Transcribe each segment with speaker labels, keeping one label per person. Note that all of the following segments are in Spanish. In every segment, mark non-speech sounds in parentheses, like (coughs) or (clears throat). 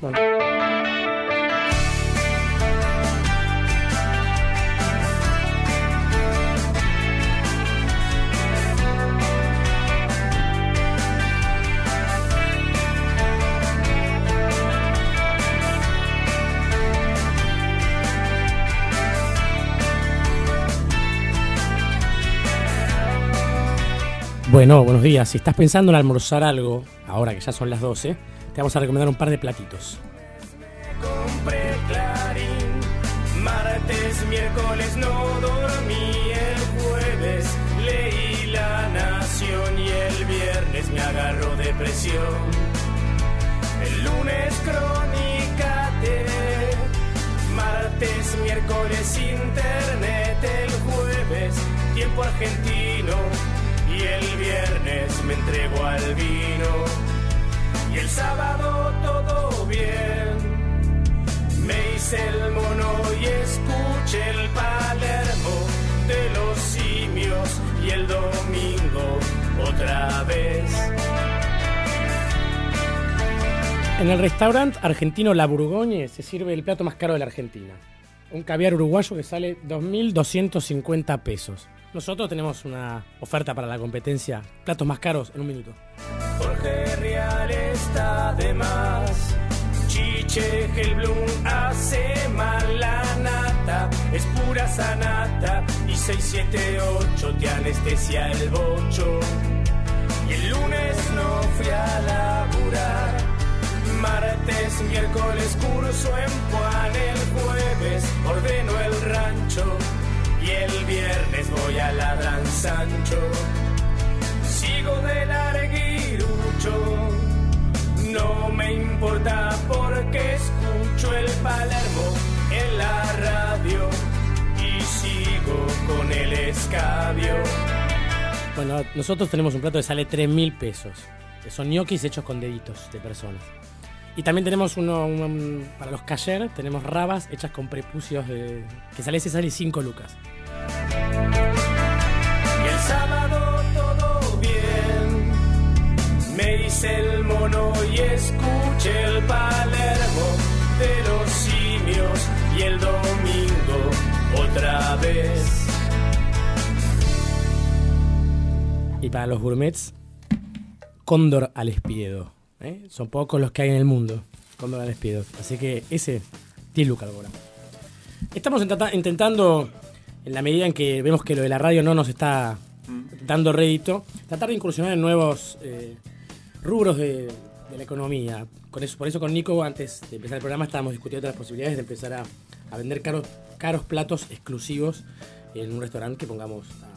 Speaker 1: Bueno. Bueno, buenos días. Si estás pensando en almorzar algo, ahora que ya son las 12, te vamos a recomendar un par de platitos.
Speaker 2: compré Clarín. Martes, miércoles no dormí. El jueves leí La Nación y el viernes me agarró depresión. El lunes crónica TV. Martes, miércoles internet. El jueves tiempo argentino. Y el viernes me entrego al vino. Y el sábado todo bien. Me hice el mono y escuché el Palermo de los simios y el domingo otra vez.
Speaker 1: En el restaurante argentino La Burgoñe se sirve el plato más caro de la Argentina. Un caviar uruguayo que sale 2.250 pesos. Nosotros tenemos una oferta para la competencia. Platos más caros en un minuto.
Speaker 2: Jorge Real está de más. Chiche Helblum hace mal la nata. Es pura sanata. Y 678 te anestesia el bocho. Y el lunes no fui a laburar. Martes, miércoles curso en Juan. El jueves ordeno el rancho. Y el viernes voy a Ladran Sancho. Sigo de larguirucho. No me importa porque escucho el Palermo en la radio y sigo con el escabio.
Speaker 1: Bueno, nosotros tenemos un plato que sale 3.000 pesos. Que son ñoquis hechos con deditos de personas. Y también tenemos uno, un- para los cayer, tenemos rabas hechas con prepucios de, que sale ese sale 5 lucas.
Speaker 2: Y el sábado todo bien. Me hice el mono y escuché el Palermo de los simios y el domingo otra vez.
Speaker 1: Y para los gourmets, cóndor al espiedo. ¿Eh? Son pocos los que hay en el mundo. Cóndor al espiedo. Así que ese, 10 lucas ahora. Estamos intenta- intentando, en la medida en que vemos que lo de la radio no nos está dando rédito, tratar de incursionar en nuevos eh, rubros de, de la economía. Con eso, por eso con Nico, antes de empezar el programa, estábamos discutiendo otras posibilidades de empezar a, a vender caros, caros platos exclusivos en un restaurante que pongamos a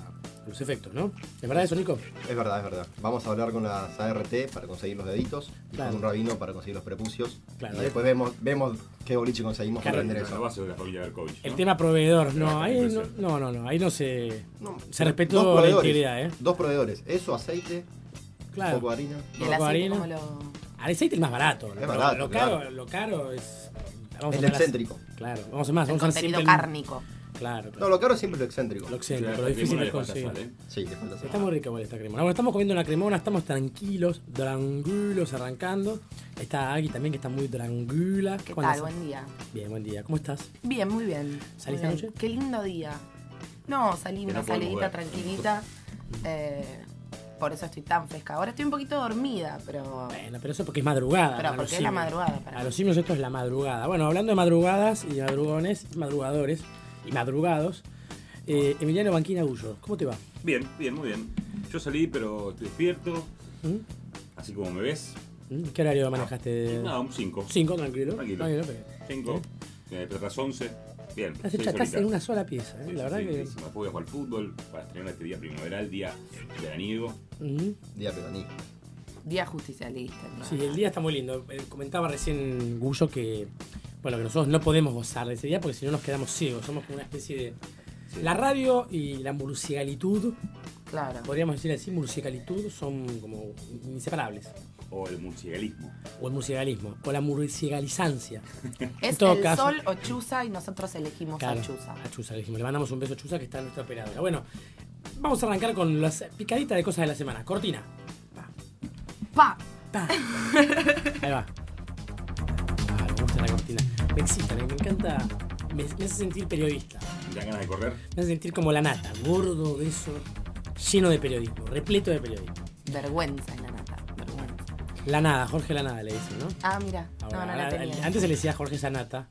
Speaker 1: los efectos, ¿no? ¿Es verdad eso, Nico?
Speaker 3: Es verdad, es verdad. Vamos a hablar con las ART para conseguir los deditos y
Speaker 1: Claro.
Speaker 3: con un rabino para conseguir los prepucios.
Speaker 1: Claro.
Speaker 3: Y después vemos, vemos qué boliche conseguimos
Speaker 1: Claro.
Speaker 3: para vender
Speaker 4: La
Speaker 3: eso.
Speaker 4: base de la familia Berkovich.
Speaker 1: El
Speaker 4: ¿no?
Speaker 1: tema proveedor, no, ahí no, no, no, no, ahí no se,
Speaker 3: No,
Speaker 1: se
Speaker 3: dos
Speaker 1: respetó la integridad, ¿eh?
Speaker 3: Dos proveedores. Eso, aceite,
Speaker 1: Claro.
Speaker 3: un poco de harina.
Speaker 5: Y el
Speaker 1: Poco
Speaker 5: aceite
Speaker 1: harina.
Speaker 5: como lo...
Speaker 1: Al aceite es más barato.
Speaker 3: Es
Speaker 1: Lo-
Speaker 3: barato,
Speaker 1: lo, caro,
Speaker 3: claro.
Speaker 1: lo caro es... vamos a
Speaker 3: El excéntrico.
Speaker 1: Claro, vamos a más,
Speaker 5: El
Speaker 1: vamos a
Speaker 5: contenido
Speaker 1: siempre el-
Speaker 5: cárnico.
Speaker 1: Claro,
Speaker 3: No,
Speaker 1: claro.
Speaker 3: lo caro es siempre lo excéntrico.
Speaker 1: Lo excéntrico,
Speaker 4: Sí,
Speaker 1: lo difícil
Speaker 4: falta
Speaker 1: conseguir.
Speaker 4: sal, ¿eh?
Speaker 3: Sí, le falta sal.
Speaker 1: Está muy rica igual esta cremona. Bueno, estamos comiendo una cremona, estamos tranquilos, tranquilos, arrancando. Está Agui también, que está muy tranquila.
Speaker 5: ¿Qué
Speaker 1: ¿Cómo
Speaker 5: tal? Buen día.
Speaker 1: Bien, buen día. ¿Cómo estás?
Speaker 5: Bien, muy bien.
Speaker 1: ¿Saliste anoche?
Speaker 5: Qué lindo día. No, salí una
Speaker 4: no
Speaker 5: salidita tranquilita. eh, por eso estoy tan fresca. Ahora estoy un poquito dormida, pero...
Speaker 1: Bueno, pero eso porque es madrugada.
Speaker 5: Pero porque es la madrugada para
Speaker 1: A los simios esto es la madrugada. Bueno, hablando de madrugadas y madrugones, madrugadores y madrugados, eh, Emiliano Banquina Gullo, ¿cómo te va?
Speaker 4: Bien, bien, muy bien. Yo salí, pero estoy despierto,
Speaker 1: ¿Mm?
Speaker 4: así como me ves.
Speaker 1: ¿Mm? ¿Qué horario manejaste?
Speaker 4: Nada, un 5.
Speaker 1: Cinco, tranquilo.
Speaker 4: Tranquilo.
Speaker 1: pero-
Speaker 4: 5. Me despertás 11. Bien.
Speaker 1: Estás hecha casi en una sola pieza, ¿eh?
Speaker 4: Sí,
Speaker 1: la verdad
Speaker 4: sí,
Speaker 1: que.
Speaker 4: sí. Después voy a jugar al fútbol para estrenar este día primaveral, día veraniego.
Speaker 1: Ujú.
Speaker 3: Día peroní.
Speaker 5: Día justicialista. ¿no?
Speaker 1: Sí, el día está muy lindo. Eh, comentaba recién Gullo que, bueno, que nosotros no podemos gozar de ese día porque si no nos quedamos ciegos. Somos como una especie de. La radio y la murciegalitud,
Speaker 5: Claro.
Speaker 1: podríamos decir así, murciegalitud son como inseparables.
Speaker 4: O el murciegalismo.
Speaker 1: O el murciegalismo, o la murciegalizancia. (laughs)
Speaker 5: Es
Speaker 1: todo
Speaker 5: el
Speaker 1: caso-
Speaker 5: sol o chuza y nosotros elegimos
Speaker 1: Claro,
Speaker 5: a chuza.
Speaker 1: a Chuza, le dijimos. Le mandamos un beso a Chuza que está en nuestra operadora. Bueno, vamos a arrancar con las picaditas de cosas de la semana. Cortina. Pa,
Speaker 5: ¡Pa!
Speaker 1: pa. (laughs) Ahí va. cortina. Me excita, me, me encanta. Me, me hace sentir periodista.
Speaker 4: ¿Te dan ganas de correr?
Speaker 1: Me hace sentir como la nata, gordo, de eso, lleno de periodismo, repleto de periodismo.
Speaker 5: Vergüenza en la nata. Vergüenza.
Speaker 1: La nada, Jorge La Nada le dicen, ¿no?
Speaker 5: Ah, mira. No,
Speaker 1: Ahora,
Speaker 5: no la
Speaker 1: ahora,
Speaker 5: tenía.
Speaker 1: antes se le decía Jorge Sanata,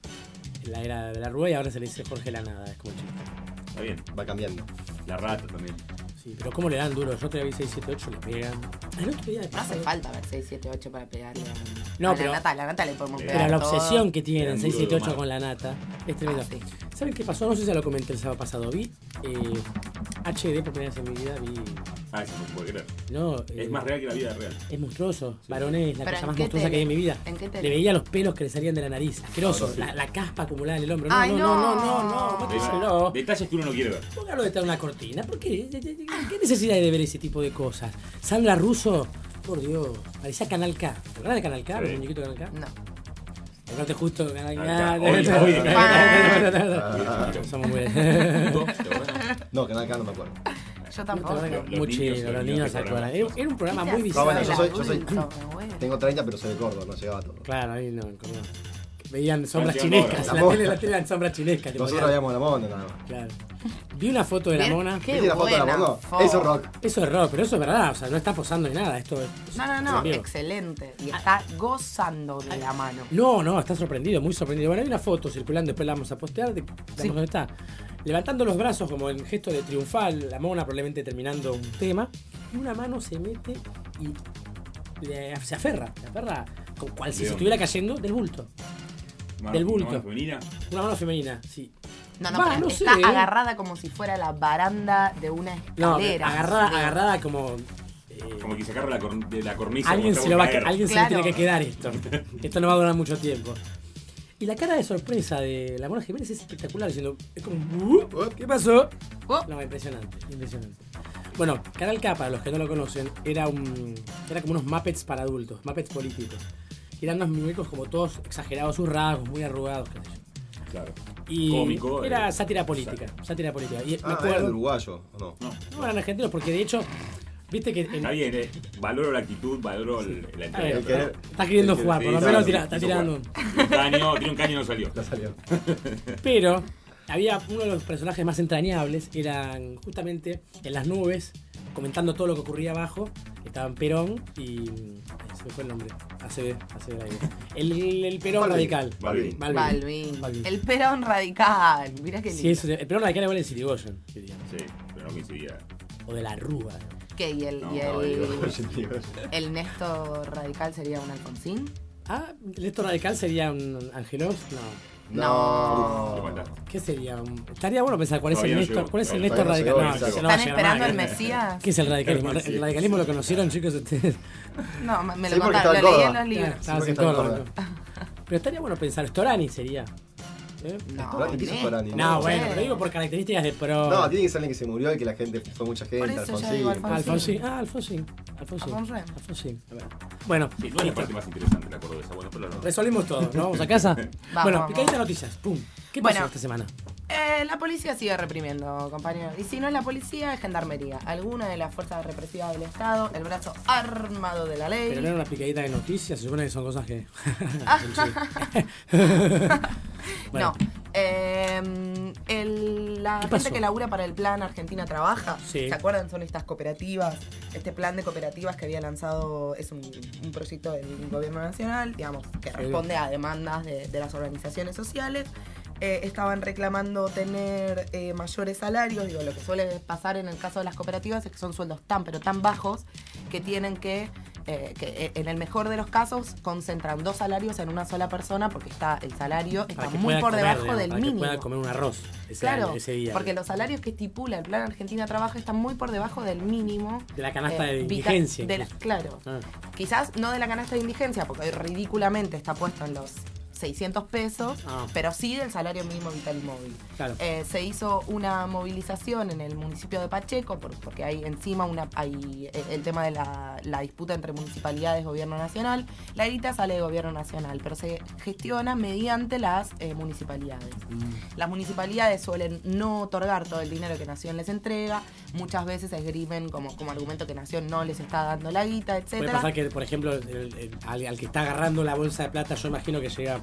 Speaker 1: en la era de la Rúa, y ahora se le dice Jorge La Nada, es como chiste.
Speaker 4: Está bien.
Speaker 3: Va cambiando.
Speaker 4: La rata también.
Speaker 1: Sí, pero ¿cómo le dan duro? Yo te vi 6, 7, 8, le pegan. El otro día me
Speaker 5: No hace falta ver 6, 7, 8 para pegarle a,
Speaker 1: No,
Speaker 5: a
Speaker 1: pero-
Speaker 5: la nata. A la nata le podemos pegar
Speaker 1: Pero la
Speaker 5: todo.
Speaker 1: obsesión que tienen
Speaker 4: Eran
Speaker 1: 6, 7,
Speaker 4: duro de
Speaker 1: 8
Speaker 4: domar.
Speaker 1: con la nata es tremendo.
Speaker 5: Ah, sí.
Speaker 1: ¿Saben qué pasó? No sé si ya lo comenté el sábado pasado. Vi eh, HD por primera vez en mi vida. Vi.
Speaker 4: Ah, eso no se puede creer.
Speaker 1: No, eh,
Speaker 4: Es más real que la vida real.
Speaker 1: Es monstruoso. Varones es la
Speaker 5: ¿Pero
Speaker 1: cosa más monstruosa que hay en mi vida.
Speaker 5: ¿En qué tele?
Speaker 1: Le veía los pelos que le salían de la nariz. Asqueroso.
Speaker 3: No, sí.
Speaker 1: la, la caspa acumulada en el hombro. No,
Speaker 5: Ay,
Speaker 1: no, no, no,
Speaker 5: no.
Speaker 1: no, no. Móstreselo.
Speaker 4: Detalles que uno no quiere ver.
Speaker 1: Póngalo detrás de una cortina. ¿Por qué? ¿Qué necesidad hay de ver ese tipo de cosas? Sandra Russo, por Dios, parecía Canal K. ¿Te acuerdas de Canal K?
Speaker 4: Sí.
Speaker 1: ¿Los muñequitos de Canal K?
Speaker 5: No.
Speaker 1: Acuérdate justo Canal
Speaker 4: Ah,
Speaker 1: K.
Speaker 4: hoy.
Speaker 3: Ah,
Speaker 1: Somos muy.
Speaker 4: ¿Tú? ¿Te acordás?
Speaker 3: no, que nada, no me acuerdo.
Speaker 5: Yo tampoco.
Speaker 1: Muy
Speaker 4: niños,
Speaker 1: chido,
Speaker 4: los niños se
Speaker 1: acuerdan. Era un programa
Speaker 5: ¿Qué
Speaker 1: muy bizarro.
Speaker 3: No, bueno, yo soy-
Speaker 5: el?
Speaker 3: Tengo 30, pero soy de Córdoba, no llegaba a todo.
Speaker 1: Claro, ahí no, como- Veían sombras chinescas. La tele, la tele eran sombras chinescas.
Speaker 3: Nosotros habíamos la mona nada más.
Speaker 1: Claro. Vi una foto de la mona.
Speaker 5: Qué
Speaker 3: ¿Viste la foto de la mona?
Speaker 5: foto.
Speaker 3: Eso es rock.
Speaker 1: Eso es rock, pero eso es verdad. O sea, no está posando ni nada. Esto es.
Speaker 5: No, no, no, excelente. Y está gozando de la mano.
Speaker 1: No, no, está sorprendido, muy sorprendido. Bueno, hay una foto circulando, después la vamos a postear. De,
Speaker 5: Sí.
Speaker 1: dónde está. Levantando los brazos como en gesto de triunfal, la mona probablemente terminando un tema. Y una mano se mete y le- se aferra, se aferra, como cual si
Speaker 4: ¿De
Speaker 1: se estuviera cayendo del bulto.
Speaker 4: Mano-
Speaker 1: Del bulto.
Speaker 4: mano femenina.
Speaker 1: Una mano femenina, sí.
Speaker 5: No, no, pero
Speaker 1: no
Speaker 5: está
Speaker 1: sé, ¿eh?
Speaker 5: agarrada como si fuera la baranda de una
Speaker 1: No,
Speaker 5: escalera.
Speaker 1: agarrada,
Speaker 5: Sí.
Speaker 1: agarrada como. eh,
Speaker 4: Como que se agarra la cor- de la cornisa.
Speaker 1: alguien se, lo va, a-
Speaker 4: caer.
Speaker 1: alguien se
Speaker 5: Claro.
Speaker 1: le tiene que quedar esto. (laughs) Esto no va a durar mucho tiempo. Y la cara de sorpresa de la Mona Jiménez es espectacular, diciendo, es como, "Uh, ¿qué pasó?
Speaker 5: Oh,
Speaker 1: No, impresionante, impresionante. Bueno, Canal K, para los que no lo conocen, era un era como unos Muppets para adultos, Muppets políticos. Y eran unos muñecos como todos exagerados sus rasgos, muy arrugados, qué sé yo.
Speaker 4: Claro.
Speaker 1: Y
Speaker 4: Cómico,
Speaker 1: era
Speaker 4: eh,
Speaker 1: sátira política, sátira política. Y me
Speaker 3: Ah, era
Speaker 1: acuerdo,
Speaker 3: de uruguayo, ¿o no?
Speaker 4: No.
Speaker 1: no eran argentinos porque de hecho, viste que en-
Speaker 4: Está bien, eh. Valoro la actitud, valoro el- la entrega.
Speaker 3: El querer-
Speaker 1: está queriendo
Speaker 3: el que-
Speaker 1: jugar, por lo
Speaker 3: sí,
Speaker 1: menos tira- está
Speaker 4: Quiso
Speaker 1: tirando un...
Speaker 4: jugar. Un caño, tiene un caño y no salió.
Speaker 3: Ya salió. (laughs)
Speaker 1: Pero había uno de los personajes más entrañables, eran justamente en las nubes, comentando todo lo que ocurría abajo, estaban Perón y... ay, se me fue el nombre, ACB, ACB era ahí. El, el Perón
Speaker 3: Balvin.
Speaker 1: radical.
Speaker 3: Balvin.
Speaker 5: Balvin.
Speaker 1: Balvin.
Speaker 5: El perón radical. Mirá qué lindo.
Speaker 1: Sí, eso, el Perón radical igual en Sirigoyen, diría.
Speaker 4: Sí, pero no coincidía.
Speaker 1: O de la Rúa.
Speaker 5: ¿Qué? ¿Y el, y
Speaker 4: No,
Speaker 5: el, el Néstor radical sería un Alfonsín?
Speaker 1: Ah, el esto radical sería un Angelos, no.
Speaker 5: No.
Speaker 1: ¿Qué sería? Un- Estaría bueno pensar cuál es el Néstor, cuál es el Néstor radical. No,
Speaker 5: ¿Están esperando el Mesías?
Speaker 1: ¿Qué es el radicalismo? ¿El radicalismo lo conocieron, chicos, ustedes?
Speaker 5: No, me lo contaron, lo leí en los libros.
Speaker 1: Pero estaría bueno pensar, Storani sería. ¿Eh?
Speaker 5: No.
Speaker 1: No, bueno, pero digo por características de pro.
Speaker 3: No, tiene que ser alguien que se murió y que la gente fue mucha gente.
Speaker 5: Por eso ya
Speaker 3: Alfonsín.
Speaker 5: digo Alfonsín.
Speaker 1: Alfonsín. Ah, Alfonsín. Alfonsín.
Speaker 5: Alfonsín.
Speaker 1: Alfonsín. A ver. Bueno,
Speaker 4: Sí, no es la parte más interesante la cordobesa. Bueno, pero no.
Speaker 1: resolvimos todo. ¿Nos vamos a casa? (laughs) bueno,
Speaker 5: vamos.
Speaker 1: picadita noticias. Pum. ¿Qué pasó
Speaker 5: Bueno.
Speaker 1: esta semana?
Speaker 5: Eh, la policía sigue reprimiendo, compañeros. Y si no es la policía, es gendarmería. Alguna de las fuerzas represivas del Estado, el brazo armado de la ley.
Speaker 1: Pero no era una picadita de noticias, se supone que son cosas que. (laughs) (laughs) Bueno,
Speaker 5: No. Eh, el- la
Speaker 1: ¿Qué
Speaker 5: gente
Speaker 1: pasó?
Speaker 5: que labura para el plan Argentina Trabaja,
Speaker 1: Sí.
Speaker 5: ¿se acuerdan? Son estas cooperativas, este plan de cooperativas que había lanzado, es un, un proyecto del gobierno nacional, digamos, que responde a demandas de, de las organizaciones sociales. Eh, estaban reclamando tener eh, mayores salarios, digo, lo que suele pasar en el caso de las cooperativas es que son sueldos tan, pero tan bajos que tienen que, eh, que en el mejor de los casos concentran dos salarios en una sola persona porque está el salario está
Speaker 1: que
Speaker 5: muy por
Speaker 1: comer,
Speaker 5: debajo
Speaker 1: digamos,
Speaker 5: del
Speaker 1: para que
Speaker 5: mínimo.
Speaker 1: pueda comer un arroz ese,
Speaker 5: Claro,
Speaker 1: año, ese día.
Speaker 5: porque los salarios que estipula el Plan Argentina Trabaja están muy por debajo del mínimo.
Speaker 1: De la canasta de indigencia.
Speaker 5: de la- claro,
Speaker 1: Ah.
Speaker 5: quizás no de la canasta de indigencia, porque ridículamente está puesto en los 600 pesos,
Speaker 1: Ah.
Speaker 5: pero sí del salario mínimo vital y móvil.
Speaker 1: Claro.
Speaker 5: Eh, se hizo una movilización en el municipio de Pacheco, por- porque hay encima una, hay eh, el tema de la, la disputa entre municipalidades y gobierno nacional. La guita sale de gobierno nacional, pero se gestiona mediante las eh, municipalidades.
Speaker 1: Mm.
Speaker 5: Las municipalidades suelen no otorgar todo el dinero que Nación les entrega, muchas veces esgrimen como, como argumento que Nación no les está dando la guita,
Speaker 1: Puede
Speaker 5: etcétera.
Speaker 1: pasar que, por ejemplo, el- el- al, al que está agarrando la bolsa de plata, yo imagino que llega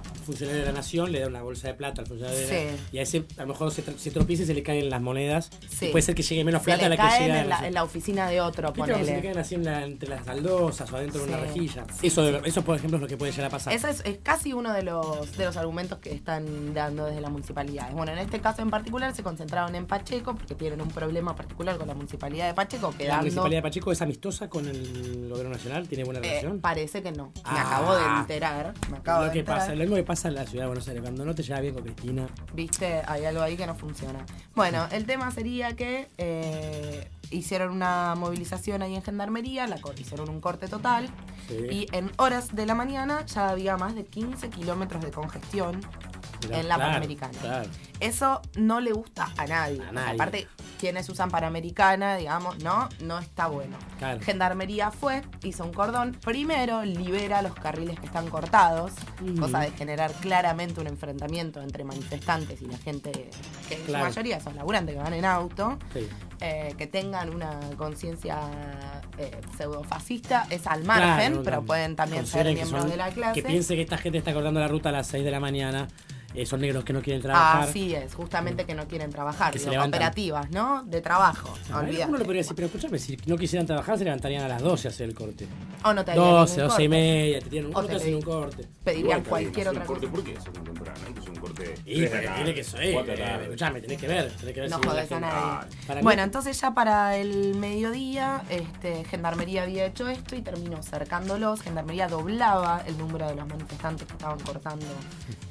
Speaker 1: funcionario de la nación le da una bolsa de plata al funcionario de la
Speaker 5: Sí.
Speaker 1: y a ese a lo mejor se, se tropieza y se le caen las monedas.
Speaker 5: Sí.
Speaker 1: Y puede ser que llegue menos
Speaker 5: Se
Speaker 1: plata a la que llega
Speaker 5: en la, en la oficina de otro,
Speaker 1: ¿Viste cuando se le
Speaker 5: ponele.
Speaker 1: caen así en la- entre las baldosas o adentro de una rejilla? Eso, eso, por ejemplo, es lo que puede llegar a pasar.
Speaker 5: Ese es, es casi uno de los, de los argumentos que están dando desde la municipalidad. Bueno, en este caso en particular se concentraron en Pacheco porque tienen un problema particular con la municipalidad de Pacheco,
Speaker 1: ¿La
Speaker 5: quedando...
Speaker 1: municipalidad de Pacheco es amistosa con el gobierno nacional? ¿Tiene buena
Speaker 5: Eh,
Speaker 1: relación?
Speaker 5: parece que no. Me
Speaker 1: Ah.
Speaker 5: acabo de enterar. Me acabo
Speaker 1: lo
Speaker 5: de
Speaker 1: que
Speaker 5: enterar.
Speaker 1: pasa, lo mismo que pasa en la ciudad de Buenos Aires, cuando no te llevas bien con Cristina.
Speaker 5: Viste, hay algo ahí que no funciona. Bueno, el tema sería que eh, hicieron una movilización ahí en Gendarmería, la hicieron un corte total
Speaker 1: Sí.
Speaker 5: y en horas de la mañana ya había más de 15 kilómetros de congestión
Speaker 1: Mirá,
Speaker 5: en la
Speaker 1: claro,
Speaker 5: Panamericana.
Speaker 1: Claro.
Speaker 5: Eso no le gusta a nadie.
Speaker 1: A nadie.
Speaker 5: Aparte, quienes usan Panamericana, digamos, no, no está bueno.
Speaker 1: Claro.
Speaker 5: Gendarmería fue, hizo un cordón. Primero libera los carriles que están cortados,
Speaker 1: Ujú.
Speaker 5: cosa de generar claramente un enfrentamiento entre manifestantes y la gente que en su mayoría son laburantes que van en auto.
Speaker 1: Sí.
Speaker 5: eh, que tengan una conciencia eh, pseudofascista es al margen,
Speaker 1: Claro,
Speaker 5: pero pueden también ser miembros
Speaker 1: son-
Speaker 5: de la clase.
Speaker 1: Que piense que esta gente está cortando la ruta a las 6 de la mañana, eh, son negros que no quieren trabajar.
Speaker 5: Así es, justamente que no quieren trabajar,
Speaker 1: Que se
Speaker 5: digo,
Speaker 1: levantan.
Speaker 5: cooperativas, ¿no? De trabajo,
Speaker 1: A ver,
Speaker 5: olvídate.
Speaker 1: Uno le podría decir, pero escúchame, si no quisieran trabajar, se levantarían a las 12 a hacer el corte.
Speaker 5: O no te harían
Speaker 1: 12,
Speaker 5: ningún
Speaker 1: 12 y media, te tienen un corte,
Speaker 5: te
Speaker 1: hacen un corte.
Speaker 5: Pedirían
Speaker 4: Igual,
Speaker 5: cualquier otra
Speaker 4: corte,
Speaker 5: cosa.
Speaker 4: ¿Por qué es un temprano? Es un corte.
Speaker 1: Y tiene que ser, eh, escuchame, tenés que ver, tenés que ver
Speaker 5: No
Speaker 1: si
Speaker 5: jodes a nadie.
Speaker 1: Para mí-
Speaker 5: Bueno, entonces ya para el mediodía, este, Gendarmería había hecho esto y terminó cercándolos. Gendarmería doblaba el número de los manifestantes que estaban cortando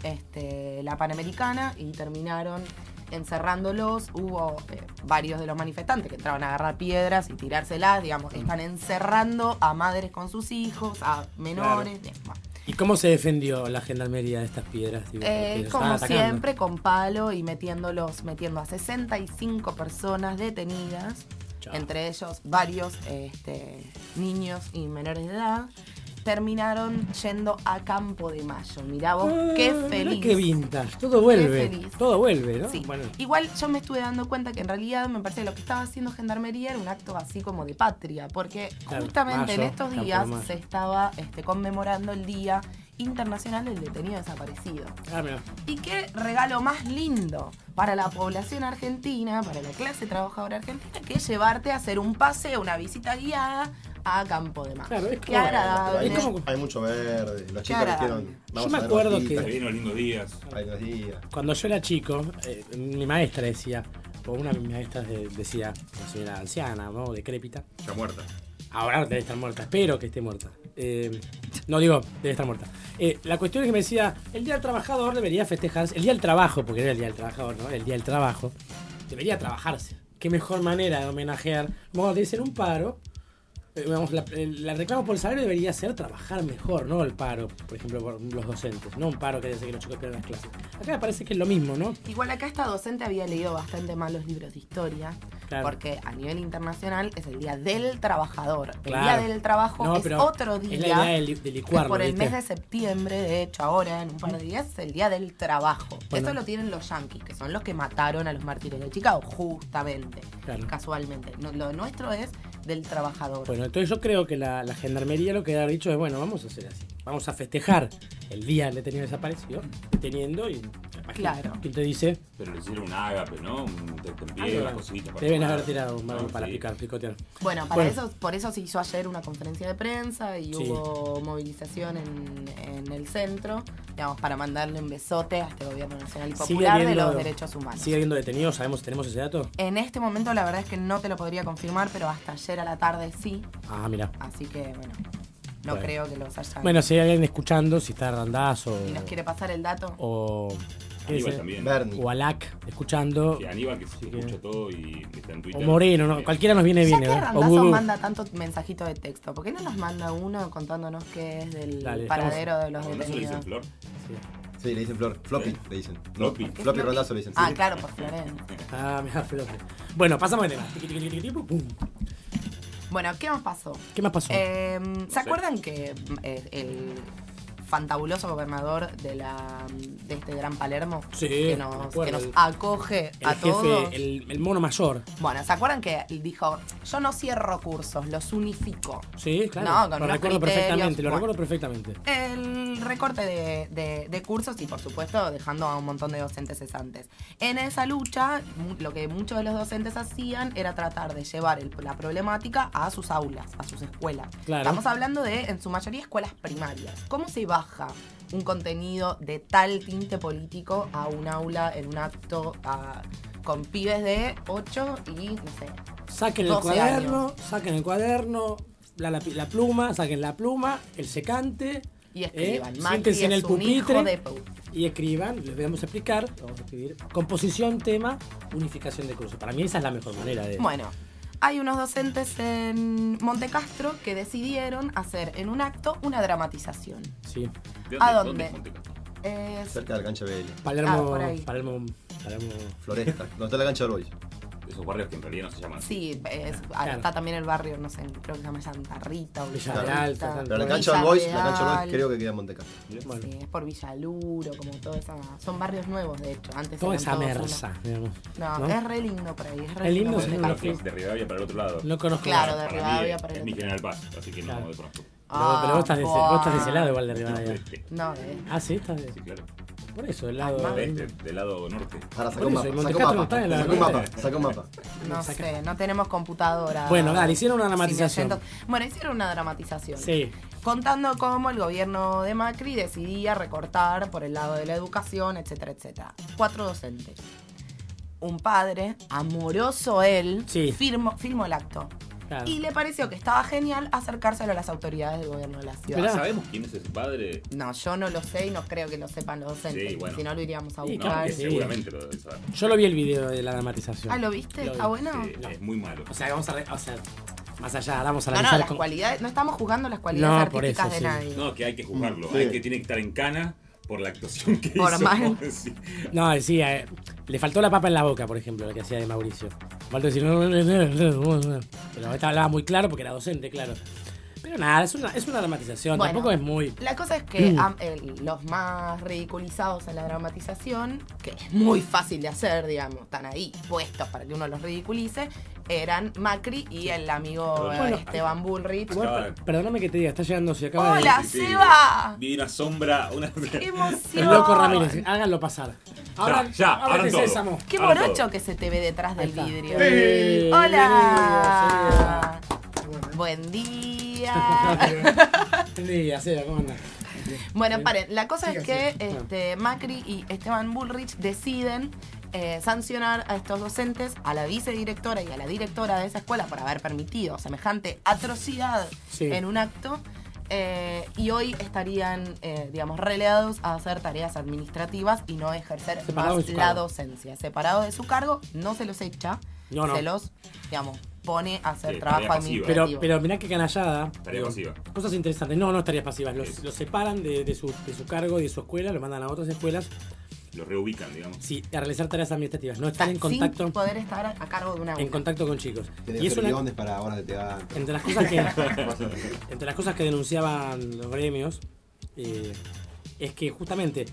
Speaker 5: este, la Panamericana y terminaron encerrándolos. Hubo eh, varios de los manifestantes que entraban a agarrar piedras y tirárselas, digamos, están encerrando a madres con sus hijos, a menores. bien, bueno.
Speaker 1: ¿Y cómo se defendió la gendarmería de estas piedras?
Speaker 5: Eh, como siempre, con palo y metiéndolos, metiendo a 65 personas detenidas,
Speaker 1: Chao.
Speaker 5: entre ellos varios este, niños y menores de edad, terminaron yendo a Campo de Mayo. Mirá vos,
Speaker 1: Ah,
Speaker 5: qué feliz.
Speaker 1: Qué vintage, todo vuelve. Todo vuelve, ¿no?
Speaker 5: Sí.
Speaker 1: Bueno,
Speaker 5: Igual yo me estuve dando cuenta que en realidad me parece que lo que estaba haciendo Gendarmería era un acto así como de patria, porque
Speaker 1: Claro,
Speaker 5: justamente en estos días se estaba este, conmemorando el Día Internacional del Detenido Desaparecido.
Speaker 1: ah.
Speaker 5: Y qué regalo más lindo para la población argentina, para la clase trabajadora argentina, que llevarte a hacer un paseo, una visita guiada a Campo de Mayo.
Speaker 1: Claro, es
Speaker 5: qué
Speaker 1: como-
Speaker 5: agradable.
Speaker 3: Hay,
Speaker 1: Es como-
Speaker 3: mucho, hay mucho verde. Los chicos dijeron.
Speaker 1: Yo me
Speaker 3: a ver
Speaker 1: acuerdo
Speaker 4: Se vienen los lindos días.
Speaker 3: Hay los días.
Speaker 1: Cuando yo era chico, eh, mi maestra decía, o una de mis maestras de- decía, una señora anciana, ¿no? Decrépita.
Speaker 4: Ya muerta.
Speaker 1: Ahora debe estar muerta, espero que esté muerta. Eh, no digo, debe estar muerta. Eh, la cuestión es que me decía, el Día del Trabajador debería festejarse, el Día del Trabajo, porque era el Día del Trabajador, ¿no? El Día del Trabajo, debería trabajarse. Qué mejor manera de homenajear. Cuando te dicen un paro, eh, vamos, la, la reclamo por el salario debería ser trabajar mejor, no el paro, por ejemplo, por los docentes, no un paro que hace que los chicos pierdan las clases. Acá me parece que es lo mismo, ¿no?
Speaker 5: Igual acá esta docente había leído bastante mal los libros de historia,
Speaker 1: Claro.
Speaker 5: porque a nivel internacional es el Día del Trabajador. El
Speaker 1: Claro.
Speaker 5: Día del Trabajo
Speaker 1: No,
Speaker 5: es otro día.
Speaker 1: Es la idea de, li- de
Speaker 5: que
Speaker 1: licuarlo,
Speaker 5: por el
Speaker 1: ¿viste?
Speaker 5: mes de septiembre, de hecho, ahora en un par de días, es el Día del Trabajo.
Speaker 1: Bueno.
Speaker 5: Eso lo tienen los yanquis, que son los que mataron a los mártires de Chicago, justamente,
Speaker 1: Claro.
Speaker 5: casualmente. No, lo nuestro es del trabajador.
Speaker 1: Bueno, entonces yo creo que la, la gendarmería lo que ha dicho es, bueno, vamos a hacer así. Vamos a festejar el día del detenido desaparecido, deteniendo y...
Speaker 5: Claro.
Speaker 1: ¿Quién te dice?
Speaker 4: Pero le hicieron un ágape, ¿no? Un una cosita. para
Speaker 1: Deben haber tirado un
Speaker 4: No,
Speaker 1: para
Speaker 4: sí.
Speaker 1: picar, picotear.
Speaker 5: Bueno, para
Speaker 1: Bueno.
Speaker 5: eso, por eso se hizo ayer una conferencia de prensa y
Speaker 1: Sí.
Speaker 5: hubo movilización en, en el centro, digamos, para mandarle un besote a este gobierno nacional y popular de los derechos humanos.
Speaker 1: ¿Sigue habiendo detenidos? ¿Sabemos, tenemos ese dato?
Speaker 5: En este momento la verdad es que no te lo podría confirmar, pero hasta ayer a la tarde sí,
Speaker 1: Ah, mira.
Speaker 5: así que bueno, no
Speaker 1: Bueno.
Speaker 5: creo que los hayan...
Speaker 1: Bueno, si hay alguien escuchando, si está Randazo
Speaker 5: ¿Y nos quiere pasar el dato?
Speaker 1: o... ¿qué
Speaker 4: Aníbal también.
Speaker 3: Bernie.
Speaker 1: O Alac escuchando.
Speaker 4: Sí, Aníbal que sí,
Speaker 1: que-
Speaker 4: escucha todo y está en
Speaker 1: O
Speaker 4: Twitter.
Speaker 1: Moreno, ¿no?
Speaker 4: Eh,
Speaker 1: Cualquiera nos viene bien,
Speaker 5: que
Speaker 1: ¿eh? O
Speaker 5: Randazo manda tanto mensajito de texto, ¿por qué no nos manda uno contándonos qué es del
Speaker 1: Dale,
Speaker 5: paradero de los
Speaker 4: ¿No se le
Speaker 5: detenidos?
Speaker 4: dicen flor?
Speaker 1: Sí.
Speaker 3: Sí, le dicen flor. Floppy,
Speaker 4: ¿Sí?
Speaker 3: le dicen.
Speaker 4: Floppy.
Speaker 3: Floppy,
Speaker 5: Floppy?
Speaker 3: rondazo le dicen.
Speaker 5: Ah,
Speaker 3: sí.
Speaker 5: claro, por Florencia.
Speaker 1: Ah, mira, Floppy. Bueno, pasamos de tema.
Speaker 5: Bueno, ¿qué más pasó?
Speaker 1: ¿Qué más pasó?
Speaker 5: Eh, ¿Se acuerdan que eh, el fantabuloso gobernador de la de este gran Palermo
Speaker 1: Sí,
Speaker 5: que, nos, que nos
Speaker 1: el-
Speaker 5: acoge
Speaker 1: El
Speaker 5: a
Speaker 1: jefe,
Speaker 5: todos.
Speaker 1: el, el mono mayor.
Speaker 5: Bueno, ¿se acuerdan que dijo, yo no cierro cursos, los unifico?
Speaker 1: Sí, claro.
Speaker 5: No, con
Speaker 1: lo recuerdo
Speaker 5: criterios,
Speaker 1: perfectamente, lo
Speaker 5: bueno.
Speaker 1: recuerdo perfectamente.
Speaker 5: El recorte de, de- de cursos y por supuesto dejando a un montón de docentes cesantes. En esa lucha, lo que muchos de los docentes hacían era tratar de llevar el- la problemática a sus aulas, a sus escuelas.
Speaker 1: Claro.
Speaker 5: Estamos hablando de, en su mayoría, escuelas primarias. ¿Cómo se baja un contenido de tal tinte político a un aula en un acto a- con pibes de 8 y, no sé,
Speaker 1: Saquen el
Speaker 5: 12
Speaker 1: cuaderno, saquen el cuaderno, la, lapi- la pluma, saquen la pluma, el secante.
Speaker 5: y escriban.
Speaker 1: ¿eh? Siéntense en el pupitre
Speaker 5: de
Speaker 1: y escriban, les vamos a explicar, vamos a escribir composición, tema, unificación de cursos. Para mí esa es la mejor manera de...
Speaker 5: Bueno, hay unos docentes en Montecastro que decidieron hacer en un acto una dramatización.
Speaker 1: Sí.
Speaker 4: ¿De
Speaker 5: ¿A
Speaker 4: dónde?
Speaker 5: dónde?
Speaker 4: es Montecastro?
Speaker 5: Es-
Speaker 3: Cerca del cancha Belli.
Speaker 1: Palermo,
Speaker 5: Ah, por ahí.
Speaker 1: Palermo, Palermo.
Speaker 3: Floresta. donde está la cancha Boys.
Speaker 4: Esos barrios que en realidad no se llaman.
Speaker 5: sí, es- ah,
Speaker 1: Claro.
Speaker 5: está también el barrio, no sé, creo que se llama Santa Rita o
Speaker 1: Villa
Speaker 5: Villa
Speaker 1: Real,
Speaker 5: Rita.
Speaker 1: Santa-
Speaker 3: Pero la cancha del Boys, la cancha Boys creo que queda en Montecastro.
Speaker 1: Bueno,
Speaker 5: Sí, es por Villaluro, como todo esa. Son barrios nuevos, de hecho. Antes
Speaker 1: toda esa digamos.
Speaker 5: uno. No,
Speaker 1: ¿no?
Speaker 5: es re lindo por ahí. Es re
Speaker 1: Es lindo,
Speaker 5: lindo
Speaker 1: sí, lo
Speaker 4: Ah, que es de Rivadavia para el otro lado.
Speaker 1: No conozco
Speaker 5: Claro,
Speaker 1: nada.
Speaker 5: de Rivadavia
Speaker 4: es,
Speaker 5: para el
Speaker 4: es mi
Speaker 5: otro.
Speaker 4: General Paz, así que
Speaker 1: Claro.
Speaker 4: no conozco.
Speaker 1: Pero, pero vos, estás de ese, vos estás de ese lado igual de Rivadavia.
Speaker 5: No, eh.
Speaker 1: Ah, sí, estás de...
Speaker 4: Sí, claro.
Speaker 1: Por eso, el lado...
Speaker 5: Ah,
Speaker 4: De este, del lado norte.
Speaker 3: Ahora saca un mapa.
Speaker 1: el
Speaker 3: Saca un
Speaker 1: está
Speaker 3: mapa.
Speaker 1: en la
Speaker 3: Saca un
Speaker 1: norte.
Speaker 3: mapa. Saca un mapa.
Speaker 5: No
Speaker 1: Saca-
Speaker 5: sé, no tenemos computadora.
Speaker 1: Bueno, dale, hicieron una dramatización.
Speaker 5: Bueno, hicieron una dramatización.
Speaker 1: Sí.
Speaker 5: Contando cómo el gobierno de Macri decidía recortar por el lado de la educación, etcétera, etcétera. Cuatro docentes. Un padre, amoroso él,
Speaker 1: Sí.
Speaker 5: firmó, firmó el acto.
Speaker 1: Claro.
Speaker 5: Y le pareció que estaba genial acercárselo a las autoridades del gobierno de la ciudad.
Speaker 1: Mirá.
Speaker 4: ¿Sabemos quién es ese padre?
Speaker 5: No, yo no lo sé y no creo que lo sepan los docentes.
Speaker 4: Sí, bueno.
Speaker 5: Si no, lo iríamos a
Speaker 4: No,
Speaker 5: buscar.
Speaker 1: sí.
Speaker 4: seguramente lo debe saber.
Speaker 1: Yo lo vi el video de la dramatización.
Speaker 5: Ah, ¿lo viste?
Speaker 1: Lo
Speaker 5: ¿Está
Speaker 1: vi,
Speaker 5: bueno?
Speaker 4: Sí, es muy malo.
Speaker 1: O sea, vamos a... re- O sea, más allá, vamos a
Speaker 5: No, no,
Speaker 1: analizar...
Speaker 5: las
Speaker 1: con-
Speaker 5: cualidades, no estamos jugando las cualidades
Speaker 1: No, por
Speaker 5: artísticas
Speaker 1: eso,
Speaker 5: de
Speaker 1: sí.
Speaker 5: nadie.
Speaker 4: No, que hay que juzgarlo.
Speaker 3: Sí.
Speaker 4: Hay que tiene que estar en cana por la actuación que
Speaker 5: Por
Speaker 4: hizo.
Speaker 5: mal. (laughs)
Speaker 4: Sí.
Speaker 1: No, sí, eh, le faltó la papa en la boca, por ejemplo, lo que hacía de Mauricio. Faltó decir... "No, no, no, no, no, no". Pero esta hablaba muy claro porque era docente, claro. Pero nada, es una, es una dramatización,
Speaker 5: Bueno.
Speaker 1: tampoco es muy...
Speaker 5: La cosa es que
Speaker 1: Mm.
Speaker 5: am- los más ridiculizados en la dramatización, que es muy fácil de hacer, digamos, están ahí puestos para que uno los ridiculice, eran Macri y el amigo eh,
Speaker 4: Bueno,
Speaker 5: Esteban Bullrich.
Speaker 4: Acaba-
Speaker 1: per- perdóname que te diga, está llegando, si acaba
Speaker 5: ¡Hola,
Speaker 1: de...
Speaker 5: Seba!
Speaker 4: Vi una sombra, una...
Speaker 5: ¡Qué
Speaker 1: El
Speaker 5: emoción!
Speaker 1: loco Ramírez, háganlo pasar. Ahora,
Speaker 4: ya,
Speaker 1: ábrete
Speaker 4: abran todo.
Speaker 1: sésamo.
Speaker 5: ¡Qué
Speaker 4: Ahora
Speaker 5: morocho que se te ve detrás del vidrio!
Speaker 1: Eh,
Speaker 5: ¡Hola! Buen día. (laughs)
Speaker 1: Buen día, Seba, ¿cómo andás?
Speaker 5: Bueno, paren, la cosa es que este, Macri y Esteban Bullrich deciden eh, sancionar a estos docentes, a la vicedirectora y a la directora de esa escuela por haber permitido semejante atrocidad
Speaker 1: Sí.
Speaker 5: en un acto. eh, y hoy estarían, eh, digamos, relegados a hacer tareas administrativas y no ejercer más la
Speaker 1: cargo.
Speaker 5: docencia. Separado de su cargo, no se los echa,
Speaker 1: No, no.
Speaker 5: se los, digamos, pone a hacer
Speaker 4: Sí,
Speaker 5: trabajo
Speaker 4: pasiva.
Speaker 1: Pero,
Speaker 5: administrativo.
Speaker 1: pero mirá qué canallada.
Speaker 4: Tarea pasiva.
Speaker 1: Cosas interesantes. No, no tareas pasivas. Los,
Speaker 4: Sí.
Speaker 1: los separan de, de su, de su cargo y de su escuela, los mandan a otras escuelas.
Speaker 4: Lo reubican, digamos.
Speaker 1: Sí, a realizar tareas administrativas. No están en
Speaker 5: Sin
Speaker 1: contacto,
Speaker 5: poder estar a cargo de una
Speaker 1: en contacto con chicos. Y es una,
Speaker 3: para horas de teatro.
Speaker 1: entre las cosas que (laughs) entre las cosas que denunciaban los gremios eh, es que justamente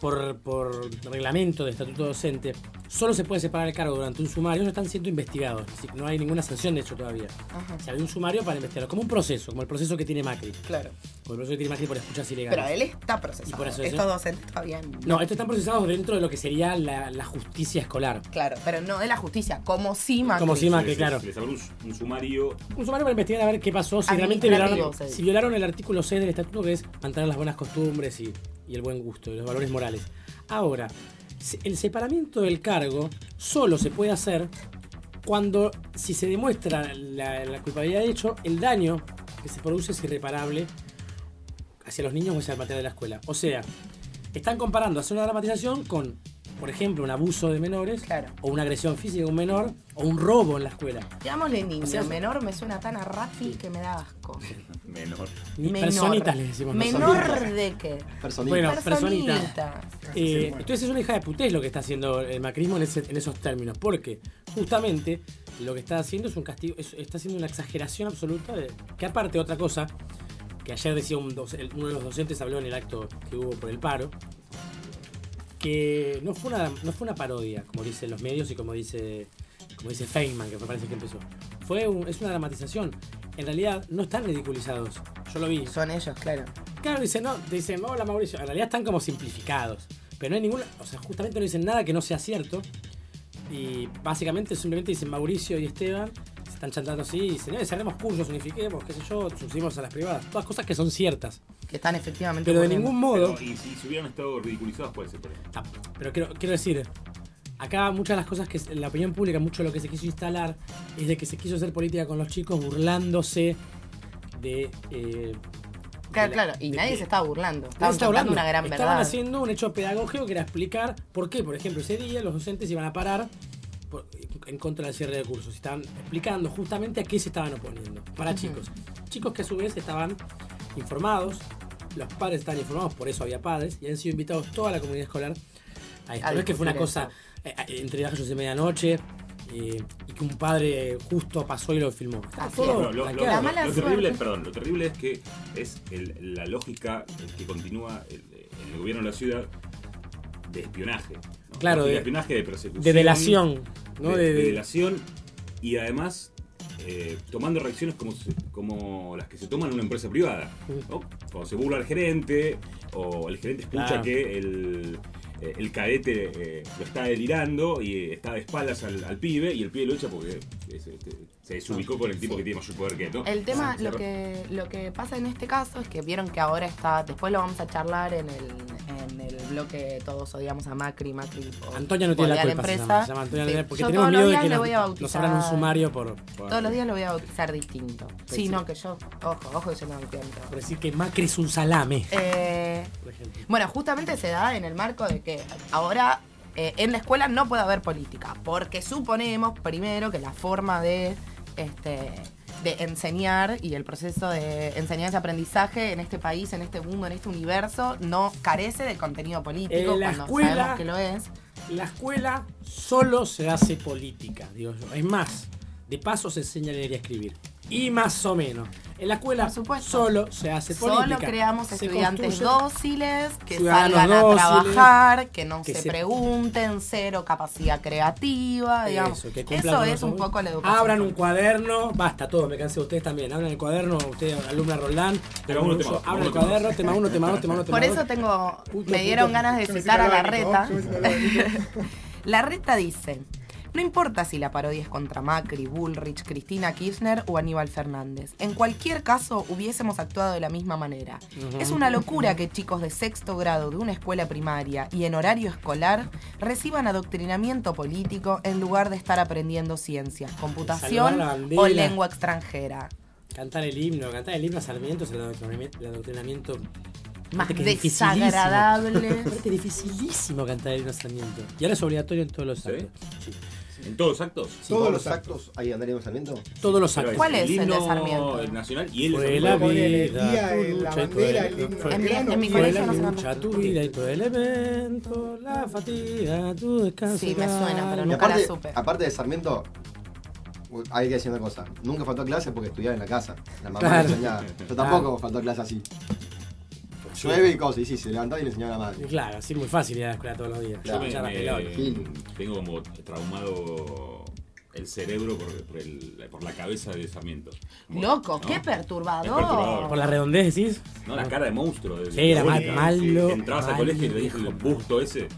Speaker 1: por, por reglamento de estatuto docente solo se puede separar el cargo durante un sumario no están siendo investigados es decir, no hay ninguna sanción de hecho todavía
Speaker 5: Ajá,
Speaker 1: o sea, hay un sumario para investigarlo como un proceso como el proceso que tiene Macri
Speaker 5: claro.
Speaker 1: como el proceso que tiene Macri por escuchas ilegales
Speaker 5: Pero él está
Speaker 1: Y
Speaker 5: procesado.
Speaker 1: por eso
Speaker 5: Estos docentes todavía no.
Speaker 1: no estos están procesados dentro de lo que sería la, la justicia escolar
Speaker 5: Claro, pero no de la justicia, como si Macri.
Speaker 1: Como si Macri. Claro.
Speaker 4: Les abrió un, un sumario.
Speaker 1: Un sumario para investigar a ver qué pasó, si realmente violaron,
Speaker 5: sí.
Speaker 1: si violaron el artículo 6 del estatuto que es mantener las buenas costumbres y, y el buen gusto y los valores morales. Ahora, el separamiento del cargo solo se puede hacer cuando, si se demuestra la, culpabilidad de hecho, el daño que se produce es irreparable hacia los niños o hacia el material de la escuela. O sea, están comparando hacer una dramatización con, por ejemplo, un abuso de menores,
Speaker 5: Claro.
Speaker 1: o una agresión física de un menor, o un robo en la escuela.
Speaker 5: Digámosle niño,
Speaker 1: O sea,
Speaker 5: menor me suena tan a Rafi que me da asco. (laughs)
Speaker 4: Menor.
Speaker 5: Menor.
Speaker 1: personitas les decimos
Speaker 5: ¿Menor
Speaker 1: nosotros.
Speaker 5: de qué?
Speaker 3: Personita.
Speaker 1: Bueno, personita.
Speaker 5: Personita.
Speaker 1: Eh, entonces es una hija de putés lo que está haciendo el macrismo en, ese- en esos términos, porque justamente lo que está haciendo es un castigo, es- está haciendo una exageración absoluta, de, que aparte otra cosa, que ayer decía un doc- el- uno de los docentes, habló en el acto que hubo por el paro, que no fue una, no fue una parodia, como dicen los medios y como dice, como dice Feynman, que me parece que empezó. Fue un- es una dramatización. En realidad no están ridiculizados. Yo lo vi.
Speaker 5: Son ellos, claro.
Speaker 1: Claro, dicen, no, te dicen, hola Mauricio. En realidad están como simplificados. Pero no hay ninguna. O sea, justamente no dicen nada que no sea cierto. Y básicamente simplemente dicen Mauricio y Esteban. Se están chantando así y dicen, eh, cerremos cursos, unifiquemos, qué sé yo, subimos a las privadas. Todas cosas que son ciertas.
Speaker 5: Que están efectivamente.
Speaker 1: Pero de ningún modo.
Speaker 4: Pero, y si, si hubieran estado ridiculizados, puede ser por eso.
Speaker 1: Pero quiero, quiero decir, acá muchas de las cosas que en la opinión pública, mucho de lo que se quiso instalar es de que se quiso hacer política con los chicos burlándose de. eh,
Speaker 5: Claro, claro. Y nadie se está burlando. Estaban
Speaker 1: hablando.
Speaker 5: una gran
Speaker 1: Estaban
Speaker 5: verdad.
Speaker 1: haciendo un hecho pedagógico que era explicar por qué, por ejemplo, ese día los docentes iban a parar por- en contra del cierre de cursos. Y Estaban explicando justamente a qué se estaban oponiendo. Para chicos. Chicos que a su vez estaban informados, los padres estaban informados, por eso había padres, y han sido invitados toda la comunidad escolar a esto. No es que fue una cosa eh, eh, entre gallos de medianoche. Eh, y que un padre justo pasó y lo filmó. Está todo
Speaker 4: lo, lo-.
Speaker 5: La
Speaker 4: lo-
Speaker 5: mala
Speaker 4: terrible, perdón, lo terrible es que es el- la lógica que continúa el, el gobierno de la ciudad de espionaje. ¿no?
Speaker 1: Claro, de-
Speaker 4: espionaje, de persecución.
Speaker 1: de delación. ¿no?
Speaker 4: de,
Speaker 1: De-
Speaker 4: de
Speaker 1: de-
Speaker 4: delación y además eh, tomando reacciones como, como las que se toman en una empresa privada. ¿no? Cuando se burla al gerente o el gerente escucha
Speaker 1: Claro.
Speaker 4: que el, eh, el cadete eh, lo está delirando y está de espaldas al, pibe y el pibe lo echa porque es- este, se desubicó con el tipo que tiene mayor poder que. ¿no?
Speaker 5: El tema,
Speaker 4: Se-
Speaker 5: lo
Speaker 4: se-
Speaker 5: que, lo que pasa en este caso es que vieron que ahora está, después lo vamos a charlar en el, en el bloque Todos odiamos a Macri, Macri. o-
Speaker 1: Antonia no tiene la culpa, se
Speaker 5: empresa.
Speaker 1: llama, se llama Antonia
Speaker 5: Sí,
Speaker 1: porque
Speaker 5: yo
Speaker 1: tenemos
Speaker 5: todos los
Speaker 1: miedo de
Speaker 5: días
Speaker 1: que
Speaker 5: le
Speaker 1: nos,
Speaker 5: voy a
Speaker 1: nos
Speaker 5: bautizar.
Speaker 1: abran un sumario por,
Speaker 5: Todos los días lo voy a bautizar distinto.
Speaker 1: Sí,
Speaker 5: Sí,
Speaker 1: sí.
Speaker 5: no, que yo, ojo, ojo que yo no me cuento.
Speaker 1: por decir que Macri es un salame,
Speaker 5: Eh,
Speaker 1: por ejemplo.
Speaker 5: bueno, justamente se da en el marco de que ahora eh, en la escuela no puede haber política, porque suponemos primero que la forma de este de enseñar y el proceso de enseñanza-aprendizaje en este país, en este mundo, en este universo, no carece de contenido político
Speaker 1: En la
Speaker 5: cuando
Speaker 1: escuela-
Speaker 5: sabemos que lo es.
Speaker 1: La escuela solo se hace política, digo yo. Es más, de paso se enseña a leer y a escribir. Y más o menos. En la escuela solo se hace política.
Speaker 5: Solo creamos
Speaker 1: Se
Speaker 5: estudiantes dóciles que salgan a
Speaker 1: dóciles,
Speaker 5: trabajar, que no
Speaker 1: que
Speaker 5: se,
Speaker 1: se-
Speaker 5: pregunten, cero capacidad creativa, digamos.
Speaker 1: Eso,
Speaker 5: Eso,
Speaker 1: que con
Speaker 5: es un poco la educación.
Speaker 1: Abran un cuaderno, basta, todo, me cansé. Ustedes también, abran el cuaderno, usted, alumna Roldán.
Speaker 4: Tema uno, tema
Speaker 1: abran el cuaderno, tema uno, tema dos, tema uno, tema
Speaker 5: Por eso tengo,
Speaker 1: Puto,
Speaker 5: me dieron
Speaker 1: puto.
Speaker 5: ganas de citar a la reta. (laughs) La reta dice, no importa si la parodia es contra Macri, Bullrich, Cristina Kirchner o Aníbal Fernández. En cualquier caso, hubiésemos actuado de la misma manera. Es una locura que chicos de sexto grado de una escuela primaria y en horario escolar reciban adoctrinamiento político en lugar de estar aprendiendo ciencias, computación o lengua extranjera.
Speaker 1: Cantar el himno, cantar el himno a Sarmiento es el adoctrinamiento, el adoctrinamiento
Speaker 5: Más
Speaker 1: que es
Speaker 5: desagradable. (laughs)
Speaker 1: Aparte, dificilísimo cantar el himno a Sarmiento. Y ahora es obligatorio en todos los
Speaker 4: ¿Sí?
Speaker 1: actos.
Speaker 4: ¿En todos actos?
Speaker 3: Todos los actos hay Andrea Sarmiento.
Speaker 1: Todos los actos.
Speaker 5: ¿Cuál es el de
Speaker 4: himno
Speaker 5: Sarmiento?
Speaker 4: el nacional y él es
Speaker 1: Fue
Speaker 4: el
Speaker 1: la
Speaker 6: el
Speaker 1: vida,
Speaker 6: el- la bandera, el himno.
Speaker 1: Fue-
Speaker 5: En mi- en mi
Speaker 1: fue
Speaker 5: colegio no se
Speaker 1: lucha,
Speaker 5: canta.
Speaker 1: tu vida y tu elemento, la fatiga, tu descanso.
Speaker 5: Sí, me suena, pero nunca la
Speaker 3: aparte,
Speaker 5: supe.
Speaker 3: aparte de Sarmiento, hay que decir una cosa. Nunca faltó clase porque estudiaba en la casa. La mamá
Speaker 1: Claro.
Speaker 3: le enseñaba. Yo tampoco faltó clase así. Llueve y cosas. Y sí, se levantaba y le enseñaba a la madre.
Speaker 1: claro, así muy fácil ir a la escuela todos los días.
Speaker 4: Yo me, me- tengo como traumado el cerebro por, por el- por la cabeza de Sarmiento. Como-
Speaker 5: Loco,
Speaker 4: ¿no?
Speaker 5: qué
Speaker 4: Es
Speaker 5: perturbador.
Speaker 4: perturbador.
Speaker 1: Por la redondez decís.
Speaker 4: No, la cara de monstruo. De,
Speaker 1: Sí, era mal- malo,
Speaker 4: Entrabas al
Speaker 1: malo,
Speaker 4: colegio y te dije el busto ese.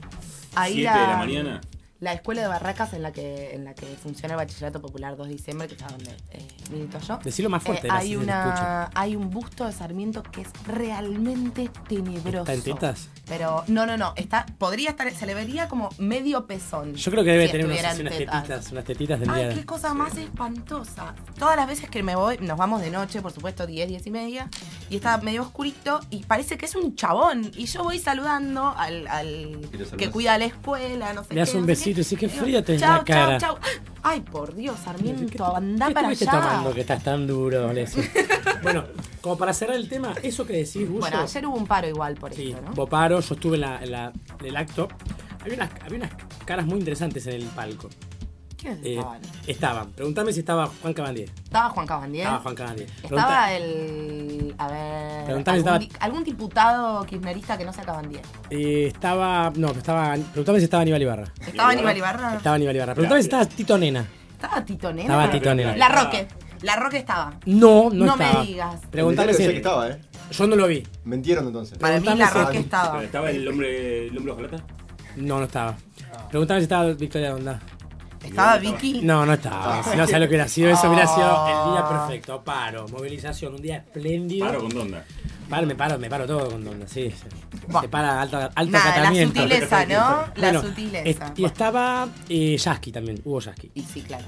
Speaker 5: Ahí
Speaker 4: 7
Speaker 5: la-
Speaker 4: de la mañana.
Speaker 5: La escuela de Barracas en la que en la que funciona el Bachillerato Popular 2 de diciembre, que es a donde eh, milito yo.
Speaker 1: Decilo más fuerte,
Speaker 5: Eh, hay, una, hay un busto de Sarmiento que es realmente tenebroso.
Speaker 1: ¿Está en tetas?
Speaker 5: Pero no, no, no. Está, podría estar, se le vería como medio pezón.
Speaker 1: Yo creo que debe
Speaker 5: si
Speaker 1: tener unas
Speaker 5: tetas.
Speaker 1: tetitas, unas tetitas
Speaker 5: Ay,
Speaker 1: tendría.
Speaker 5: qué cosa más espantosa. Todas las veces que me voy, nos vamos de noche, por supuesto, 10, 10 y media, y está medio oscurito, y parece que es un chabón. Y yo voy saludando al, que cuida la escuela, no sé
Speaker 1: Le das un besito decís, qué fría tenés
Speaker 5: chau,
Speaker 1: la cara.
Speaker 5: Chau, chau. Ay, por Dios,
Speaker 1: ¿Qué,
Speaker 5: Sarmiento, andá
Speaker 1: qué
Speaker 5: para allá.
Speaker 1: tomando que estás tan duro, (laughs) bueno, como para cerrar el tema, eso que decís, Gullo,
Speaker 5: Bueno, ayer hubo un paro igual por
Speaker 1: Sí,
Speaker 5: esto, ¿no?
Speaker 1: vos paro, yo estuve en, la, en, la- en el acto. Había unas, había unas caras muy interesantes en el palco.
Speaker 5: ¿Quiénes
Speaker 1: Eh,
Speaker 5: estaban?
Speaker 1: estaban. Preguntame si estaba Juan Cabandier.
Speaker 5: Estaba Juan Cabandier.
Speaker 1: Estaba Juan Cabandier.
Speaker 5: Estaba el. A ver.
Speaker 1: Preguntame si
Speaker 5: algún,
Speaker 1: estaba-
Speaker 5: di- algún diputado kirchnerista que no sea Cabandier.
Speaker 1: Eh, estaba. No, estaba. Preguntame si estaba Aníbal Ibarra.
Speaker 5: ¿Estaba Aníbal Ibarra?
Speaker 1: Estaba Aníbal Ibarra. Preguntame si estaba Tito Nena.
Speaker 5: ¿Estaba Tito Nena?
Speaker 1: Estaba Tito Nena.
Speaker 5: La Roque. La Roque estaba.
Speaker 1: No, no,
Speaker 5: No me
Speaker 1: estaba.
Speaker 5: digas.
Speaker 1: Preguntame si.
Speaker 3: que estaba, ¿eh?
Speaker 1: Yo no lo vi.
Speaker 3: Mentieron entonces.
Speaker 5: Para mí la
Speaker 1: si-
Speaker 5: Roque estaba.
Speaker 4: ¿Estaba el hombre, el hombre ojalata?
Speaker 1: No, no estaba. Preguntame si estaba Victoria Donda.
Speaker 5: ¿Estaba Vicky?
Speaker 1: No, no estaba. Si no sabes lo que hubiera sido, eso hubiera sido el día
Speaker 5: Ah.
Speaker 1: perfecto. Paro, movilización, un día espléndido.
Speaker 4: Paro con Donda.
Speaker 1: Paro, me paro, me paro todo con Donda, sí. sí.
Speaker 5: Buah.
Speaker 1: Se para alto, alto
Speaker 5: Nada, la sutileza, ¿no? La
Speaker 1: Bueno,
Speaker 5: sutileza.
Speaker 1: est- y estaba eh, Yasky también, Hugo Yasky.
Speaker 5: Y sí, claro.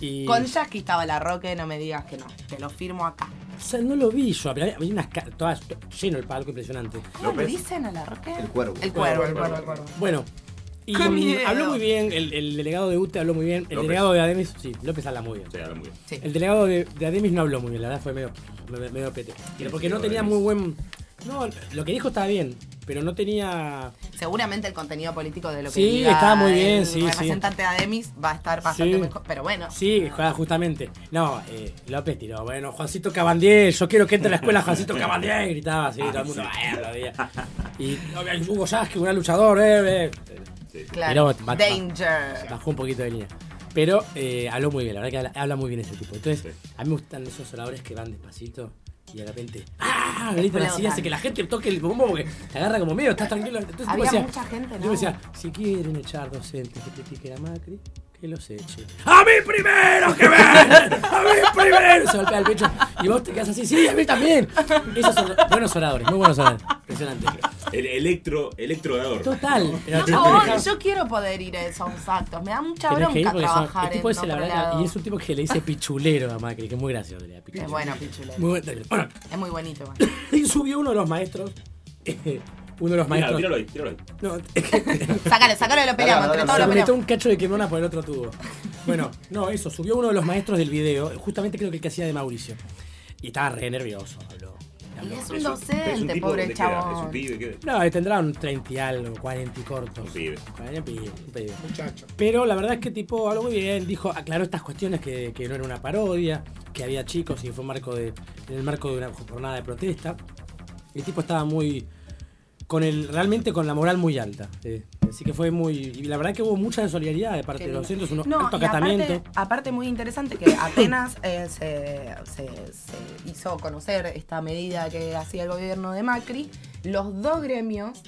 Speaker 1: Y,
Speaker 5: Con Jackie estaba la Roque, no me digas que no. Te lo firmo acá.
Speaker 1: o sea, no lo vi yo, pero había, había unas todas to- lleno el palco, impresionante.
Speaker 5: ¿Cómo le dicen a la Roque?
Speaker 3: El cuervo.
Speaker 5: El cuervo, el cuervo, el cuervo.
Speaker 1: Bueno, y habló muy bien, el, el delegado de UTE habló muy bien, el
Speaker 4: López.
Speaker 1: delegado de Ademis, sí, López habla muy bien.
Speaker 4: Sí, habla muy bien.
Speaker 5: Sí.
Speaker 1: El delegado de, de Ademis no habló muy bien, la verdad fue medio, medio, medio pete. Pero porque no tenía muy buen... No, lo que dijo estaba bien, pero no tenía...
Speaker 5: Seguramente el contenido político de lo que
Speaker 1: Sí,
Speaker 5: diga
Speaker 1: estaba muy bien,
Speaker 5: el
Speaker 1: sí, sí.
Speaker 5: representante de Ademis va a estar bastante
Speaker 1: Sí.
Speaker 5: mejor. Pero bueno,
Speaker 1: Sí, juega justamente. No, eh, López tiró. Bueno, Juancito Cabandier, yo quiero que entre a la escuela Juancito Cabandier. Gritaba así, todo el mundo (laughs)
Speaker 4: Sí.
Speaker 1: "Eh", aplaudía. Y no, Hugo Yasky, un gran luchador, eh, eh.
Speaker 4: Sí.
Speaker 5: claro.
Speaker 1: Pero,
Speaker 5: Danger.
Speaker 1: Bajó un poquito de línea. Pero eh, habló muy bien, la verdad que habla, habla muy bien ese tipo. Entonces,
Speaker 4: Sí.
Speaker 1: a mí me gustan esos oradores que van despacito y de repente ¡Ah! gritan así, hace que la gente toque el bombo porque te agarra como medio, estás tranquilo. Entonces,
Speaker 5: Había
Speaker 1: decía-
Speaker 5: mucha gente,
Speaker 1: Yo
Speaker 5: ¿no?
Speaker 1: decía, si quieren echar docentes que critiquen a Macri, que los echen. ¡A mí primero que ven! ¡A mí primero! Se golpea el pecho y vos te quedas así, sí, a mí también. Esos son buenos oradores, muy buenos oradores. Impresionante.
Speaker 4: El electro, electroador.
Speaker 1: Total.
Speaker 5: Yo, quiero poder ir a esos actos. Me da mucha bronca
Speaker 1: porque son-
Speaker 5: trabajar
Speaker 1: el tipo
Speaker 5: en
Speaker 1: ese, la
Speaker 5: otro
Speaker 1: verdad,
Speaker 5: lado.
Speaker 1: y es un tipo que le dice pichulero a Macri, que es muy gracioso. le da pichulero.
Speaker 5: Es bueno, pichulero.
Speaker 1: Muy bueno. Bueno,
Speaker 5: Es muy bonito. igual. (coughs)
Speaker 1: y subió uno de los maestros. Uno de los maestros.
Speaker 4: tíralo ahí, tíralo ahí.
Speaker 1: No, (laughs) es que-
Speaker 5: Sácalo, sácalo y lo peleamos. Entre todos
Speaker 1: Se
Speaker 5: lo
Speaker 1: conectó un cacho de quemona por el otro tubo. Bueno, no, eso, subió uno de los maestros del video, justamente creo que el que hacía de Mauricio. Y estaba re nervioso, habló.
Speaker 5: Y es un
Speaker 4: Pero es un
Speaker 5: docente, pobre
Speaker 4: edad, Es un pibe, ¿qué?
Speaker 1: No, tendrá un 30 y algo, 40 y cortos.
Speaker 4: Un pibe.
Speaker 1: 40 y pibe, un pibe.
Speaker 6: Muchacho.
Speaker 1: Pero la verdad es que tipo habló muy bien, dijo, aclaró estas cuestiones que, que no era una parodia, que había chicos y fue marco de, en el marco de una jornada de protesta. El tipo estaba muy con el, realmente con la moral muy alta. eh. Así que fue muy. Y la verdad que hubo mucha solidaridad de parte de los docentes, un
Speaker 5: No,
Speaker 1: alto acatamiento.
Speaker 5: aparte, aparte muy interesante que apenas eh, se, se- se hizo conocer esta medida que hacía el gobierno de Macri, los dos gremios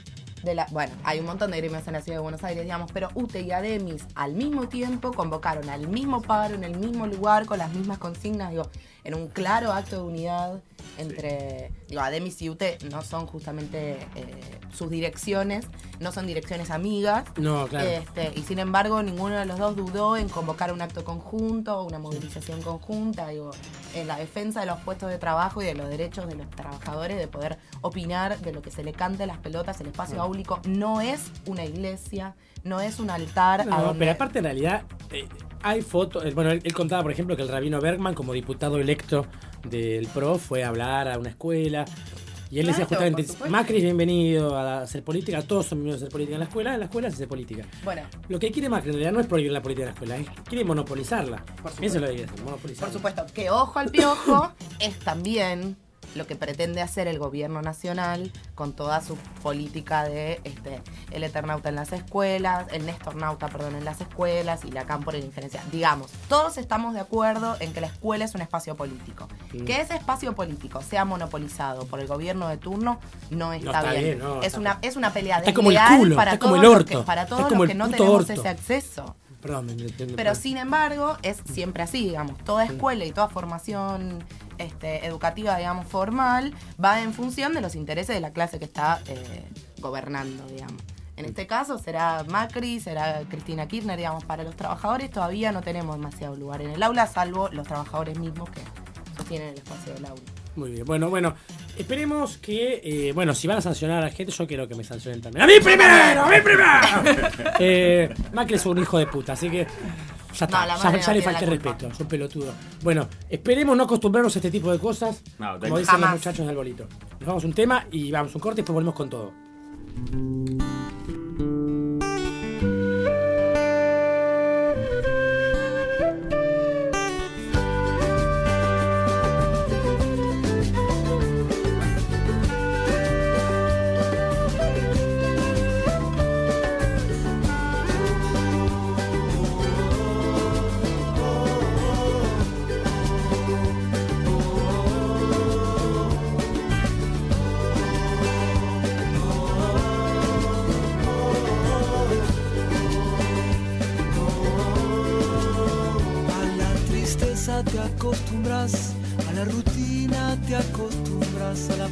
Speaker 5: de la, bueno, hay un montón de gremios en la ciudad de Buenos Aires, digamos, pero UTE y ADEMIS al mismo tiempo convocaron al mismo paro en el mismo lugar con las mismas consignas, digo, en un claro acto de unidad entre, digo, ADEMIS y UTE no son justamente eh, sus direcciones, no son direcciones amigas,
Speaker 1: No, claro.
Speaker 5: este, y sin embargo, ninguno de los dos dudó en convocar un acto conjunto, una movilización conjunta, digo, en la defensa de los puestos de trabajo y de los derechos de los trabajadores de poder opinar de lo que se le cante a las pelotas. El espacio público no es una iglesia, no es un altar. a
Speaker 1: No,
Speaker 5: donde-
Speaker 1: pero aparte en realidad eh, hay fotos. eh, Bueno, él, él contaba, por ejemplo, que el rabino Bergman, como diputado electo del PRO, fue a hablar a una escuela. Y él decía justamente,
Speaker 5: por.
Speaker 1: Macri es bienvenido a hacer política, todos son bienvenidos a hacer política en la escuela, en la escuela se hace política.
Speaker 5: Bueno,
Speaker 1: Lo que quiere Macri en realidad no es prohibir la política en la escuela, es, quiere monopolizarla.
Speaker 5: supuesto.
Speaker 1: Eso es lo que quiere hacer, monopolizarla.
Speaker 5: por supuesto, que ojo al piojo es también lo que pretende hacer el gobierno nacional con toda su política de este el Eternauta en las escuelas, el Nestornauta, perdón, en las escuelas y la Cámpora en injerencia. Digamos, todos estamos de acuerdo en que la escuela es un espacio político. Que ese espacio político sea monopolizado por el gobierno de turno no está,
Speaker 1: está
Speaker 5: bien.
Speaker 1: bien, no,
Speaker 5: es
Speaker 1: está
Speaker 5: una es una pelea
Speaker 1: culo,
Speaker 5: para
Speaker 1: está como
Speaker 5: todos
Speaker 1: el
Speaker 5: los que,
Speaker 1: orto,
Speaker 5: para
Speaker 1: está
Speaker 5: todos
Speaker 1: como
Speaker 5: los
Speaker 1: el
Speaker 5: que no tenemos
Speaker 1: orto.
Speaker 5: ese acceso.
Speaker 1: Perdón, me-
Speaker 5: Pero sin embargo, es siempre así, digamos. Toda escuela y toda formación este, educativa, digamos, formal, va en función de los intereses de la clase que está eh, gobernando, digamos. En este caso será Macri, será Cristina Kirchner, digamos, para los trabajadores todavía no tenemos demasiado lugar en el aula, salvo los trabajadores mismos que sostienen el espacio del aula.
Speaker 1: Muy bien, bueno, bueno, esperemos que, eh, bueno, si van a sancionar a la gente, yo quiero que me sancionen también. ¡A mí primero! ¡A mí primero! (laughs) eh, Macri es un hijo de puta, así que ya está,
Speaker 5: No, la
Speaker 1: ya, ya le
Speaker 5: culpa.
Speaker 1: respeto, es un pelotudo. Bueno, esperemos no acostumbrarnos a este tipo de cosas,
Speaker 4: No,
Speaker 1: como dicen los muchachos del bolito. Nos vamos a un tema y vamos a un corte y después volvemos con todo.
Speaker 6: Acostumbras, a la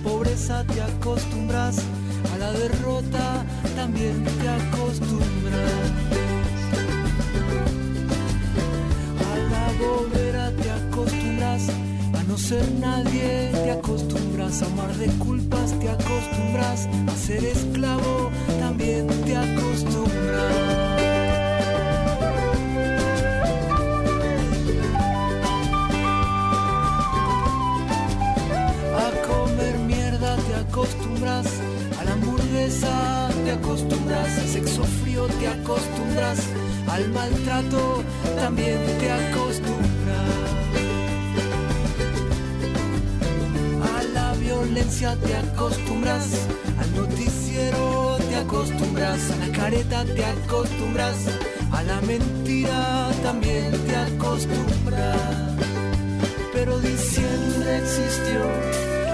Speaker 6: acostumbras, a la mentira también te acostumbras pero diciembre existió.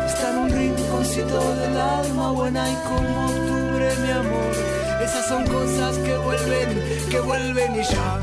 Speaker 6: Está en un rinconcito del alma buena y como octubre, mi amor. Esas son cosas que vuelven, que vuelven y ya.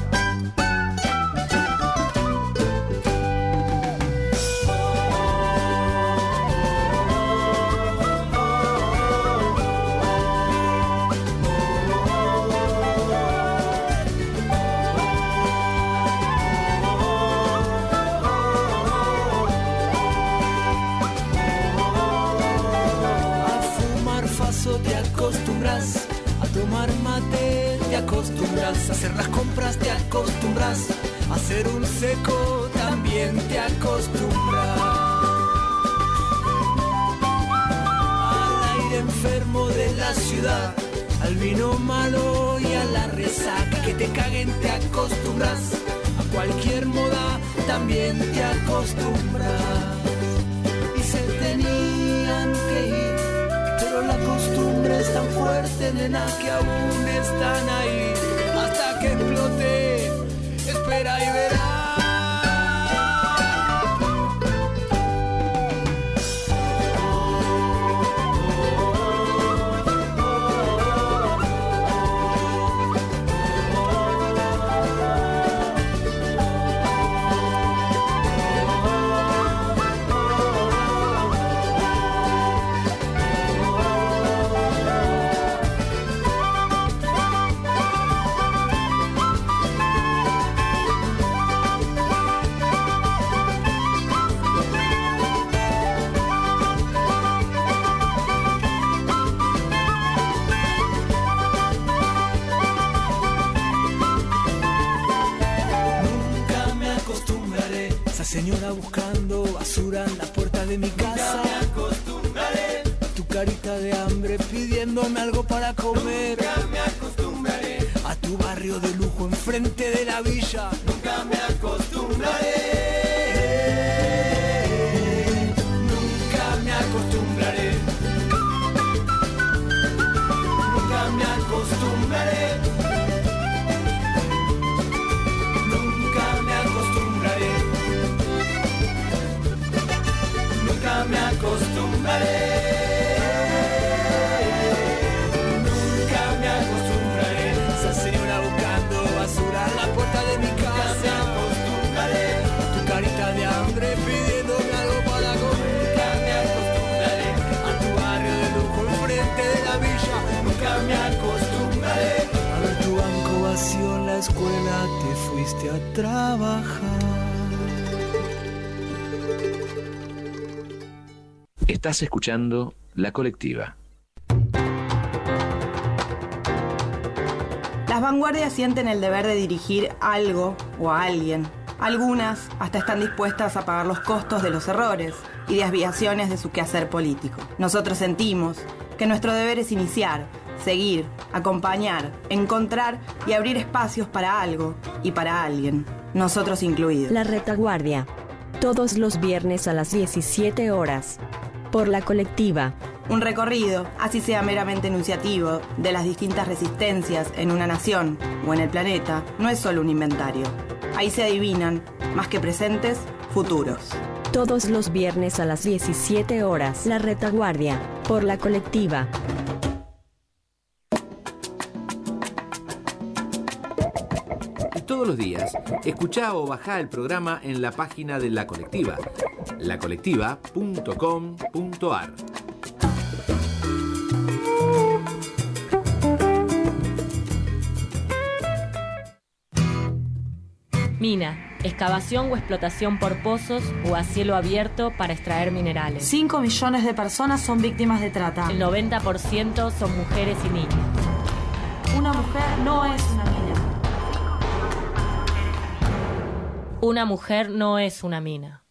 Speaker 6: somebody fuiste a trabajar.
Speaker 7: Estás escuchando La Colectiva.
Speaker 8: Las vanguardias sienten el deber de dirigir algo o a alguien. Algunas hasta están dispuestas a pagar los costos de los errores y desviaciones de su quehacer político. Nosotros sentimos que nuestro deber es iniciar, seguir, acompañar, encontrar y abrir espacios para algo y para alguien, nosotros incluidos.
Speaker 9: La retaguardia. Todos los viernes a las 17 horas. Por la colectiva.
Speaker 8: Un recorrido, así sea meramente enunciativo, de las distintas resistencias en una nación o en el planeta, no es solo un inventario. Ahí se adivinan, más que presentes, futuros.
Speaker 9: Todos los viernes a las 17 horas. La retaguardia. Por la colectiva.
Speaker 10: Todos los días, escuchá o bajá el programa en la página de La Colectiva, lacolectiva.com.ar.
Speaker 11: Mina, excavación o explotación por pozos o a cielo abierto para extraer minerales.
Speaker 12: 5 millones de personas son víctimas de trata.
Speaker 11: El 90% son mujeres y niños.
Speaker 12: Una mujer no es una
Speaker 11: Una mujer no es una mina.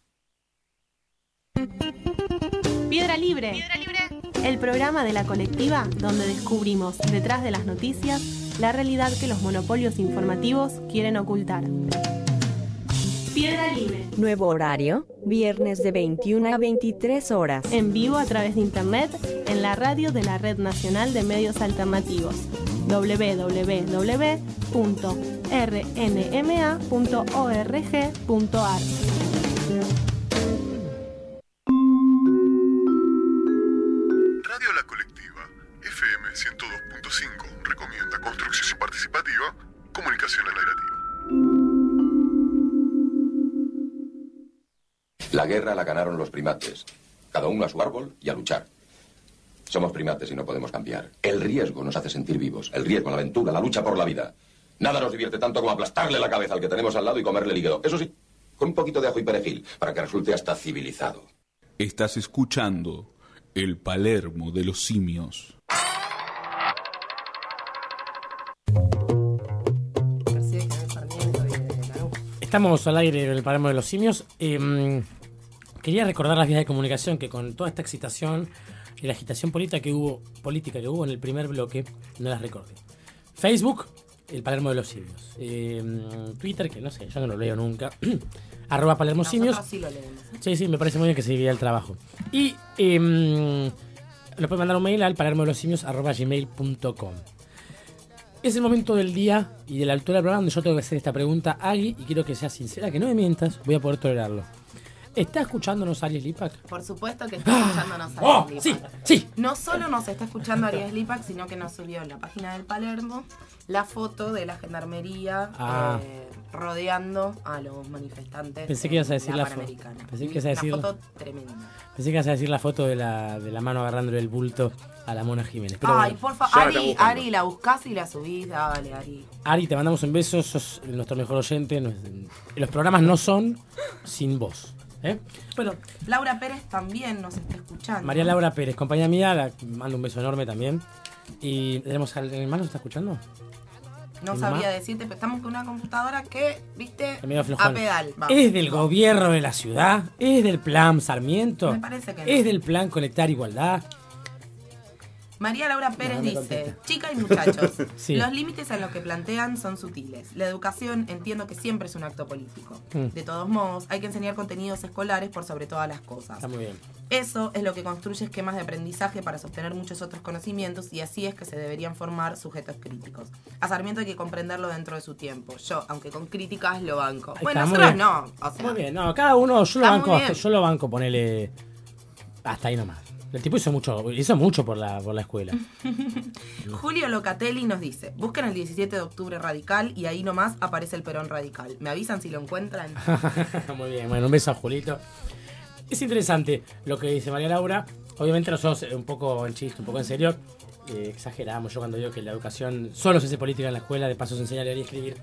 Speaker 13: Piedra Libre. El programa de la colectiva donde descubrimos detrás de las noticias la realidad que los monopolios informativos quieren ocultar. Piedra Libre.
Speaker 9: Nuevo horario, viernes de 21 a 23 horas.
Speaker 13: En vivo a través de internet en la radio de la Red Nacional de Medios Alternativos www.rnma.org.ar.
Speaker 14: Radio La Colectiva, FM 102.5, recomienda construcción participativa, comunicación alternativa.
Speaker 15: La guerra la ganaron los primates, cada uno a su árbol y a luchar. Somos primates y no podemos cambiar. El riesgo nos hace sentir vivos, el riesgo, la aventura, la lucha por la vida. Nada nos divierte tanto como aplastarle la cabeza al que tenemos al lado y comerle el hígado. Eso sí, con un poquito de ajo y perejil, para que resulte hasta civilizado.
Speaker 16: Estás escuchando el Palermo de los simios.
Speaker 1: Estamos al aire del Palermo de los Simios. Eh, quería recordar las vías de comunicación que con toda esta excitación y la agitación política que hubo, política que hubo en el primer bloque, no las recordé. Facebook, el Palermo de los Simios. Eh, Twitter, que no sé, yo no lo leo nunca. (clears throat) Arroba Palermo Simios.
Speaker 5: Sí lo leemos.
Speaker 1: Sí, sí, me parece muy bien que se divida el trabajo. Y eh, le pueden mandar un mail al palermo de los simios arroba gmail.com. Es el momento del día y de la altura del programa donde yo tengo que hacer esta pregunta a Agui y quiero que sea sincera, que no me mientas, voy a poder tolerarlo. ¿Está escuchándonos Ariel Lipak?
Speaker 5: Por supuesto que está escuchándonos a
Speaker 1: ¡Oh!
Speaker 5: Ariel
Speaker 1: Sí,
Speaker 5: Lipak.
Speaker 1: sí.
Speaker 5: No solo nos está escuchando Ariel Lipak, sino que nos subió en la página del Palermo la foto de la gendarmería
Speaker 1: Ah.
Speaker 5: eh, rodeando a los manifestantes.
Speaker 1: Pensé que ibas a decir la, fo-
Speaker 5: Panamericana.
Speaker 1: Pensé que ibas a decir,
Speaker 5: Una foto tremenda.
Speaker 1: pensé que ibas a decir la foto de la, de la mano agarrándole el bulto a la Mona Jiménez. Pero
Speaker 5: Ay,
Speaker 1: bueno.
Speaker 5: por favor,
Speaker 1: la
Speaker 5: Ari. Ari, la buscás y la subís, dale, Ari.
Speaker 1: Ari, te mandamos un beso, sos nuestro mejor oyente. Los programas no son sin vos. ¿Eh? Bueno,
Speaker 5: Laura Pérez también nos está escuchando.
Speaker 1: María Laura Pérez, compañía mía, la mando un beso enorme también. Y tenemos al hermano, ¿está escuchando?
Speaker 5: No
Speaker 1: ¿Mi
Speaker 5: sabía decirte, pero estamos con una computadora que, viste, a pedal. vamos.
Speaker 1: ¿Es del gobierno de la ciudad? ¿Es del plan Sarmiento?
Speaker 5: Me parece que no.
Speaker 1: ¿Es del plan Conectar Igualdad?
Speaker 5: María Laura Pérez
Speaker 1: No,
Speaker 5: dice, chicas y muchachos, (laughs)
Speaker 1: Sí.
Speaker 5: los límites a lo que plantean son sutiles. La educación entiendo que siempre es un acto político.
Speaker 1: Mm.
Speaker 5: De todos modos, hay que enseñar contenidos escolares por sobre todas las cosas.
Speaker 1: Está muy bien.
Speaker 5: Eso es lo que construye esquemas de aprendizaje para sostener muchos otros conocimientos y así es que se deberían formar sujetos críticos. A Sarmiento hay que comprenderlo dentro de su tiempo. Yo, aunque con críticas, lo banco. Bueno, nosotros no. O sea,
Speaker 1: Muy bien, no, cada uno, yo lo banco, yo lo banco, ponele hasta ahí nomás. El tipo hizo mucho, hizo mucho por la, por la escuela. (laughs)
Speaker 5: Julio Locatelli nos dice, busquen el 17 de octubre radical y ahí nomás aparece el Perón radical. ¿Me avisan si lo encuentran? (laughs)
Speaker 1: Muy bien, bueno, un beso a Julito. Es interesante lo que dice María Laura. Obviamente nosotros eh, un poco en chiste, un poco en serio, eh, exageramos. Yo cuando digo que la educación solo se hace política en la escuela, de paso se enseña a leer y escribir,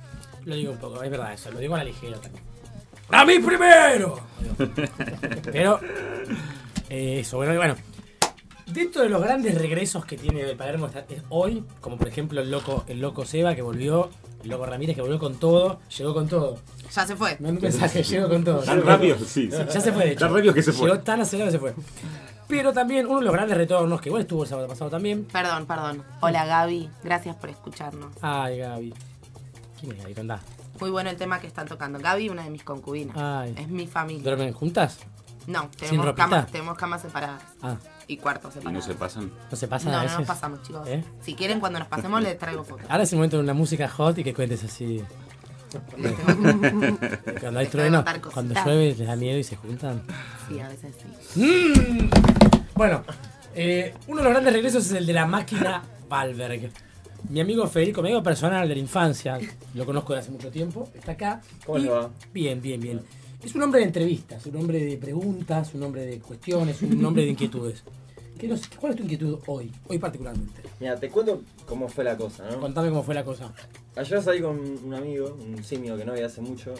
Speaker 1: lo digo un poco, es verdad eso, lo digo a la ligera también. ¡A mí primero! (laughs) Pero, eh, eso, bueno, bueno. Dentro de los grandes regresos que tiene el Palermo es hoy, como por ejemplo el loco, el loco Seba que volvió, el loco Ramírez que volvió con todo, llegó con todo.
Speaker 5: Ya se fue.
Speaker 1: Un mensaje, (laughs) llegó con todo.
Speaker 4: Tan rápido, sí, sí.
Speaker 1: Ya se fue, de hecho.
Speaker 4: Tan rápido que se fue.
Speaker 1: Llegó tan acelerado que se fue. Pero también uno de los grandes retornos, que igual estuvo el sábado pasado también.
Speaker 5: Perdón, perdón. Hola Gaby, gracias por escucharnos.
Speaker 1: Ay, Gaby. ¿Quién es Gaby?
Speaker 5: Muy bueno el tema que están tocando. Gaby, una de mis concubinas.
Speaker 1: Ay.
Speaker 5: Es mi familia.
Speaker 1: ¿Duermen juntas?
Speaker 5: No,
Speaker 1: ¿Sin
Speaker 5: tenemos camas, tenemos camas separadas.
Speaker 1: Ah.
Speaker 5: Y cuartos
Speaker 4: ¿Y no
Speaker 5: separados.
Speaker 4: se pasan?
Speaker 1: ¿No se pasan
Speaker 5: no,
Speaker 1: a
Speaker 5: no
Speaker 1: veces?
Speaker 5: nos pasamos, chicos.
Speaker 1: ¿Eh?
Speaker 5: Si quieren, cuando nos pasemos, les traigo fotos.
Speaker 1: Ahora es el momento de una música hot y que cuentes así. (laughs) cuando hay
Speaker 5: Les
Speaker 1: trueno,
Speaker 5: traigo tal
Speaker 1: cuando llueve les da miedo y se juntan.
Speaker 5: Sí, a veces sí.
Speaker 1: Mm. Bueno, eh, uno de los grandes regresos es el de la máquina Valberg. mi amigo Federico, mi amigo personal de la infancia, lo conozco de hace mucho tiempo, está acá.
Speaker 17: ¿Cómo
Speaker 1: y-
Speaker 17: le va?
Speaker 1: Bien, bien, bien. Es un hombre de entrevistas, un hombre de preguntas, un hombre de cuestiones, un hombre de inquietudes. ¿Qué nos- ¿Cuál es tu inquietud hoy? Hoy particularmente.
Speaker 17: Mira, te cuento cómo fue la cosa, ¿no?
Speaker 1: Contame cómo fue la cosa.
Speaker 17: Ayer salí con un amigo, un simio que no veía hace mucho.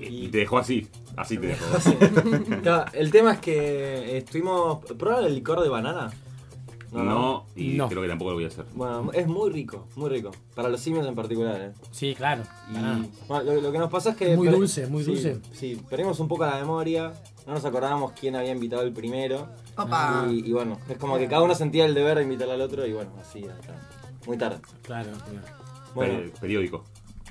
Speaker 4: Y te dejó así. Así te dejó. (laughs)
Speaker 17: Claro, el tema es que estuvimos. ¿Probaron el licor de banana?
Speaker 4: No, y
Speaker 1: No.
Speaker 4: creo que tampoco lo voy a hacer.
Speaker 17: Bueno, es muy rico, muy rico. Para los simios en particular, ¿eh?
Speaker 1: Sí, claro.
Speaker 17: Y
Speaker 1: Ah.
Speaker 17: bueno, lo, lo que nos pasó es que.
Speaker 1: Es muy dulce, muy
Speaker 17: sí,
Speaker 1: dulce.
Speaker 17: Sí, perdimos un poco la memoria. No nos acordábamos quién había invitado el primero.
Speaker 5: Opa.
Speaker 17: Y, y bueno, es como que cada uno sentía el deber de invitar al otro y bueno, así hasta muy tarde.
Speaker 1: Claro,
Speaker 17: Bueno,
Speaker 4: Peri- periódico.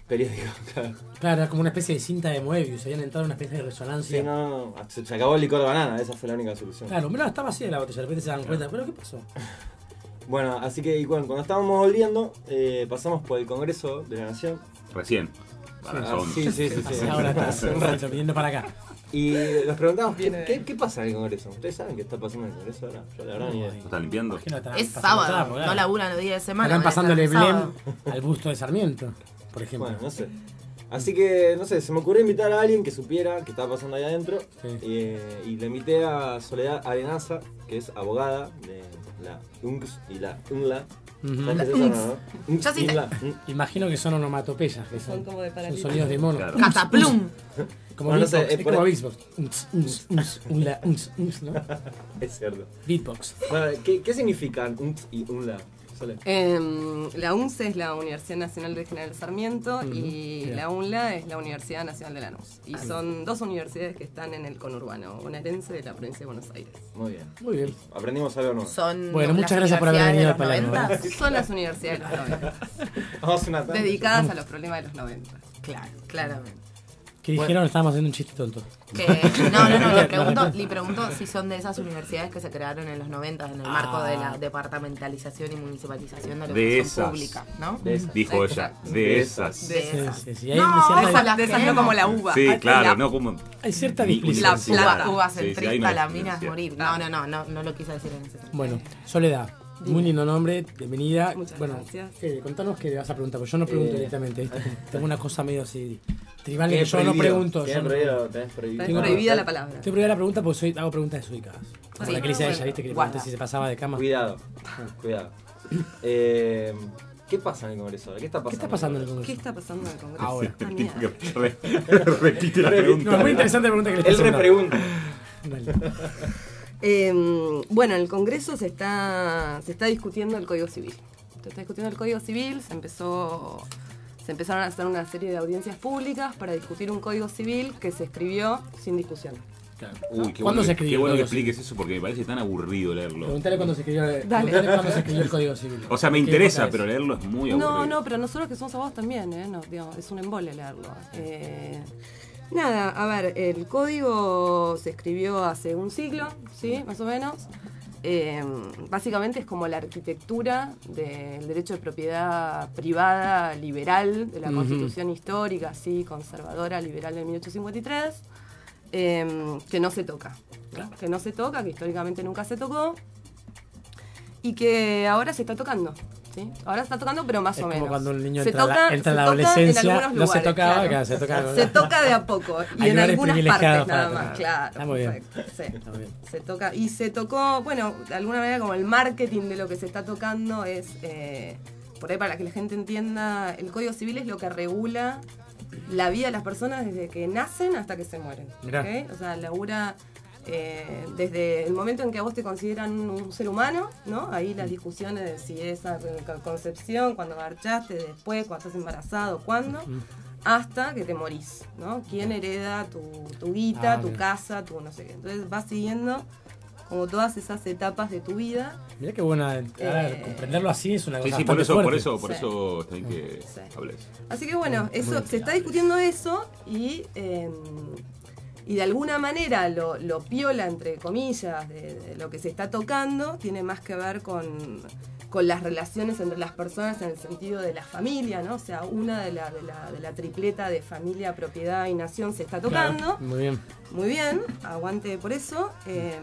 Speaker 17: Periódico, (laughs) claro.
Speaker 1: Claro, era como una especie de cinta de Moebius, habían entrado en una especie de resonancia.
Speaker 17: Sí, no, no, no, se, se acabó el licor de banana, esa fue la única solución.
Speaker 1: Claro, mira, estaba así de la botella, de repente se dan cuenta, pero ¿qué pasó? (laughs)
Speaker 17: Bueno, así que y bueno, cuando estábamos volviendo, eh, pasamos por el Congreso de la Nación.
Speaker 4: Recién.
Speaker 17: Ah, sí, sí, sí, sí.
Speaker 1: Ahora estás (laughs) un rato viniendo para acá.
Speaker 17: Y nos preguntamos, ¿qué, qué, qué pasa en el Congreso? ¿Ustedes saben qué está pasando en el Congreso ahora? Yo la verdad ni idea.
Speaker 4: ¿Lo están limpiando?
Speaker 5: Es sábado, no laburan los días de semana.
Speaker 1: Están pasándole blem al busto de Sarmiento, por ejemplo.
Speaker 17: Bueno, no sé. Así que, no sé, se me ocurrió invitar a alguien que supiera qué estaba pasando ahí adentro. eh, y le invité a Soledad Arenaza, que es abogada de la UNCS y la UNLA. ¿Sabes qué
Speaker 1: La
Speaker 17: no? UNCS
Speaker 1: sí. Imagino que son onomatopeyas, que son,
Speaker 17: Son como de
Speaker 1: son sonidos de mono.
Speaker 17: Claro.
Speaker 5: Cataplum. (laughs)
Speaker 1: Como
Speaker 17: Bueno, no sé,
Speaker 1: beatbox, es
Speaker 17: por
Speaker 1: como beatbox. Uns, uns, uns, unla, uns, uns, ¿no? (laughs)
Speaker 17: Es cierto.
Speaker 1: Beatbox.
Speaker 17: Bueno, ¿qué, qué significan UNCS y UNLA?
Speaker 18: Em, la UNCE es la Universidad Nacional de General Sarmiento y la UNLA es la Universidad Nacional de Lanús. Y
Speaker 17: Ah,
Speaker 18: son dos universidades que están en el conurbano bonaerense de la provincia de Buenos Aires.
Speaker 17: Muy bien.
Speaker 1: Muy bien.
Speaker 17: Aprendimos algo nuevo.
Speaker 5: Son
Speaker 1: Bueno, muchas gracias por haber venido al Palermo. ¿eh?
Speaker 5: 90.
Speaker 18: Son las universidades de los 90. (laughs)
Speaker 17: Vamos a una.
Speaker 18: Dedicadas a los problemas de los 90.
Speaker 5: Claro, claramente.
Speaker 1: Que dijeron estábamos haciendo un chiste tonto.
Speaker 5: Que, no, no, no, (laughs) le pregunto, le pregunto si son de esas universidades que se crearon en los 90 en el marco de la departamentalización y municipalización de la
Speaker 4: De
Speaker 5: educación
Speaker 4: esas.
Speaker 5: pública, ¿no?
Speaker 4: De esas. Dijo ella. De esas.
Speaker 5: De esas.
Speaker 1: sí, sí. Hay
Speaker 5: No, esas
Speaker 18: de esas no como la uva.
Speaker 4: Sí, claro,
Speaker 18: la-
Speaker 4: no como.
Speaker 1: Hay cierta displicencia.
Speaker 5: La uva
Speaker 4: Sí, sí, hay
Speaker 5: centrista, la mina es morir. No, no, no, no, no lo quise decir en ese sentido.
Speaker 1: Bueno, Soledad, muy lindo nombre, bienvenida.
Speaker 18: Muchas
Speaker 1: bueno,
Speaker 18: gracias.
Speaker 1: Fede, contanos qué le vas a preguntar, porque yo no pregunto
Speaker 17: Eh,
Speaker 1: directamente. ¿viste? (laughs) Tengo una cosa medio así tribal que yo no
Speaker 17: prohibido,
Speaker 1: pregunto.
Speaker 17: tienes
Speaker 1: yo no
Speaker 17: prohibido,
Speaker 1: pregunto.
Speaker 17: tenés prohibido.
Speaker 1: Tengo-
Speaker 18: prohibida la palabra.
Speaker 1: Estoy prohibida la pregunta porque soy, hago preguntas desubicadas. Como
Speaker 18: Sí.
Speaker 1: la que le hice a ella, ¿viste? Que le pregunté si se pasaba de cama.
Speaker 17: Cuidado, cuidado. (coughs) Eh, ¿Qué pasa en el Congreso ahora? ¿Qué está pasando?
Speaker 1: ¿Qué está pasando en el Congreso?
Speaker 18: ¿Qué está pasando en el Congreso?
Speaker 1: Ahora.
Speaker 18: Ah, mira.
Speaker 4: Repite la (laughs) pregunta.
Speaker 1: No, es muy interesante la pregunta que le
Speaker 17: Él
Speaker 1: estás haciendo.
Speaker 17: repregunta.
Speaker 1: Dale. (laughs)
Speaker 18: Eh, bueno, en el Congreso se está, se está discutiendo el Código Civil. Se está discutiendo el Código Civil, se empezó se empezaron a hacer una serie de audiencias públicas para discutir un Código Civil que se escribió sin discusión.
Speaker 4: Uy, qué
Speaker 1: ¿Cuándo
Speaker 4: bueno,
Speaker 1: se
Speaker 4: que-
Speaker 1: escribió
Speaker 4: Qué bueno que
Speaker 1: Civil?
Speaker 4: expliques eso porque me parece tan aburrido leerlo.
Speaker 1: Preguntale cuándo se escribió,
Speaker 18: Dale.
Speaker 1: preguntale cuándo se escribió el Código Civil.
Speaker 4: O sea, me
Speaker 1: ¿Qué
Speaker 4: interesa, pero leerlo es muy aburrido.
Speaker 18: No, no, pero nosotros que somos abogados también, ¿eh? No, digamos, es un embole leerlo. Eh, nada, a ver, el código se escribió hace un siglo, ¿sí? Más o menos. Eh, básicamente es como la arquitectura del derecho de propiedad privada liberal de la. Constitución histórica, así, conservadora, liberal del 1853, eh, que no se toca. ¿no? Que no se toca, que históricamente nunca se tocó y que ahora se está tocando. ¿Sí? Ahora se está tocando, pero más
Speaker 1: Es
Speaker 18: o
Speaker 1: como
Speaker 18: menos.
Speaker 1: cuando un niño
Speaker 18: se
Speaker 1: entra, a la-
Speaker 18: toca,
Speaker 1: entra
Speaker 18: se
Speaker 1: la
Speaker 18: toca en
Speaker 1: adolescencia,
Speaker 18: algunos
Speaker 1: no se
Speaker 18: lugares, claro.
Speaker 1: claro, se toca- (laughs)
Speaker 18: Se toca de a (laughs) poco y
Speaker 1: Hay
Speaker 18: en
Speaker 1: lugares
Speaker 18: algunas partes nada más, claro.
Speaker 1: Está muy bien.
Speaker 18: perfecto, sí.
Speaker 1: Está bien.
Speaker 18: Se toca y se tocó, bueno, de alguna manera como el marketing de lo que se está tocando es, eh, por ahí para que la gente entienda, el Código Civil es lo que regula la vida de las personas desde que nacen hasta que se mueren.
Speaker 1: Mirá.
Speaker 18: ¿ok? O sea, labura eh, desde el momento en que a vos te consideran un ser humano, ¿no? Ahí las discusiones de si es a con- concepción, cuando marchaste, después, cuando estás embarazado, cuándo, hasta que te morís, ¿no? ¿Quién hereda tu, tu guita,
Speaker 1: Ah,
Speaker 18: tu
Speaker 1: mira.
Speaker 18: casa, tu no sé qué? Entonces vas siguiendo como todas esas etapas de tu vida.
Speaker 1: Mirá qué buena.
Speaker 18: Eh,
Speaker 1: comprenderlo así es una
Speaker 4: Sí,
Speaker 1: cosa
Speaker 4: sí, por
Speaker 1: bastante
Speaker 4: eso, por eso, por
Speaker 18: Sí.
Speaker 4: eso está bien que
Speaker 18: Sí.
Speaker 4: hables.
Speaker 18: Así que bueno, eso se está discutiendo eso y, eh, y de alguna manera lo, lo piola, entre comillas, de, de lo que se está tocando, tiene más que ver con, con las relaciones entre las personas en el sentido de la familia, ¿no? O sea, una de la, de la, de la tripleta de familia, propiedad y nación se está tocando.
Speaker 1: Claro, muy bien.
Speaker 18: Muy bien, aguante por eso. Eh,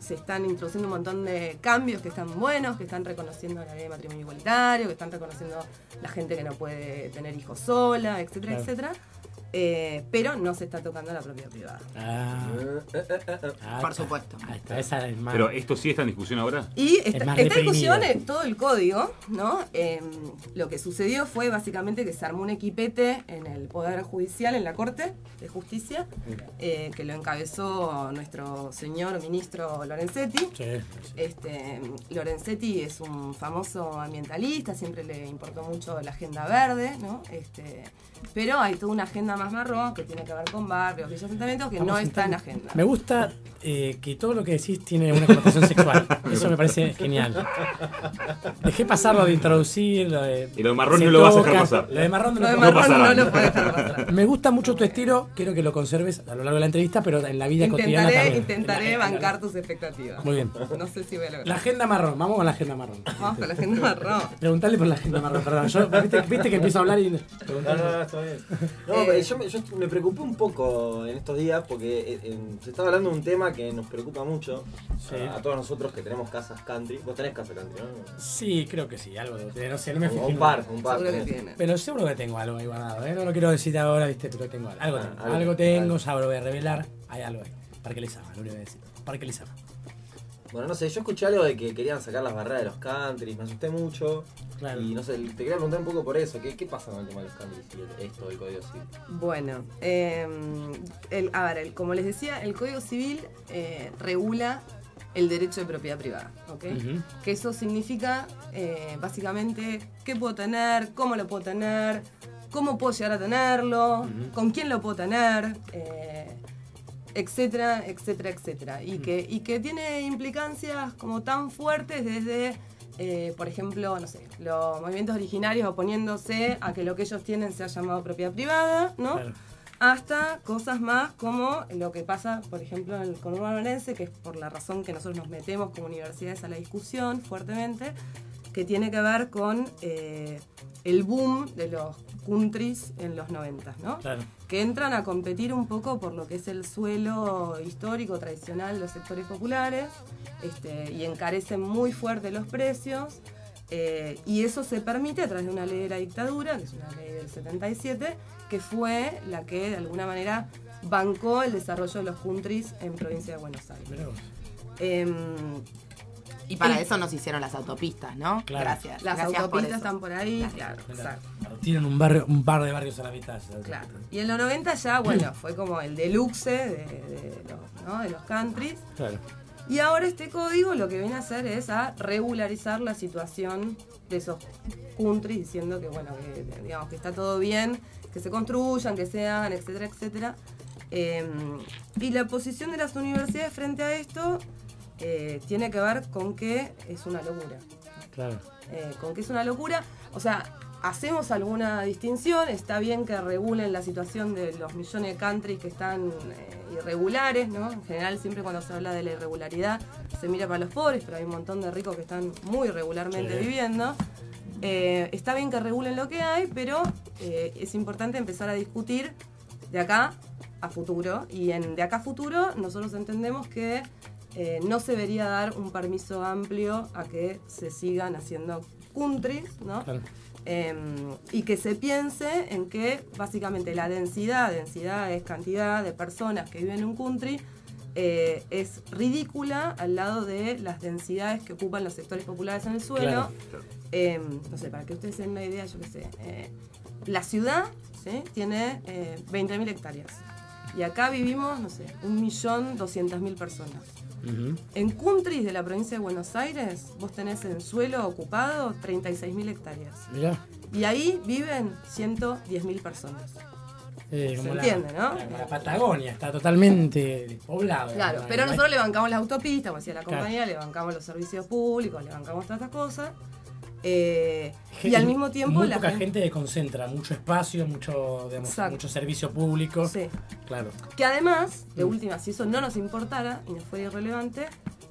Speaker 18: se están introduciendo un montón de cambios que están buenos, que están reconociendo la ley de matrimonio igualitario, que están reconociendo la gente que no puede tener hijos sola, etcétera,
Speaker 1: Claro.
Speaker 18: etcétera. Eh, pero no se está tocando la propiedad privada.
Speaker 1: Ah. Ah,
Speaker 5: Por
Speaker 1: está.
Speaker 5: supuesto.
Speaker 1: Ahí está, esa es más.
Speaker 4: Pero esto sí está en discusión ahora.
Speaker 18: Y
Speaker 1: Es
Speaker 18: esta,
Speaker 1: más
Speaker 18: esta
Speaker 1: reprimido.
Speaker 18: discusión en todo el código, ¿no? Eh, lo que sucedió fue básicamente que se armó un equipete en el Poder Judicial, en la Corte de Justicia, eh, que lo encabezó nuestro señor ministro Lorenzetti.
Speaker 1: Sí,
Speaker 18: Este, Lorenzetti es un famoso ambientalista, siempre le importó mucho la agenda verde, ¿no? Este, pero hay toda una agenda más marrón que tiene que ver con barrios, villas asentamientos, que
Speaker 1: Vamos
Speaker 18: no está en agenda.
Speaker 1: Me gusta eh, que todo lo que decís tiene una connotación sexual. (laughs) Eso me parece genial. Dejé pasar lo de introducir, lo de.
Speaker 4: Y lo de marrón no lo vas a dejar pasar.
Speaker 1: Lo de marrón no
Speaker 18: Lo de
Speaker 1: lo,
Speaker 18: marrón
Speaker 4: pasará.
Speaker 18: no lo puede dejar pasar.
Speaker 1: Me gusta mucho tu estilo, quiero que lo conserves a lo largo de la entrevista, pero en la vida cotidiana
Speaker 18: Intentaré,
Speaker 1: también.
Speaker 18: intentaré
Speaker 1: la-
Speaker 18: bancar tus expectativas.
Speaker 1: Muy bien.
Speaker 18: No sé si voy a lograr.
Speaker 1: La agenda marrón, vamos con la agenda marrón.
Speaker 18: Vamos con la agenda marrón.
Speaker 1: Preguntale por la agenda marrón, perdón. Yo, viste, viste que empiezo a hablar y. Preguntale.
Speaker 17: Está bien. No,
Speaker 18: Eh,
Speaker 17: yo, me- yo me preocupé un poco en estos días porque eh, eh, se estaba hablando de un tema que nos preocupa mucho
Speaker 1: Sí.
Speaker 17: a, a todos nosotros que tenemos casas country. Vos tenés casa country, ¿no?
Speaker 1: Sí, creo que sí, algo tener. No sé, no me
Speaker 17: O
Speaker 1: fijé.
Speaker 17: un par, un par.
Speaker 18: Seguro que.
Speaker 1: Pero seguro que tengo algo ahí guardado, ¿eh? No lo quiero decir ahora, viste, pero tengo algo. Algo
Speaker 17: Ah,
Speaker 1: tengo,
Speaker 17: algo,
Speaker 1: algo tengo,
Speaker 17: algo.
Speaker 1: ya lo voy a revelar. Hay algo ahí. Parque Lizama, lo único que voy a decir. Parque Lizama.
Speaker 17: Bueno, no sé, yo escuché algo de que querían sacar las barreras de los countries, me asusté mucho.
Speaker 1: Claro.
Speaker 17: Y no sé, te quería preguntar un poco por eso. ¿Qué, qué pasa con el tema de los countries y el- esto del código civil?
Speaker 18: Bueno, eh, el- a ver, el- como les decía, el Código Civil eh, regula el derecho de propiedad privada, ¿ok? Que eso significa eh, básicamente qué puedo tener, cómo lo puedo tener, cómo puedo llegar a tenerlo, con quién lo puedo tener, eh, etcétera, etcétera, etcétera. Y, que, y que tiene implicancias como tan fuertes desde, eh, por ejemplo, no sé, los movimientos originarios oponiéndose a que lo que ellos tienen sea llamado propiedad privada, ¿no?
Speaker 1: Claro.
Speaker 18: hasta cosas más como lo que pasa, por ejemplo, en el conurbano bonaerense, que es por la razón que nosotros nos metemos como universidades a la discusión fuertemente, que tiene que ver con eh, el boom de los countries en los 90, ¿no?
Speaker 1: Claro.
Speaker 18: Que entran a competir un poco por lo que es el suelo histórico, tradicional de los sectores populares, este, y encarecen muy fuerte los precios. eh, y eso se permite a través de una ley de la dictadura, que es una ley del 77, que fue la que de alguna manera bancó el desarrollo de los countries en provincia de Buenos Aires.
Speaker 5: Y para eso nos hicieron las autopistas, ¿no?
Speaker 1: Claro.
Speaker 5: Gracias.
Speaker 18: Las
Speaker 5: Gracias
Speaker 18: autopistas están por ahí,
Speaker 5: Claro.
Speaker 18: claro,
Speaker 1: Tienen un barrio, un par de barrios a la mitad.
Speaker 18: Claro. Y en los 90 ya, bueno, fue como el deluxe de, de los, ¿no? de los countries.
Speaker 1: Claro.
Speaker 18: Y ahora este código lo que viene a hacer es a regularizar la situación de esos countries, diciendo que, bueno, que, digamos, que está todo bien, que se construyan, que se hagan, etcétera, etcétera. Eh, y la posición de las universidades frente a esto eh, tiene que ver con que es una locura.
Speaker 1: Claro.
Speaker 18: Eh, con que es una locura. O sea, hacemos alguna distinción, está bien que regulen la situación de los millones de countries que están eh, irregulares, ¿no? En general siempre cuando se habla de la irregularidad se mira para los pobres, pero hay un montón de ricos que están muy regularmente
Speaker 1: Sí.
Speaker 18: viviendo. Eh, está bien que regulen lo que hay, pero eh, es importante empezar a discutir de acá a futuro. Y en de acá a futuro nosotros entendemos que eh, no se debería dar un permiso amplio a que se sigan haciendo countries, ¿no?
Speaker 1: Claro.
Speaker 18: Em, y que se piense en que básicamente la densidad, densidad es cantidad de personas que viven en un country, eh, es ridícula al lado de las densidades que ocupan los sectores populares en el suelo.
Speaker 1: Claro.
Speaker 18: Em, no sé, para que ustedes den una idea, yo qué sé. eh, la ciudad ¿sí? tiene eh, 20.000 hectáreas. Y acá vivimos, no sé, 1.200.000 personas. En countries de la provincia de Buenos Aires, vos tenés en suelo ocupado 36.000 hectáreas.
Speaker 1: Mirá.
Speaker 18: Y ahí viven 110.000 personas.
Speaker 1: Eh,
Speaker 18: Se
Speaker 1: como la-
Speaker 18: entiende, ¿no?
Speaker 1: como La, Patagonia está totalmente poblado.
Speaker 18: Claro, pero nosotros le bancamos las autopistas, como decía la
Speaker 1: Claro.
Speaker 18: compañía, le bancamos los servicios públicos, le bancamos todas estas cosas. Eh, y al mismo tiempo
Speaker 1: muy
Speaker 18: la
Speaker 1: poca
Speaker 18: gente-
Speaker 1: gente concentra mucho espacio, mucho, digamos, mucho servicio público.
Speaker 18: Sí.
Speaker 1: Claro.
Speaker 18: Que además, de
Speaker 1: Mm.
Speaker 18: última, si eso no nos importara y nos fuera irrelevante,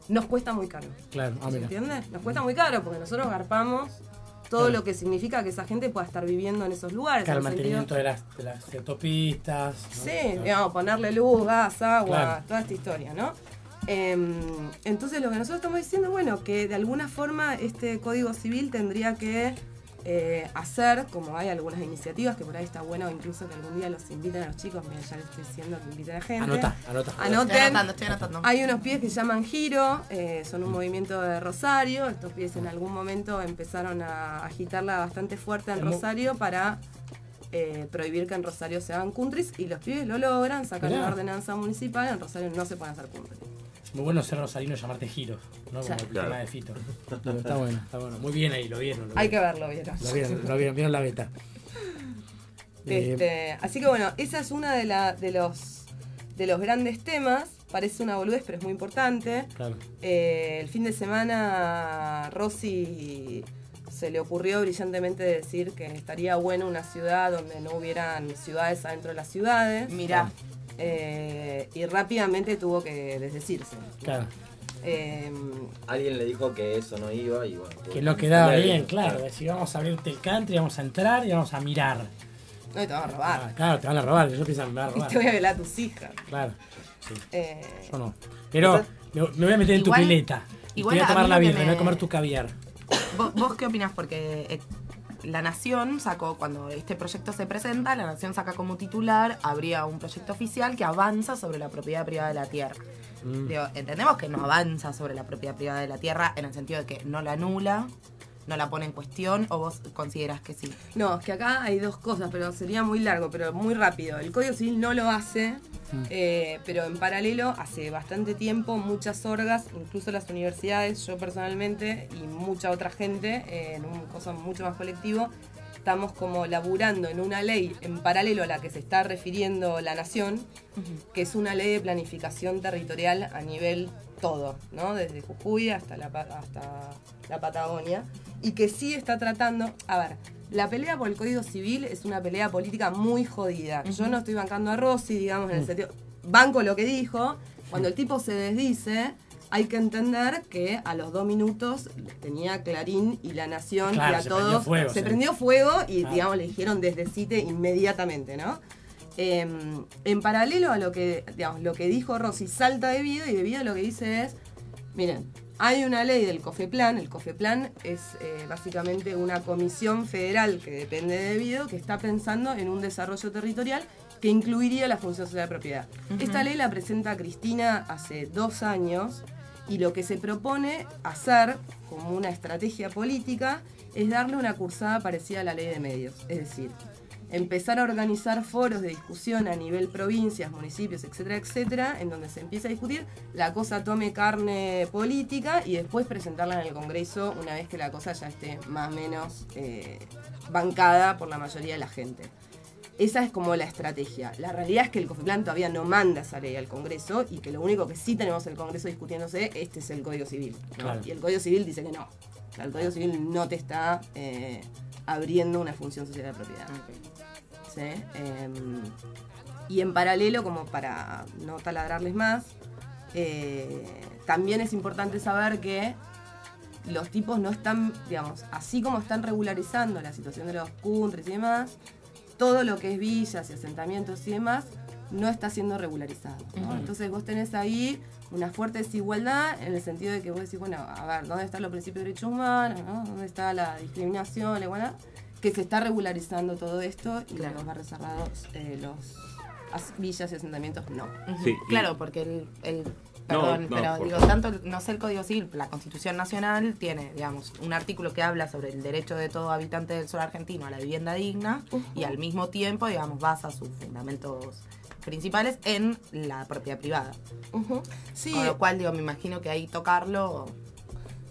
Speaker 18: nos cuesta muy caro.
Speaker 1: Claro, ah,
Speaker 18: ¿Se entiende? Nos cuesta muy caro porque nosotros garpamos todo
Speaker 1: Claro.
Speaker 18: lo que significa que esa gente pueda estar viviendo en esos lugares.
Speaker 1: Claro, el mantenimiento de las, de las autopistas. ¿no?
Speaker 18: Sí,
Speaker 1: Claro.
Speaker 18: digamos, ponerle luz, gas, agua,
Speaker 1: Claro.
Speaker 18: toda esta historia, ¿no? Em, entonces lo que nosotros estamos diciendo, bueno, que de alguna forma este código civil tendría que eh, hacer, como hay algunas iniciativas, que por ahí está bueno incluso que algún día los inviten a los chicos, mira, ya les estoy diciendo que inviten a gente.
Speaker 1: Anota, anota.
Speaker 18: Anoten.
Speaker 5: Estoy anotando, estoy anotando.
Speaker 18: Hay unos pies que se llaman Giro, eh, son un movimiento de Rosario. Estos pies en algún momento empezaron a agitarla bastante fuerte en. Rosario para eh, prohibir que en Rosario se hagan countries y los pibes lo logran, sacan una ordenanza municipal, en Rosario no se pueden hacer country.
Speaker 1: Muy bueno ser rosarino y llamarte Giro, ¿no? Como el
Speaker 18: Claro.
Speaker 1: tema de Fito. (laughs) Pero está bueno, está bueno. Muy bien ahí, lo vieron. lo
Speaker 18: Hay que verlo, vieron.
Speaker 1: Lo vieron, lo vieron, vieron la beta. Eh, (laughs)
Speaker 18: Este, así que bueno, esa es una de, la, de, los, de los grandes temas. Parece una boludez, pero es muy importante.
Speaker 1: Claro.
Speaker 18: Eh, el fin de semana Rossi se le ocurrió brillantemente decir que estaría bueno una ciudad donde no hubieran ciudades adentro de las ciudades.
Speaker 5: Mirá.
Speaker 18: Eh, y rápidamente tuvo que desdecirse.
Speaker 1: Claro.
Speaker 18: Eh,
Speaker 17: Alguien le dijo que eso no iba y bueno.
Speaker 1: Que no quedaba bien, claro. Si vamos a abrirte el country, vamos a entrar y vamos a mirar.
Speaker 18: no, y te van a robar.
Speaker 1: Ah, claro, te van a robar. Yo pienso que me van a (laughs)
Speaker 18: y
Speaker 1: robar.
Speaker 18: te voy a violar a tus hijas.
Speaker 1: Claro. Sí.
Speaker 18: Eh,
Speaker 1: Yo no. Pero me, me voy a meter en tu pileta. Y
Speaker 5: igual
Speaker 1: te voy a tomar la
Speaker 5: lo
Speaker 1: birra, me voy a
Speaker 5: me-
Speaker 1: comer tu caviar.
Speaker 5: ¿Vos, vos qué opinás? Porque eh, La Nación sacó, cuando este proyecto se presenta, La Nación saca como titular, habría un proyecto oficial que avanza sobre la propiedad privada de la tierra.
Speaker 1: Mm.
Speaker 5: Digo, entendemos que no avanza sobre la propiedad privada de la tierra en el sentido de que no la anula, no la pone en cuestión, o vos considerás que sí.
Speaker 18: No, es que acá hay dos cosas, pero sería muy largo, pero muy rápido. El Código Civil no lo hace, eh, pero en paralelo, hace bastante tiempo, muchas orgas, incluso las universidades, yo personalmente y mucha otra gente, eh, en un cosa mucho más colectivo, estamos como laburando en una ley en paralelo a la que se está refiriendo la Nación, que es una ley de planificación territorial a nivel todo, ¿no? Desde Jujuy hasta la, hasta la Patagonia, y que sí está tratando, a ver, la pelea por el Código Civil es una pelea política muy jodida. Yo no estoy bancando a Rossi, digamos, en el
Speaker 1: Mm.
Speaker 18: sentido, banco lo que dijo, cuando el tipo se desdice, hay que entender que a los dos minutos tenía Clarín y La Nación
Speaker 1: Claro,
Speaker 18: y a
Speaker 1: se
Speaker 18: todos
Speaker 1: prendió fuego,
Speaker 18: se prendió fuego y
Speaker 1: Claro.
Speaker 18: digamos le dijeron desde CITE inmediatamente, ¿no? Eh, en paralelo a lo que, digamos, lo que dijo Rossi salta de vida y de vida lo que dice es, miren, hay una ley del COFEPLAN, el COFEPLAN es eh, básicamente una comisión federal que depende de Vido que está pensando en un desarrollo territorial que incluiría la función social de propiedad. Esta ley la presenta Cristina hace dos años y lo que se propone hacer como una estrategia política es darle una cursada parecida a la ley de medios. Es decir, empezar a organizar foros de discusión a nivel provincias, municipios, etcétera, etcétera, en donde se empieza a discutir, la cosa tome carne política y después presentarla en el Congreso una vez que la cosa ya esté más o menos eh, bancada por la mayoría de la gente. Esa es como la estrategia. La realidad es que el COFEPLAN todavía no manda esa ley al Congreso y que lo único que sí tenemos en el Congreso discutiéndose, este es el Código Civil. ¿no?
Speaker 1: Claro.
Speaker 18: Y el Código Civil dice que no. El Código Civil no te está eh, abriendo una función social de propiedad. Em, y en paralelo, como para no taladrarles más, eh, también es importante saber que los tipos no están, digamos, así como están regularizando la situación de los countries y demás, todo lo que es villas y asentamientos y demás no está siendo regularizado. Entonces vos tenés ahí una fuerte desigualdad en el sentido de que vos decís, bueno, a ver, ¿dónde están los principios de derechos humanos? ¿no? ¿Dónde está la discriminación, la igualdad? Que se está regularizando todo esto y
Speaker 5: Claro.
Speaker 18: los barrios cerrados, eh, los as- villas y asentamientos no.
Speaker 5: Ujú.
Speaker 4: Sí, y-
Speaker 5: Claro, porque el, perdón,
Speaker 4: no,
Speaker 5: pero digo,
Speaker 4: favor.
Speaker 5: tanto, no sé el Código Civil, la Constitución Nacional tiene, digamos, un artículo que habla sobre el derecho de todo habitante del sur argentino a la vivienda digna y al mismo tiempo, digamos, basa sus fundamentos principales en la propiedad privada.
Speaker 18: Sí,
Speaker 5: Con lo cual, digo, me imagino que ahí tocarlo...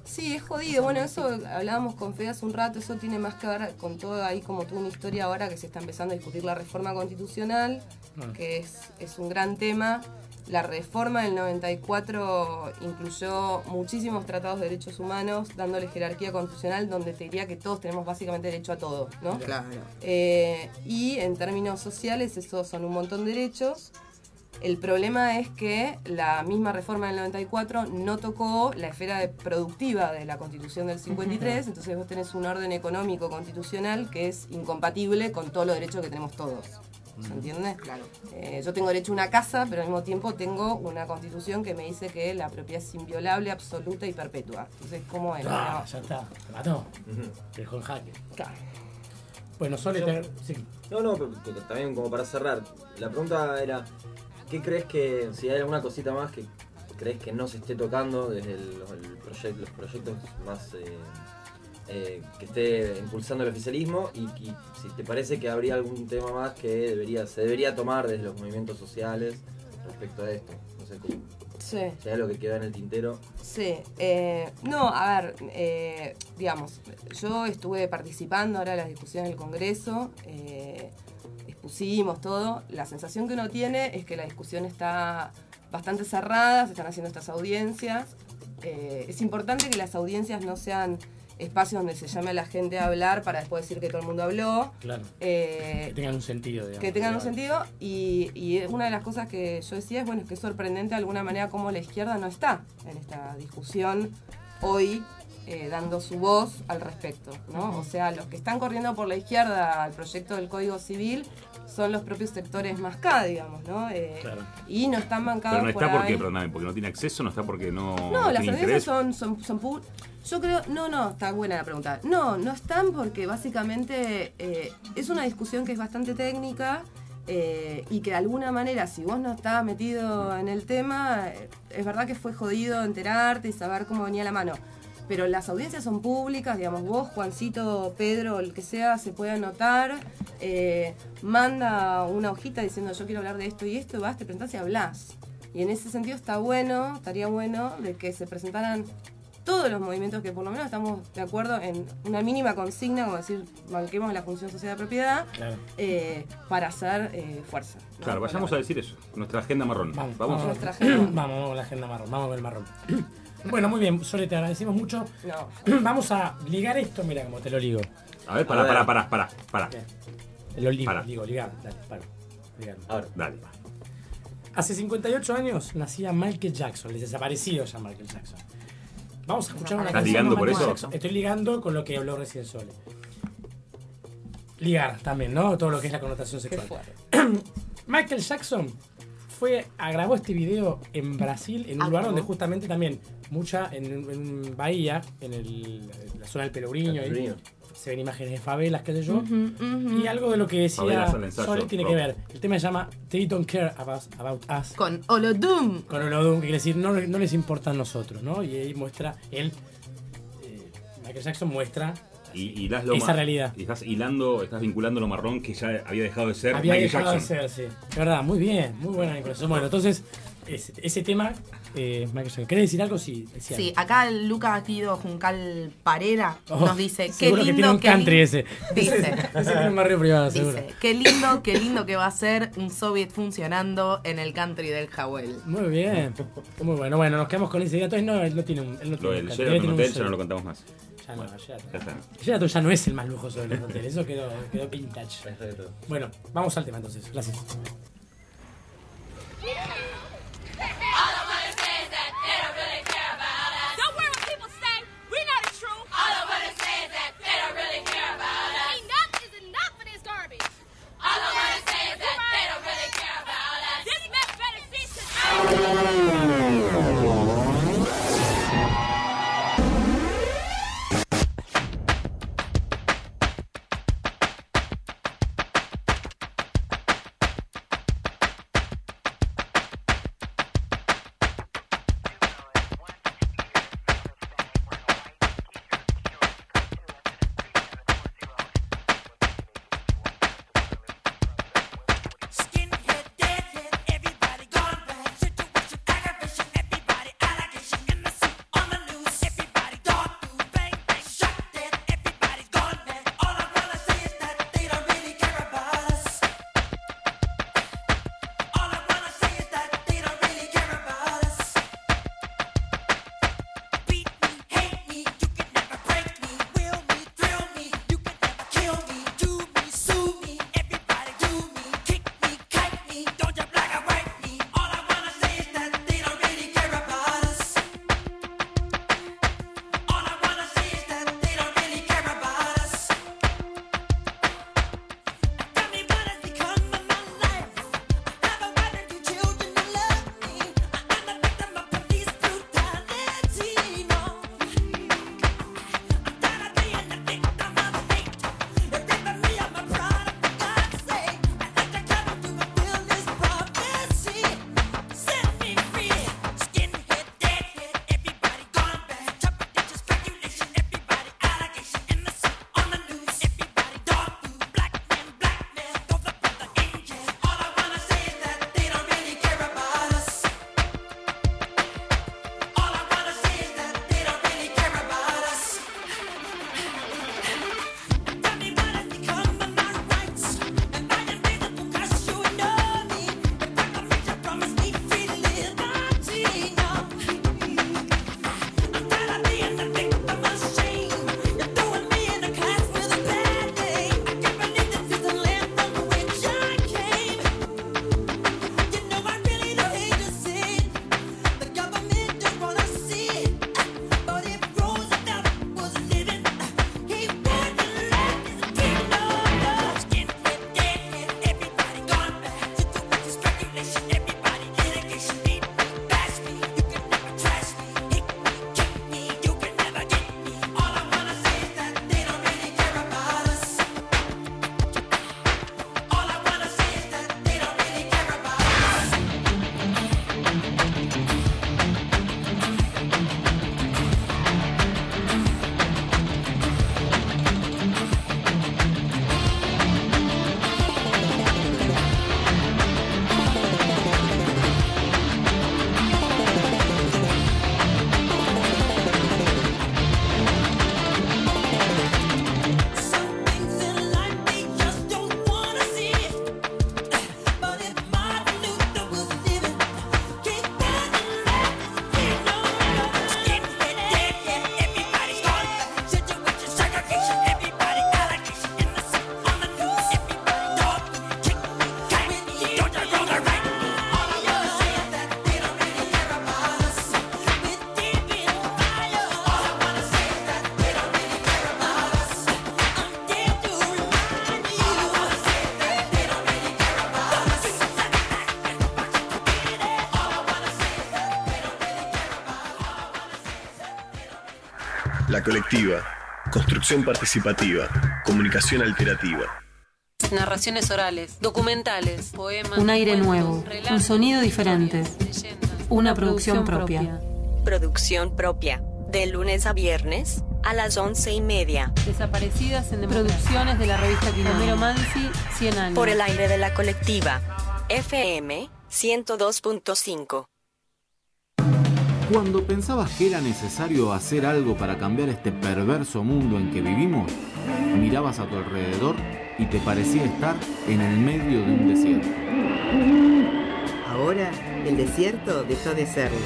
Speaker 18: Sí, es jodido. Bueno, eso hablábamos con Fede hace un rato, eso tiene más que ver con todo ahí como tuvo una historia ahora que se está empezando a discutir la reforma constitucional,
Speaker 1: Ah.
Speaker 18: que es, es un gran tema. La reforma del 94 incluyó muchísimos tratados de derechos humanos, dándole jerarquía constitucional, donde te diría que todos tenemos básicamente derecho a todo, ¿no?
Speaker 5: Claro.
Speaker 18: Eh, y en términos sociales, esos son un montón de derechos. El problema es que la misma reforma del 94 no tocó la esfera de- productiva de la Constitución del 53, entonces vos tenés un orden económico constitucional que es incompatible con todos los derechos que tenemos todos. ¿Se entiende?
Speaker 5: Claro.
Speaker 18: Eh, yo tengo derecho a una casa, pero al mismo tiempo tengo una constitución que me dice que la propiedad es inviolable, absoluta y perpetua. Entonces, ¿cómo es?
Speaker 1: Ah,
Speaker 18: No.
Speaker 1: ya está. Te mató. Dejó en jaque.
Speaker 18: Claro.
Speaker 1: Bueno, Sole,
Speaker 17: Yo-
Speaker 1: te- sí.
Speaker 17: No, no, pero pero también como para cerrar. La pregunta era, ¿qué crees que, si hay alguna cosita más que crees que no se esté tocando desde el, el los proyectos más eh, eh, que esté impulsando el oficialismo y, y si te parece que habría algún tema más que debería, se debería tomar desde los movimientos sociales respecto a esto? No sé, cómo-
Speaker 18: Sí.
Speaker 17: si hay algo que queda en el tintero.
Speaker 18: Sí, eh, no, a ver, digamos, yo estuve participando ahora en las discusiones del Congreso, expusimos todo, la sensación que uno tiene es que la discusión está bastante cerrada, se están haciendo estas audiencias, Eh, es importante que las audiencias no sean espacios donde se llame a la gente a hablar para después decir que todo el mundo habló,
Speaker 1: Claro.
Speaker 18: Eh,
Speaker 1: que tengan un sentido, digamos.
Speaker 18: que tengan un sentido y, y una de las cosas que yo decía es bueno es que es sorprendente de alguna manera cómo la izquierda no está en esta discusión hoy eh, dando su voz al respecto ¿no? O sea los que están corriendo por la izquierda al proyecto del código civil son los propios sectores más K digamos ¿no? Eh,
Speaker 4: Claro.
Speaker 18: y no están bancados
Speaker 4: Pero no
Speaker 18: por
Speaker 4: está porque,
Speaker 18: ahí.
Speaker 4: perdóname, porque no tiene acceso, no está porque no,
Speaker 18: No, las audiencias son, son, son Yo creo, no, no, está buena la pregunta. No, no están porque básicamente eh, es una discusión que es bastante técnica eh, y que de alguna manera, si vos no estabas metido en el tema, eh, es verdad que fue jodido enterarte y saber cómo venía la mano. Pero las audiencias son públicas, digamos, vos, Juancito, Pedro, el que sea, se puede anotar, eh, manda una hojita diciendo yo quiero hablar de esto y esto, y vas, te presentás y hablas. Y en ese sentido está bueno, estaría bueno de que se presentaran todos los movimientos que por lo menos estamos de acuerdo en una mínima consigna, como decir, banquemos la función social de propiedad,
Speaker 1: Claro.
Speaker 18: eh, para hacer eh, fuerza. ¿no?
Speaker 4: Claro, vayamos a decir eso. Nuestra agenda marrón. Vamos.
Speaker 1: Vamos,
Speaker 18: Nuestra
Speaker 1: vamos,
Speaker 18: agenda.
Speaker 1: vamos con la agenda marrón, vamos con el marrón. Bueno, muy bien, Sole, te agradecemos mucho.
Speaker 18: No. (clears throat)
Speaker 1: Vamos a ligar esto, mira como te lo ligo.
Speaker 4: A ver, pará,
Speaker 1: A ver.
Speaker 4: pará, pará, pará, pará.
Speaker 1: Lo ligo, ligo, ligar, dale, para. Ligar.
Speaker 4: Ahora, dale.
Speaker 1: Hace 58 años nacía Michael Jackson, el desaparecido ya Michael Jackson. Vamos a escuchar una
Speaker 4: ¿Estás
Speaker 1: canción
Speaker 4: ligando por eso?
Speaker 1: Jackson. Estoy ligando con lo que habló recién Sole. Ligar también, ¿no? Todo lo que es la connotación sexual. (clears throat) Michael Jackson fue a grabó este video en Brasil, en un lugar donde justamente también mucha, en, en Bahía, en, el- en la zona del Pelourinho,
Speaker 17: El
Speaker 1: ahí, se ven imágenes de favelas, qué sé yo.
Speaker 5: Ujú, ujú.
Speaker 1: Y algo de lo que decía Sole tiene
Speaker 4: rock.
Speaker 1: que ver. El tema se llama They Don't Care About, about Us.
Speaker 5: Con Olodum.
Speaker 1: Con Olodum, que quiere decir no, no les importa a nosotros, ¿no? Y ahí muestra, él, eh, Michael Jackson muestra
Speaker 4: Y, y lo
Speaker 1: Esa realidad.
Speaker 4: Y estás hilando, estás vinculando lo marrón que ya había dejado de ser
Speaker 1: Había
Speaker 4: Michael
Speaker 1: dejado
Speaker 4: Jackson.
Speaker 1: de ser, sí. Es verdad, muy bien, muy buena Nicolás. Bueno, entonces, ese, ese tema, eh, Michael Jackson, ¿querés decir algo? Sí, decía
Speaker 5: Sí,
Speaker 1: algo.
Speaker 5: acá Lucas Guido Juncal Parera
Speaker 1: Oh,
Speaker 5: nos dice, qué
Speaker 1: seguro que
Speaker 5: lindo,
Speaker 1: tiene un
Speaker 5: qué
Speaker 1: country ese.
Speaker 5: Dice,
Speaker 1: Ese tiene un barrio privado, seguro.
Speaker 5: dice, qué lindo, qué lindo que va a ser un soviet funcionando en el country del Jawel.
Speaker 1: Muy bien, muy bueno. Bueno, nos quedamos con ese dato. No, él no tiene un. Él no
Speaker 4: Lo
Speaker 1: tiene
Speaker 4: del Hotel ya
Speaker 1: solo.
Speaker 4: no lo contamos más.
Speaker 1: Ya no.
Speaker 4: Ya está.
Speaker 1: Sheraton ya no es el más lujoso de los hoteles, eso quedó, quedó vintage. Bueno, vamos al tema entonces. Gracias.
Speaker 14: Colectiva. Construcción participativa. Comunicación alternativa.
Speaker 19: Narraciones orales, documentales, poemas.
Speaker 12: Un aire
Speaker 19: cuentos,
Speaker 12: nuevo,
Speaker 19: relatos,
Speaker 12: un sonido diferente.
Speaker 19: leyendas.
Speaker 12: Una producción propia.
Speaker 9: Producción propia. De lunes a viernes a las once y media.
Speaker 19: Desaparecidas en Producciones de la revista Quilomero Mansi, 100 años.
Speaker 9: Por el aire de la colectiva. FM 102.5.
Speaker 10: Cuando pensabas que era necesario hacer algo para cambiar este perverso mundo en que vivimos, mirabas a tu alrededor y te parecía estar en el medio de un desierto.
Speaker 20: Ahora el desierto dejó de serlo.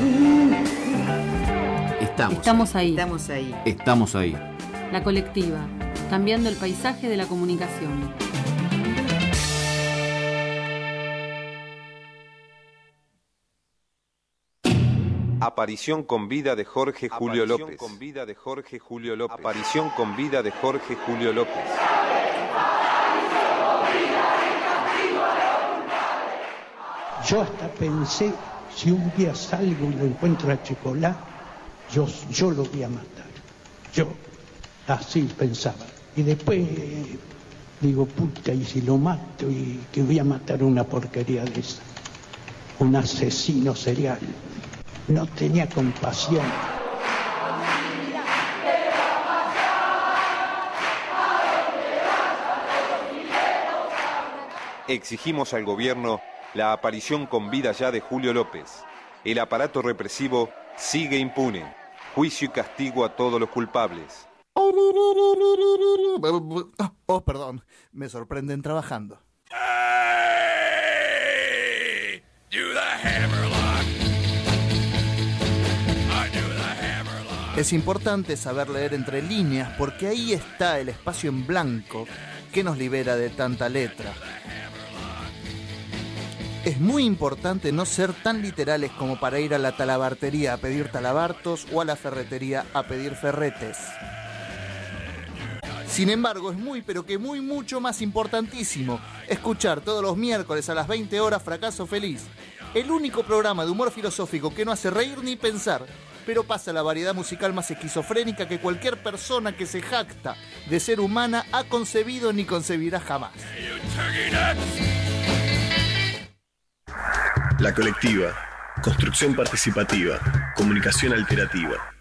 Speaker 10: Estamos,
Speaker 19: Estamos ahí.
Speaker 20: Estamos ahí.
Speaker 10: estamos ahí.
Speaker 19: La colectiva, cambiando el paisaje de la comunicación.
Speaker 21: Aparición con vida de Jorge Julio López. con vida de Jorge Julio López. Aparición con vida de Jorge Julio López.
Speaker 22: Yo hasta pensé, si un día salgo y lo encuentro a Chicolá, yo, yo lo voy a matar. Yo, así pensaba. Y después eh, digo, puta, y si lo mato, y que voy a matar una porquería de esa. Un asesino serial. No tenía compasión.
Speaker 21: Exigimos al gobierno la aparición con vida ya de Julio López. El aparato represivo sigue impune. Juicio y castigo a todos los culpables.
Speaker 23: Oh, perdón, me sorprenden trabajando. Es importante saber leer entre líneas porque ahí está el espacio en blanco que nos libera de tanta letra. Es muy importante no ser tan literales como para ir a la talabartería a pedir talabartos o a la ferretería a pedir ferretes. Sin embargo, es muy, pero que muy, mucho más importantísimo escuchar todos los miércoles a las 20 horas Fracaso Feliz, el único programa de humor filosófico que no hace reír ni pensar, pero pasa la variedad musical más esquizofrénica que cualquier persona que se jacta de ser humana ha concebido ni concebirá jamás.
Speaker 14: La colectiva. Construcción participativa. Comunicación alternativa.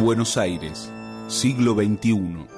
Speaker 16: Buenos Aires, siglo XXI.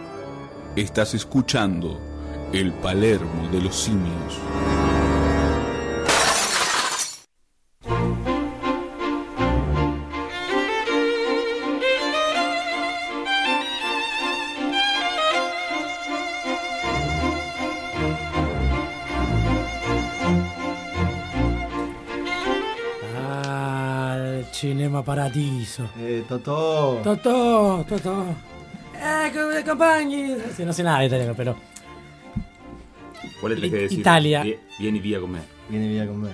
Speaker 16: Estás escuchando el Palermo de los simios.
Speaker 1: Al cinema paradiso.
Speaker 3: Eh, Totó.
Speaker 1: Totó, Totó. Eh, que me acompañes. Sí, no sé nada de italiano, pero.
Speaker 4: ¿Cuál le tenés que decir?
Speaker 1: Italia.
Speaker 4: Vie- Vieni via con me.
Speaker 3: Viene vía con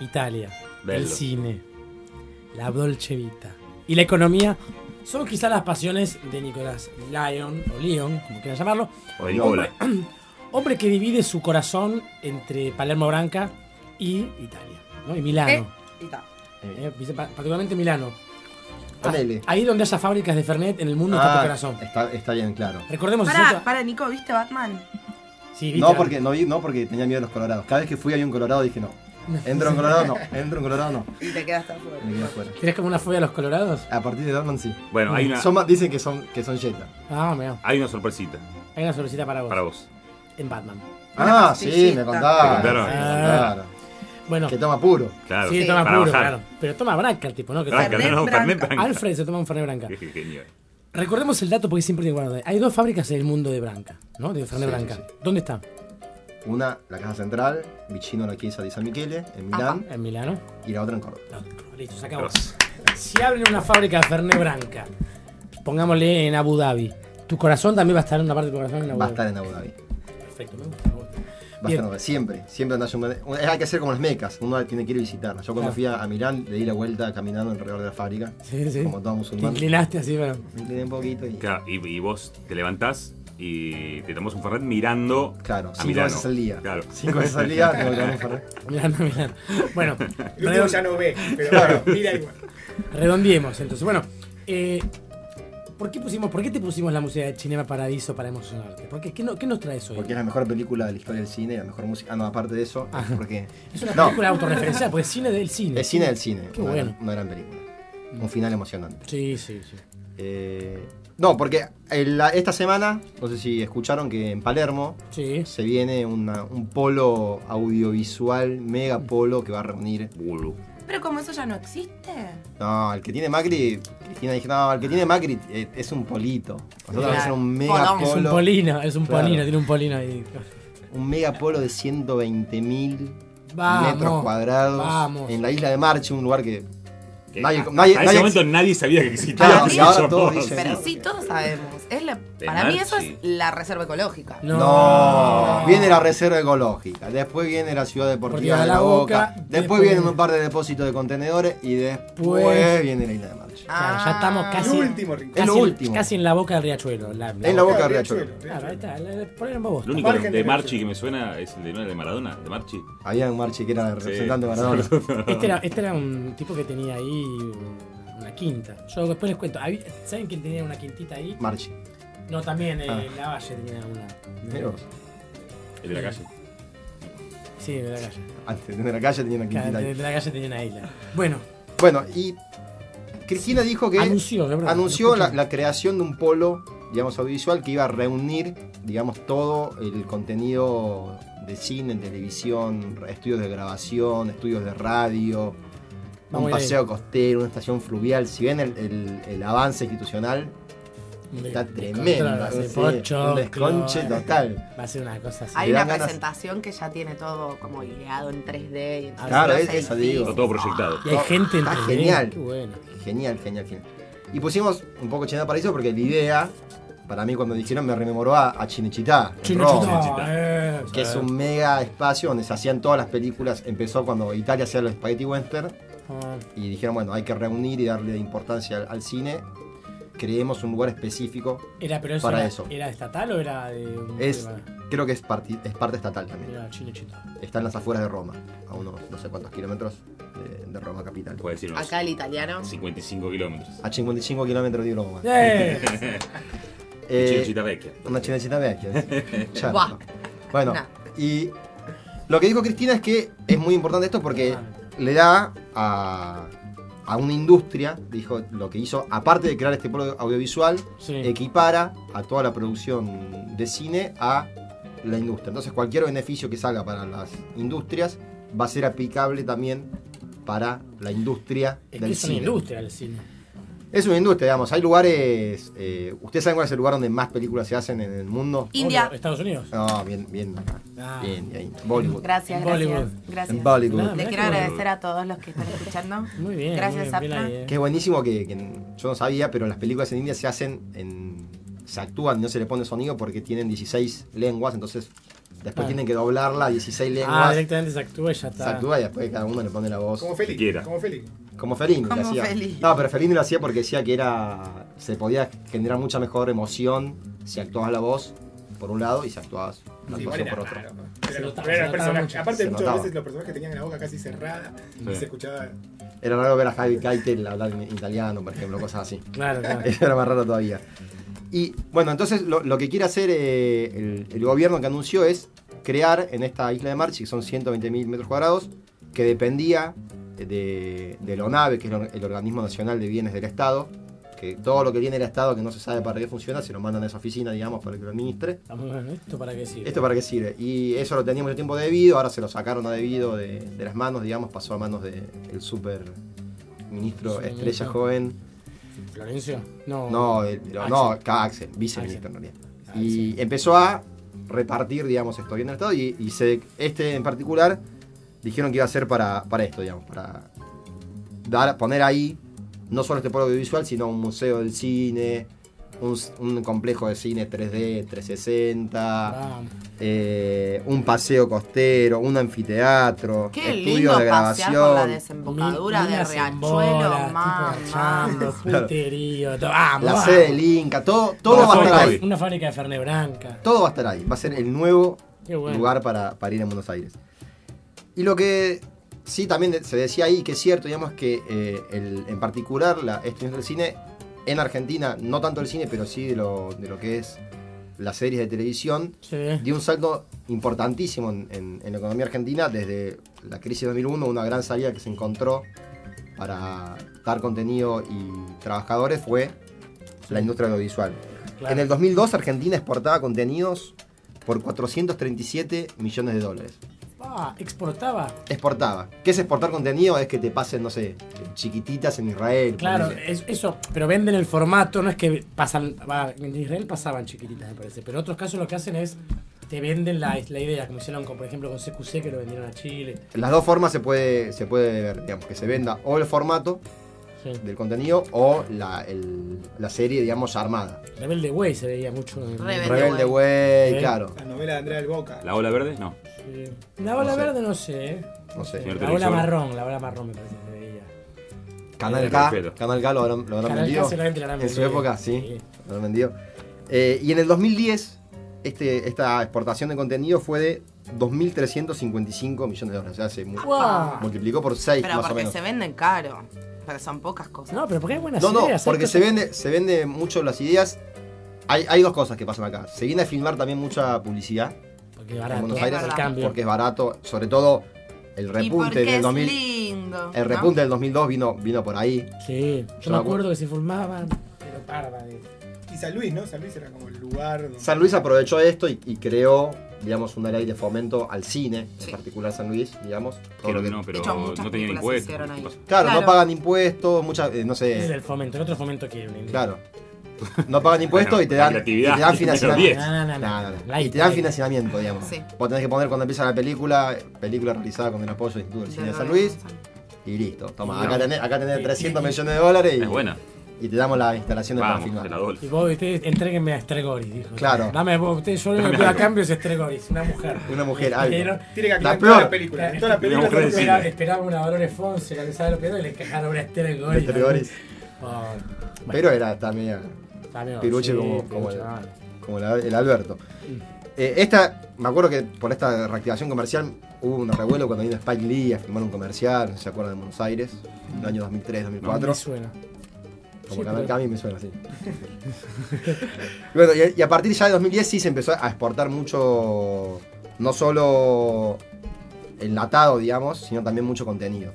Speaker 1: Italia,
Speaker 4: Bello.
Speaker 1: el cine, la dolce vita y la economía son quizás las pasiones de Nicolás Lyon, o Leon, como quieran llamarlo.
Speaker 4: O de Nicola.
Speaker 1: Hombre, (clears throat) hombre que divide su corazón entre Palermo Branca y Italia, ¿no? Y Milano.
Speaker 5: Eh, y.
Speaker 1: Eh, dice pa- particularmente Milano.
Speaker 3: Ponele.
Speaker 1: Ahí donde haya fábricas de Fernet en el mundo está tu corazón.
Speaker 3: Ah, Está, está bien, claro.
Speaker 1: Recordemos
Speaker 5: Para,
Speaker 1: eso.
Speaker 5: para, Nico, ¿viste Batman?
Speaker 1: Sí,
Speaker 3: No porque, no, vi- no porque tenía miedo a los colorados. Cada vez que fui había un colorado dije no. (laughs) Entro en colorado, no. Entro en colorado, no.
Speaker 5: Y te quedaste afuera.
Speaker 3: Me quedé afuera.
Speaker 1: ¿Tienes como una fobia a los colorados?
Speaker 3: A partir de Batman sí.
Speaker 4: Bueno, hay una-
Speaker 3: Son más- dicen que son, que son Jetta.
Speaker 1: Ah, mira.
Speaker 4: Hay una sorpresita
Speaker 1: Hay una sorpresita para vos.
Speaker 4: para vos.
Speaker 1: En Batman.
Speaker 3: Ah, sí, me contaron.
Speaker 4: ¿Te contaron?
Speaker 3: Me
Speaker 1: Ah.
Speaker 3: contaron.
Speaker 1: Bueno.
Speaker 3: Que toma puro.
Speaker 4: Claro.
Speaker 1: Sí, toma
Speaker 4: para
Speaker 1: puro,
Speaker 4: bajar.
Speaker 1: claro. Pero toma branca el tipo, ¿no? Que
Speaker 4: Branca,
Speaker 1: toma-
Speaker 4: no, no, Fernet branca.
Speaker 1: Alfred se toma un Fernet branca. (laughs)
Speaker 4: Qué genial.
Speaker 1: Recordemos el dato porque siempre igual. Hay dos fábricas en el mundo de branca, ¿no? De Fernet
Speaker 3: Sí,
Speaker 1: branca.
Speaker 3: sí.
Speaker 1: ¿Dónde está?
Speaker 3: Una, la Casa Central, vicino a la Chiesa di San Michele, en Milán.
Speaker 1: En Milano.
Speaker 3: Y la otra en Córdoba.
Speaker 1: Listo, se acabó. Si abren una fábrica de Fernet Branca, pongámosle en Abu Dhabi, ¿tu corazón también va a estar en una parte de tu corazón en Abu
Speaker 3: Va a
Speaker 1: Dhabi?
Speaker 3: estar en Abu Dhabi.
Speaker 1: Perfecto, me gusta,
Speaker 3: Dhabi. Siempre, siempre nace un- Hay que hacer como las mecas, uno tiene que ir a visitarlas. Yo cuando
Speaker 1: Claro.
Speaker 3: fui a, Milán le di la vuelta caminando alrededor de la fábrica.
Speaker 1: Sí, sí.
Speaker 3: Como todo
Speaker 1: Te
Speaker 3: musulmán.
Speaker 1: inclinaste así, bueno.
Speaker 3: Me incliné un poquito y.
Speaker 4: Claro, y, y vos te levantás y te tomás un Fernet mirando
Speaker 3: Claro,
Speaker 4: a
Speaker 3: cinco
Speaker 4: Milano.
Speaker 3: veces al día.
Speaker 4: Claro.
Speaker 3: Cinco veces al día tengo que tomar un Fernet. (laughs)
Speaker 1: Mirando, mirando. Bueno,
Speaker 24: El último ya no ve, pero mira igual.
Speaker 1: redondiemos entonces. Bueno, eh, ¿por, qué pusimos, ¿por qué te pusimos la música de Cinema Paradiso para emocionarte? ¿Por qué? ¿Qué, no- qué nos traes hoy?
Speaker 3: Porque es la mejor película de la historia del cine, la mejor música. Ah, no, aparte de eso,
Speaker 1: Ajá.
Speaker 3: porque. (laughs)
Speaker 1: Es una
Speaker 3: No,
Speaker 1: película autorreferencial, porque es cine del cine.
Speaker 3: Es cine del cine.
Speaker 1: Qué
Speaker 3: una,
Speaker 1: bueno.
Speaker 3: gran, una gran película. Un final emocionante.
Speaker 1: Sí, sí, sí.
Speaker 3: Eh, no, porque el- la- esta semana, no sé si escucharon que en Palermo se viene una- un polo audiovisual, mega polo que va a reunir.
Speaker 5: Pero como eso ya no existe.
Speaker 3: No, el que tiene Macri, Cristina dijo, no, el que tiene Macri eh, es un polito. Nosotros vamos a hacer un mega
Speaker 1: Polón. Es un polino, es un
Speaker 3: Claro.
Speaker 1: polino, tiene un polino ahí.
Speaker 3: Un mega polo de 120 mil
Speaker 1: Vamos,
Speaker 3: metros cuadrados
Speaker 1: vamos.
Speaker 3: en la isla de Marche, un lugar que
Speaker 4: Que
Speaker 3: nadie,
Speaker 4: a-
Speaker 3: nadie-
Speaker 4: a ese
Speaker 3: nadie-
Speaker 4: momento nadie sabía que existía.
Speaker 3: Claro, (laughs)
Speaker 4: qué
Speaker 3: y
Speaker 4: sé
Speaker 3: ahora
Speaker 4: yo.
Speaker 3: todos dicen-
Speaker 5: Pero sí, todos sabemos. Es la,
Speaker 4: De
Speaker 5: para mí eso es la reserva ecológica.
Speaker 3: No. Viene la reserva ecológica, después viene la ciudad deportiva de la Boca, después,
Speaker 1: después
Speaker 3: vienen
Speaker 1: viene-
Speaker 3: un par de depósitos de contenedores y después
Speaker 1: Pues-
Speaker 3: viene la isla de Marche.
Speaker 1: Claro, ya estamos casi,
Speaker 24: El último rincón.
Speaker 3: Es lo
Speaker 1: casi,
Speaker 3: último.
Speaker 1: casi en la boca del riachuelo. La,
Speaker 3: En la boca del riachuelo.
Speaker 1: Claro, ahí está, la- la- poner en babos.
Speaker 4: Lo único
Speaker 1: Margen
Speaker 4: de Marchi que me suena es el de, ¿no? el de Maradona, de Marchi.
Speaker 3: Había un Marchi que era el representante de Maradona. (laughs)
Speaker 1: Este era, este era un tipo que tenía ahí una quinta. Yo después les cuento. ¿Saben quién tenía una quintita ahí?
Speaker 3: Marchi.
Speaker 1: No, también eh,
Speaker 3: Ah.
Speaker 1: la Valle tenía una.
Speaker 4: El de la calle.
Speaker 1: Sí, de la calle.
Speaker 3: Antes de la calle tenía una quintita
Speaker 1: de,
Speaker 3: ahí.
Speaker 1: de la calle tenía una isla. Bueno,
Speaker 3: Bueno, y Cristina dijo que
Speaker 1: Anunció, de verdad,
Speaker 3: anunció la, la creación de un polo, digamos, audiovisual que iba a reunir, digamos, todo el contenido de cine, televisión, estudios de grabación, estudios de radio,
Speaker 1: Vamos
Speaker 3: un
Speaker 1: ahí.
Speaker 3: paseo costero, una estación fluvial. Si ven el, el- el avance institucional, está
Speaker 1: de-
Speaker 3: tremendo. sí,
Speaker 1: pocho,
Speaker 3: un desconche total.
Speaker 1: Va a ser una cosa así.
Speaker 5: Hay una
Speaker 3: ganas-
Speaker 5: presentación que ya tiene todo como ideado en 3D. Y entonces
Speaker 3: Claro,
Speaker 5: los
Speaker 3: es, eso digo.
Speaker 5: edificios.
Speaker 4: todo proyectado.
Speaker 1: Y hay gente en
Speaker 3: Está
Speaker 1: 3D,
Speaker 3: genial.
Speaker 1: qué bueno.
Speaker 3: Genial, genial, genial. Y pusimos un poco Chineta Paraíso porque la idea, para mí cuando dijeron me rememoró a, a Chinechitá, en
Speaker 1: Chinechitá,
Speaker 3: Roma,
Speaker 1: eh,
Speaker 3: que es un mega espacio donde se hacían todas las películas. Empezó cuando Italia hacía los Spaghetti Western
Speaker 1: Ah,
Speaker 3: y dijeron, bueno, hay que reunir y darle importancia al, al cine. Creemos un lugar específico
Speaker 1: Era, pero eso
Speaker 3: para
Speaker 1: era,
Speaker 3: eso.
Speaker 1: ¿Era estatal o era de un
Speaker 3: Es, creo que es, parti- es parte estatal también.
Speaker 1: Era.
Speaker 3: Está en las afueras de Roma, a unos no sé cuántos kilómetros de, de Roma capital.
Speaker 4: Puede decir unos
Speaker 5: Acá el italiano.
Speaker 4: 55 kilómetros.
Speaker 3: A 55 kilómetros de Roma.
Speaker 1: ¡Eh! (laughs)
Speaker 3: Eh,
Speaker 4: Cinecittà vecchia.
Speaker 3: Una chinechita vecchia. (laughs) Bueno,
Speaker 5: Nah.
Speaker 3: y lo que dijo Cristina es que es muy importante esto porque le da a, a una industria, dijo, lo que hizo, aparte de crear este polo audiovisual,
Speaker 1: Sí.
Speaker 3: equipara a toda la producción de cine a la industria. Entonces cualquier beneficio que salga para las industrias va a ser aplicable también para la industria
Speaker 1: Es
Speaker 3: del
Speaker 1: que es una industria el cine.
Speaker 3: Es una industria, digamos. Hay lugares. eh, ¿Ustedes saben cuál es el lugar donde más películas se hacen en el mundo?
Speaker 5: India.
Speaker 1: Obvio, Estados Unidos.
Speaker 3: No, bien, bien acá.
Speaker 1: Ah.
Speaker 3: Bien, bien. Bollywood.
Speaker 5: Gracias,
Speaker 1: En
Speaker 5: gracias.
Speaker 1: Bollywood.
Speaker 5: Gracias.
Speaker 3: En Bollywood.
Speaker 1: Nada,
Speaker 5: Le quiero agradecer a todos los que están escuchando.
Speaker 1: Muy bien.
Speaker 5: Gracias,
Speaker 1: ahí, eh.
Speaker 3: Que es buenísimo que, que yo no sabía, pero las películas en India se hacen en. Se actúan, no se le pone sonido porque tienen 16 lenguas, entonces después
Speaker 1: Ah.
Speaker 3: tienen que doblarla a 16
Speaker 1: Ah,
Speaker 3: lenguas.
Speaker 1: directamente se actúa y ya
Speaker 3: se
Speaker 1: está.
Speaker 3: actúa y después cada uno le pone la voz.
Speaker 24: Como Feli.
Speaker 4: quiera.
Speaker 24: Como Feli.
Speaker 3: Como Fellini lo
Speaker 5: Como
Speaker 3: hacía.
Speaker 5: Fellini.
Speaker 3: No, pero Fellini lo hacía porque decía que era. se podía generar mucha mejor emoción si actuabas la voz por un lado y si actuabas la
Speaker 24: Sí,
Speaker 3: actuación por otro.
Speaker 24: raro. Pero,
Speaker 1: notaba,
Speaker 24: pero era
Speaker 1: se
Speaker 24: el
Speaker 1: notaba
Speaker 24: personaje.
Speaker 1: mucho.
Speaker 24: Aparte,
Speaker 3: Se
Speaker 24: muchas
Speaker 3: notaba.
Speaker 24: veces los personajes tenían la boca casi cerrada y se escuchaba.
Speaker 3: Era raro ver a Javi Keitel hablar en italiano, por ejemplo, cosas así. (laughs)
Speaker 1: Claro, claro.
Speaker 3: Eso era más raro todavía. Y bueno, entonces lo, lo que quiere hacer eh, el, el gobierno que anunció es crear en esta isla de Marchi, que son 120.000 metros cuadrados, que dependía de, de la ONAVE, que es el, el Organismo Nacional de Bienes del Estado, que todo lo que viene del Estado que no se sabe para qué funciona, se lo mandan a esa oficina, digamos, para que lo administre.
Speaker 1: Bueno. ¿Esto para qué sirve?
Speaker 3: ¿Esto para qué sirve? Y eso lo tenía mucho tiempo debido, ahora se lo sacaron a debido de, de las manos, digamos, pasó a manos del super ministro
Speaker 1: Sí,
Speaker 3: estrella joven.
Speaker 1: ¿Florencio? No.
Speaker 3: No, el-
Speaker 1: Axel.
Speaker 3: no, Axel, viceministro
Speaker 1: Axel.
Speaker 3: en realidad.
Speaker 1: Ah,
Speaker 3: Y empezó a repartir, digamos, esto bien en el Estado. Y, y se, este en particular dijeron que iba a ser para, para esto, digamos, para dar, poner ahí no solo este polo audiovisual, sino un museo del cine, un, un complejo de cine 3D, 360,
Speaker 1: Ah,
Speaker 3: eh, un paseo costero, un anfiteatro,
Speaker 5: Qué
Speaker 3: estudios
Speaker 5: lindo
Speaker 3: de
Speaker 5: pasear por la
Speaker 3: grabación.
Speaker 5: desembocadura de
Speaker 1: Niñas en
Speaker 5: Riachuelo, mamá. (laughs)
Speaker 1: puterío, todo. Vamos,
Speaker 3: La
Speaker 1: vamos.
Speaker 3: sede del Inca, todo, todo
Speaker 1: Una
Speaker 3: va a estar ahí.
Speaker 1: Una fábrica de Fernet Branca.
Speaker 3: Todo va a estar ahí. Va a ser el nuevo
Speaker 1: bueno.
Speaker 3: lugar para, para ir a Buenos Aires. Y lo que sí también se decía ahí, que es cierto, digamos, que eh, el- en particular la industria del cine en Argentina, no tanto el cine, pero sí de lo, de lo que es las series de televisión, dio un salto importantísimo en, en- en la economía argentina desde la crisis de 2001, una gran salida que se encontró para dar contenido y trabajadores fue la industria audiovisual.
Speaker 1: Claro.
Speaker 3: En el 2002 Argentina exportaba contenidos por 437 millones de dólares.
Speaker 1: Ah, exportaba.
Speaker 3: Exportaba. ¿Qué es exportar contenido? Es que te pasen, no sé, chiquititas en Israel.
Speaker 1: Claro, es- eso, pero venden el formato, no es que pasan, va, en Israel pasaban chiquititas me parece, pero en otros casos lo que hacen es, te venden la, la idea, como hicieron con, por ejemplo con CQC que lo vendieron a Chile.
Speaker 3: Las dos formas se puede, se puede ver, digamos, que se venda o el formato
Speaker 1: Sí.
Speaker 3: del contenido o la, el- la serie, digamos, armada.
Speaker 1: Rebelde Way se veía mucho. en-
Speaker 5: Rebelde
Speaker 3: Rebelde Way, claro.
Speaker 24: La novela de Andrea del Boca.
Speaker 4: ¿La ola verde? No.
Speaker 1: Sí. La ola
Speaker 3: No sé.
Speaker 1: verde no sé, ¿eh?
Speaker 3: No sé.
Speaker 1: La ola marrón, la ola marrón me parece que se veía.
Speaker 3: Canal K. Canal K lo habrán, lo habrán
Speaker 1: K
Speaker 3: vendido. en su época, sí,
Speaker 1: Sí.
Speaker 3: lo habrán vendido. Eh, y en el 2010, este, esta exportación de contenido fue de 2.355 millones de dólares. O sea, se multiplicó por 6
Speaker 5: Pero
Speaker 3: más o
Speaker 5: porque
Speaker 3: menos.
Speaker 5: se venden caro. Pero son pocas cosas.
Speaker 1: No, pero porque hay buenas
Speaker 3: No, no,
Speaker 1: ideas. hay
Speaker 3: porque
Speaker 1: cosas-
Speaker 3: se vende, se vende mucho las ideas. Hay, hay dos cosas que pasan acá. Se viene a filmar también mucha publicidad
Speaker 1: Porque es
Speaker 3: en
Speaker 1: barato.
Speaker 3: Buenos
Speaker 5: Es
Speaker 3: Aires
Speaker 1: cambio.
Speaker 3: porque es barato, sobre todo el repunte
Speaker 5: porque
Speaker 3: del
Speaker 5: es
Speaker 3: 2000,
Speaker 5: lindo.
Speaker 3: el
Speaker 5: ¿no?
Speaker 3: repunte del 2002 vino vino por ahí.
Speaker 1: Sí, yo
Speaker 3: Yo
Speaker 1: me acuerdo que se formaban, pero parda de...
Speaker 24: Y San Luis, ¿no? San Luis era como el lugar donde...
Speaker 3: San Luis aprovechó esto y, y creó, digamos, una ley de fomento al cine,
Speaker 5: Sí.
Speaker 3: en particular San Luis, digamos. todo
Speaker 4: Que no, pero
Speaker 5: hecho,
Speaker 4: no tenían impuestos.
Speaker 5: hicieron
Speaker 4: ¿qué
Speaker 5: ahí.
Speaker 4: pasa?
Speaker 3: Claro,
Speaker 5: Claro.
Speaker 3: no pagan impuestos, muchas, eh, no
Speaker 1: Ese es
Speaker 3: sé,
Speaker 1: el fomento, el otro fomento que
Speaker 3: claro. No pagan impuestos
Speaker 4: Bueno,
Speaker 3: y te dan, y te dan (laughs) financiamiento.
Speaker 4: diez.
Speaker 1: No, no, no, no.
Speaker 3: No, no, no.
Speaker 1: Light,
Speaker 3: y te dan financiamiento, digamos.
Speaker 5: Sí.
Speaker 3: Vos tenés que poner cuando empieza la película, película realizada con el apoyo del Instituto del Cine de San Luis, y listo. Toma, acá tenés, acá tenés 300 millones de dólares y,
Speaker 4: Es buena.
Speaker 3: Y te damos las instalaciones para
Speaker 4: Vamos,
Speaker 3: filmar.
Speaker 4: la.
Speaker 1: Y vos, ustedes, entréguenme a Stregoris, dijo.
Speaker 3: Claro.
Speaker 1: Dame vos, ustedes, yo lo único que pido a cambio es Stregoris, una mujer.
Speaker 3: Una mujer, algo.
Speaker 1: Pero-
Speaker 24: Tiene que
Speaker 3: La
Speaker 24: toda la película. En toda la
Speaker 1: Una
Speaker 24: película
Speaker 1: Esperaba, una Dolores Fonse, la que sabe lo que era, y le encajaron una Stregoris.
Speaker 3: Stregoris.
Speaker 1: Oh, bueno,
Speaker 3: Pero era también piruche
Speaker 1: sí,
Speaker 3: como, el, como el, el Alberto. Eh, esta, me acuerdo que por esta reactivación comercial hubo un revuelo cuando vino Spike Lee a filmar un comercial, no sé si se acuerdan, de Buenos Aires, en el año 2003-2004.
Speaker 1: No me suena.
Speaker 3: Como
Speaker 1: Sí, pero-
Speaker 3: a mí me suena así. (laughs) bueno, y, y a partir ya de 2010 sí se empezó a exportar mucho, no solo enlatado, digamos, sino también mucho contenido.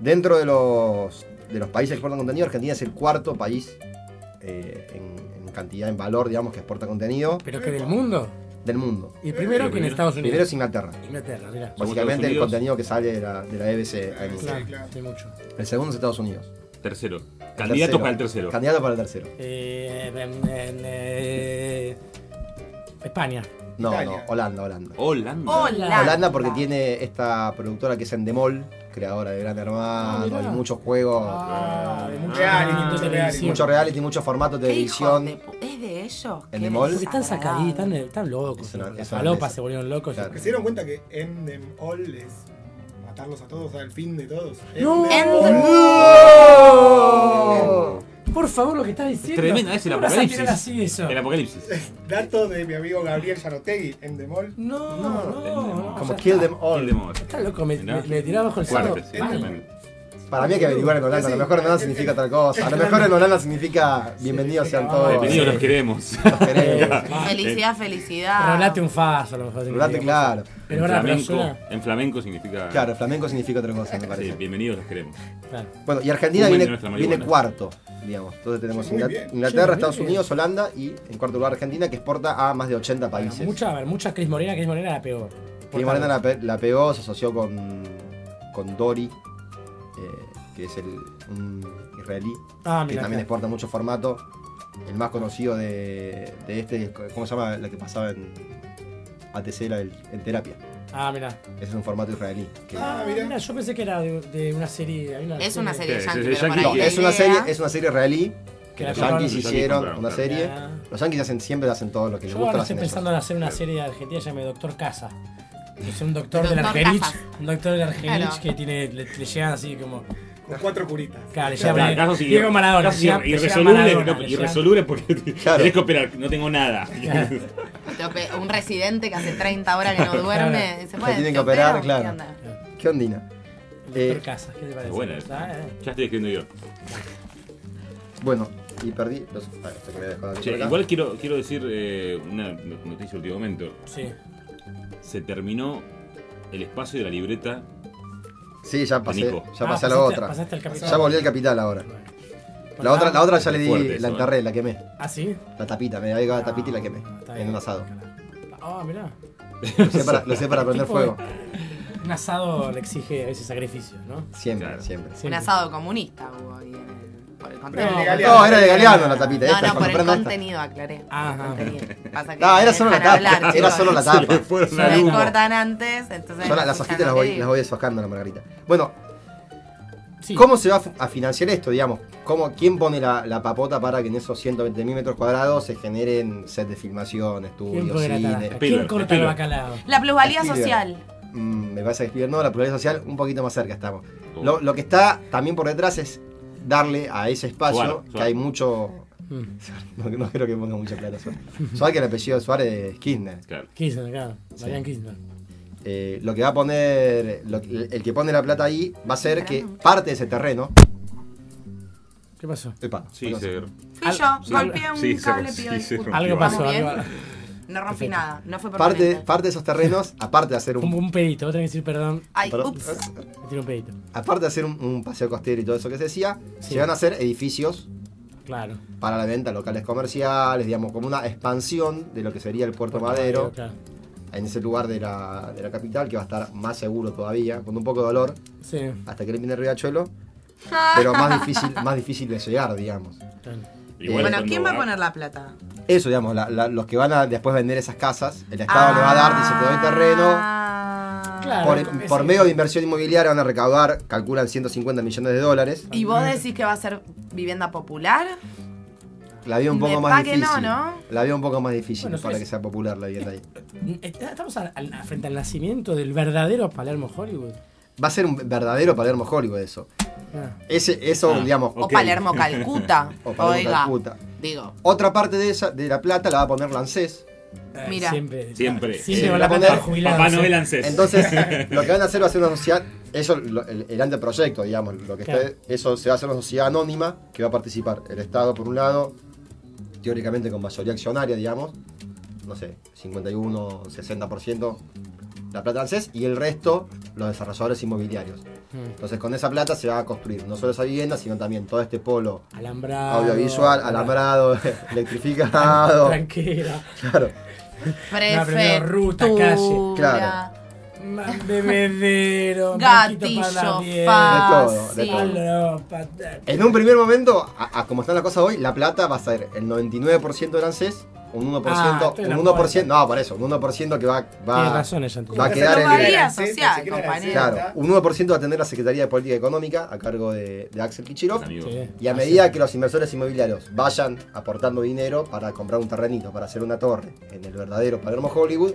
Speaker 3: Dentro de los, de los países que exportan contenido, Argentina es el cuarto país eh, en, en cantidad, en valor, digamos, que exporta contenido
Speaker 1: ¿Pero que del mundo?
Speaker 3: del mundo.
Speaker 1: Y primero que en
Speaker 4: primero-
Speaker 1: Estados Unidos.
Speaker 3: Primero es Inglaterra.
Speaker 1: Inglaterra, mira.
Speaker 3: Básicamente el contenido que sale de la, de la BBC.
Speaker 1: claro. hay mucho.
Speaker 3: El segundo es Estados Unidos.
Speaker 4: Tercero. Candidatos
Speaker 3: tercero.
Speaker 4: para el tercero.
Speaker 3: Candidato para el tercero.
Speaker 1: Eh, em, em, eh, España.
Speaker 3: No,
Speaker 24: Italia.
Speaker 3: no, Holanda, Holanda.
Speaker 4: Holanda.
Speaker 5: Hola.
Speaker 3: Holanda porque tiene esta productora que es Endemol, creadora de Gran Hermano
Speaker 1: Ah,
Speaker 3: y muchos juegos,
Speaker 1: Ah, de mucho
Speaker 24: Reality,
Speaker 1: televisivo.
Speaker 3: mucho reality, mucho formato de
Speaker 5: ¿Qué hijos
Speaker 3: televisión.
Speaker 5: de ¿Es de ellos?
Speaker 3: ¿En
Speaker 5: Qué
Speaker 3: el mall?
Speaker 1: Porque están sacaditos, están, están locos.
Speaker 3: Es una-
Speaker 1: Las
Speaker 3: mesa.
Speaker 1: se volvieron locos.
Speaker 3: Claro.
Speaker 24: ¿Se dieron cuenta que Endem All es matarlos a todos, o sea, el fin de todos?
Speaker 1: ¡No!
Speaker 24: Endem
Speaker 1: ¡No! Por favor, lo que estás diciendo.
Speaker 4: Tremenda, es el
Speaker 1: ¿Cómo vas a
Speaker 4: apocalipsis.
Speaker 1: tirar así eso?
Speaker 4: El apocalipsis.
Speaker 24: Dato de mi amigo Gabriel Yanotegui, Endem All.
Speaker 1: No, no, no.
Speaker 3: Como Kill. Them All.
Speaker 4: Kill them all.
Speaker 1: Está loco, me, me tiraba bajo el.
Speaker 4: Fuerte, sí, tremendo.
Speaker 3: Para mí hay que averiguar en Holanda. A lo mejor en Holanda significa otra cosa. A lo mejor en Holanda significa bienvenidos sean todos.
Speaker 4: Bienvenidos, los queremos.
Speaker 3: Los queremos. (laughs)
Speaker 5: Felicidad, felicidad.
Speaker 1: Rolate un faso, a lo mejor.
Speaker 3: Rolate, claro.
Speaker 1: Pero
Speaker 4: en, flamenco, en flamenco significa.
Speaker 3: Claro, flamenco significa otra cosa, me
Speaker 4: Sí,
Speaker 3: parece.
Speaker 4: bienvenidos, los queremos.
Speaker 1: Claro.
Speaker 3: Bueno, y Argentina viene, viene cuarto, digamos. Entonces tenemos. Inglaterra,
Speaker 1: Sí,
Speaker 3: Estados
Speaker 1: bien.
Speaker 3: Unidos, Holanda y en cuarto lugar Argentina, que exporta a más de 80
Speaker 1: Bueno,
Speaker 3: países.
Speaker 1: mucha, a ver, mucha Cris Morena, Cris Morena la peor.
Speaker 3: Cris Morena la, pe- la pegó, se asoció con, con Dori, eh, que es el, un israelí,
Speaker 1: Ah,
Speaker 3: que también exporta mucho formato. El más conocido de, de este, ¿cómo se llama? La que pasaba en, ATC la del- en terapia.
Speaker 1: Ah, mira.
Speaker 3: Ese es un formato israelí. que-
Speaker 1: Ah, mira, yo pensé que era de, de una serie.
Speaker 5: Es una serie pero
Speaker 3: No, es una serie, es una serie israelí.
Speaker 1: Que
Speaker 3: los yankees hicieron
Speaker 1: compraron,
Speaker 3: una serie. Los yankees hacen, siempre hacen todo lo que les
Speaker 1: Yo
Speaker 3: gusta.
Speaker 1: ahora estoy
Speaker 3: ellos.
Speaker 1: pensando en hacer una serie de Argentina llamada Doctor Casa. Es un doctor del.
Speaker 5: Casas.
Speaker 1: Un doctor del Argerich
Speaker 5: Claro.
Speaker 1: que tiene, le, le llegan así como.
Speaker 24: Con cuatro curitas.
Speaker 1: Claro, le
Speaker 4: Claro,
Speaker 1: llegan.
Speaker 4: casos
Speaker 1: Diego Maradona.
Speaker 4: casos
Speaker 1: le llegan- le llegan
Speaker 4: irresolubles,
Speaker 1: Maradona,
Speaker 4: no, porque (laughs) tenés que operar, no tengo nada.
Speaker 5: Te ope- Un residente que hace 30 horas que no duerme. Se
Speaker 3: Se
Speaker 5: puede.
Speaker 3: tienen
Speaker 5: ¿te
Speaker 3: que operar,
Speaker 5: opero? ¿Qué
Speaker 3: claro.
Speaker 5: onda?
Speaker 3: ¿Qué ondina? Eh,
Speaker 1: Casas, ¿qué te parece?
Speaker 4: Buena.
Speaker 1: Ah, eh.
Speaker 4: Ya estoy escribiendo yo.
Speaker 3: Bueno, y perdí. Los, ah, esto que aquí
Speaker 4: Che, igual quiero, quiero decir eh, una noticia de último momento.
Speaker 1: Sí.
Speaker 4: Se terminó el espacio de la libreta.
Speaker 3: Sí, ya pasé,
Speaker 4: Nico.
Speaker 3: ya
Speaker 1: Ah,
Speaker 3: pasé a la
Speaker 1: pasaste-
Speaker 3: otra.
Speaker 1: pasaste al capital.
Speaker 3: Ya volví al capital ahora. La otra, la otra ya le di,
Speaker 4: fuerte
Speaker 3: la
Speaker 4: eh.
Speaker 3: enterré, la quemé.
Speaker 1: ¿Ah, sí?
Speaker 3: La tapita, me había llegado la tapita y la quemé.
Speaker 1: está
Speaker 3: En un asado.
Speaker 1: Ah, mirá.
Speaker 3: Lo sé para, lo sé para (laughs) prender fuego.
Speaker 1: Un asado le exige a veces sacrificios, ¿no?
Speaker 3: Siempre, siempre.
Speaker 5: Un asado comunista hubo ahí en el, contenido.
Speaker 3: No, era de Galeano la tapita.
Speaker 5: No,
Speaker 3: esta,
Speaker 5: no, por el
Speaker 3: prenda esta.
Speaker 5: contenido, aclaré.
Speaker 1: Ajá.
Speaker 5: El contenido. Pasa que
Speaker 3: No, era solo la tapa.
Speaker 5: hablar,
Speaker 3: Era solo la (laughs)
Speaker 4: Se
Speaker 3: tapa.
Speaker 5: Se
Speaker 4: humo.
Speaker 5: cortan antes, entonces.
Speaker 3: Yo la-
Speaker 5: no
Speaker 3: las hojitas las voy, las voy deshojando la margarita. Bueno, ¿cómo se va a a financiar esto, digamos? ¿Cómo, ¿Quién pone la, la papota para que en esos 120.000 metros cuadrados se generen set de filmación,
Speaker 1: ¿Quién
Speaker 3: estudios, cine?
Speaker 1: ¿Quién corta el bacalao?
Speaker 5: La plusvalía
Speaker 3: Spielberg.
Speaker 5: social.
Speaker 3: Mm, me parece que Spielberg no, la pluralidad social un poquito más cerca estamos.
Speaker 4: Oh.
Speaker 3: Lo, lo que está también por detrás es darle a ese espacio
Speaker 4: Suárez,
Speaker 3: que
Speaker 4: Suárez.
Speaker 3: hay mucho...
Speaker 1: Mm. (laughs)
Speaker 3: No, no creo que ponga mucha plata Suárez. Suárez que el apellido de Suárez es Kirchner.
Speaker 1: Kirchner, claro.
Speaker 3: Sí.
Speaker 1: Marian Kirchner.
Speaker 3: Eh, lo que va a poner, lo que- el que pone la plata ahí va a ser que parte de ese terreno.
Speaker 1: ¿Qué pasó?
Speaker 3: Epa,
Speaker 4: Sí, se...
Speaker 5: Fui yo,
Speaker 4: Sí.
Speaker 5: golpeé un
Speaker 4: Sí,
Speaker 5: cable,
Speaker 4: sí, se.
Speaker 1: Algo pasó, algo-
Speaker 5: No rompí nada, no fue por
Speaker 3: Parte, parte de esos terrenos, (laughs) aparte de hacer
Speaker 1: Un,
Speaker 3: un,
Speaker 1: un pedito, tenés que decir perdón.
Speaker 5: Ay,
Speaker 3: Perdón.
Speaker 5: ups.
Speaker 1: Me tiro un pedito.
Speaker 3: aparte de hacer un, un paseo costero y todo eso que se decía,
Speaker 1: Sí.
Speaker 3: se van a hacer edificios
Speaker 1: Claro.
Speaker 3: para la venta, locales comerciales, digamos, como una expansión de lo que sería el Puerto Madero,
Speaker 1: Claro.
Speaker 3: en ese lugar de la, de la capital, que va a estar más seguro todavía, con un poco de dolor,
Speaker 1: Sí.
Speaker 3: hasta que elimine el riachuelo, (laughs) pero más difícil, más difícil de llegar, digamos.
Speaker 1: claro.
Speaker 4: Igual
Speaker 5: Bueno, ¿quién va a poner la plata?
Speaker 3: Eso, digamos, la- la- los que van a después vender esas casas, el Estado le va a dar, dice, te doy terreno.
Speaker 5: Ah.
Speaker 1: Claro,
Speaker 3: Por, por medio de inversión inmobiliaria van a recaudar, calculan 150 millones de dólares.
Speaker 5: ¿Y vos decís que va a ser vivienda popular?
Speaker 3: La veo un poco más
Speaker 5: que
Speaker 3: difícil.
Speaker 5: no, ¿no?
Speaker 3: La veo un poco más difícil
Speaker 1: Bueno,
Speaker 3: para
Speaker 1: es-
Speaker 3: que sea popular la vivienda ahí.
Speaker 1: Estamos al- al- frente al nacimiento del verdadero Palermo Hollywood.
Speaker 3: Va a ser un verdadero Palermo Hollywood eso.
Speaker 1: Ah.
Speaker 3: Ese, eso,
Speaker 4: Ah,
Speaker 3: digamos.
Speaker 5: O. Palermo Calcuta. (laughs)
Speaker 3: O Palermo
Speaker 5: Oiga,
Speaker 3: Calcuta.
Speaker 5: digo.
Speaker 3: Otra parte de esa, de la plata la va a poner Lancés.
Speaker 1: Eh,
Speaker 5: Mira.
Speaker 1: Siempre.
Speaker 4: Siempre.
Speaker 1: Siempre
Speaker 3: Sí, la
Speaker 1: la plata
Speaker 3: poner
Speaker 1: jubilada.
Speaker 4: Papá Noel ANSES.
Speaker 3: Entonces, (laughs) lo que van a hacer va a ser una sociedad. Eso, lo- el, el anteproyecto, digamos. Lo que
Speaker 1: Claro.
Speaker 3: esté- eso se va a hacer una sociedad anónima que va a participar el Estado, por un lado, teóricamente con mayoría accionaria, digamos. No sé, 51, 60% la plata ANSES y el resto los desarrolladores inmobiliarios.
Speaker 1: Mm.
Speaker 3: Entonces, con esa plata se va a construir no solo esa vivienda, sino también todo este polo
Speaker 1: Alambrado.
Speaker 3: audiovisual, alambrado, (laughs) electrificado.
Speaker 1: Tranquila.
Speaker 3: Claro.
Speaker 1: primero ruta, calle.
Speaker 3: Claro.
Speaker 1: Bebedero. para
Speaker 5: Gatillo
Speaker 1: piedra,
Speaker 3: De todo, de
Speaker 5: fácil.
Speaker 3: todo. En un primer momento, a, a como está la cosa hoy, la plata va a ser el 99% del ANSES, un 1%,
Speaker 1: Ah,
Speaker 3: un
Speaker 1: la
Speaker 3: 1%,
Speaker 1: puerta.
Speaker 3: no, por eso, un 1% que va,
Speaker 1: Tienes
Speaker 3: va,
Speaker 1: razón ella entonces.
Speaker 3: va a quedar en el...
Speaker 5: Social.
Speaker 3: Claro, un 1% va a tener la Secretaría de Política Económica a cargo de, de Axel Kichirov.
Speaker 1: Sí.
Speaker 3: Y a medida que los inversores inmobiliarios vayan aportando dinero para comprar un terrenito, para hacer una torre en el verdadero Palermo Hollywood,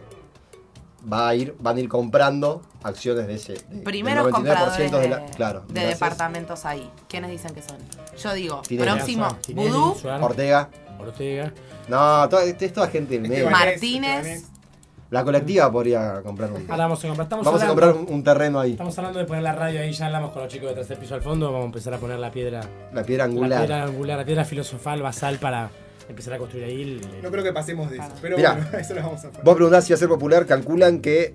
Speaker 3: va a ir, van a ir comprando acciones de ese. de- del
Speaker 5: Primeros
Speaker 3: 99%
Speaker 5: compradores de,
Speaker 3: la- claro, del
Speaker 5: departamentos ahí. ¿Quiénes dicen que son? Yo digo,
Speaker 3: Tinelli.
Speaker 5: próximo,
Speaker 1: Tinelli,
Speaker 5: Vudú,
Speaker 1: Suárez,
Speaker 3: Ortega.
Speaker 1: Ortega.
Speaker 3: No, toda, es toda gente del medio.
Speaker 24: Estebanés,
Speaker 5: Martínez.
Speaker 3: La colectiva podría comprar un.
Speaker 1: Ahora vamos a comprar. Estamos
Speaker 3: Vamos a
Speaker 1: hablando-
Speaker 3: comprar un, un terreno ahí.
Speaker 1: Estamos hablando de poner la radio ahí, ya hablamos con los chicos de tercer piso al fondo, vamos a empezar a poner la piedra,
Speaker 3: La piedra
Speaker 1: la
Speaker 3: angular.
Speaker 1: piedra angular, la piedra filosofal basal para empezar a construir ahí. el-
Speaker 24: No creo que pasemos de eso. Pero
Speaker 3: Mirá.
Speaker 24: bueno, (laughs) eso lo vamos a hacer.
Speaker 3: Vos preguntás si va a ser popular, calculan que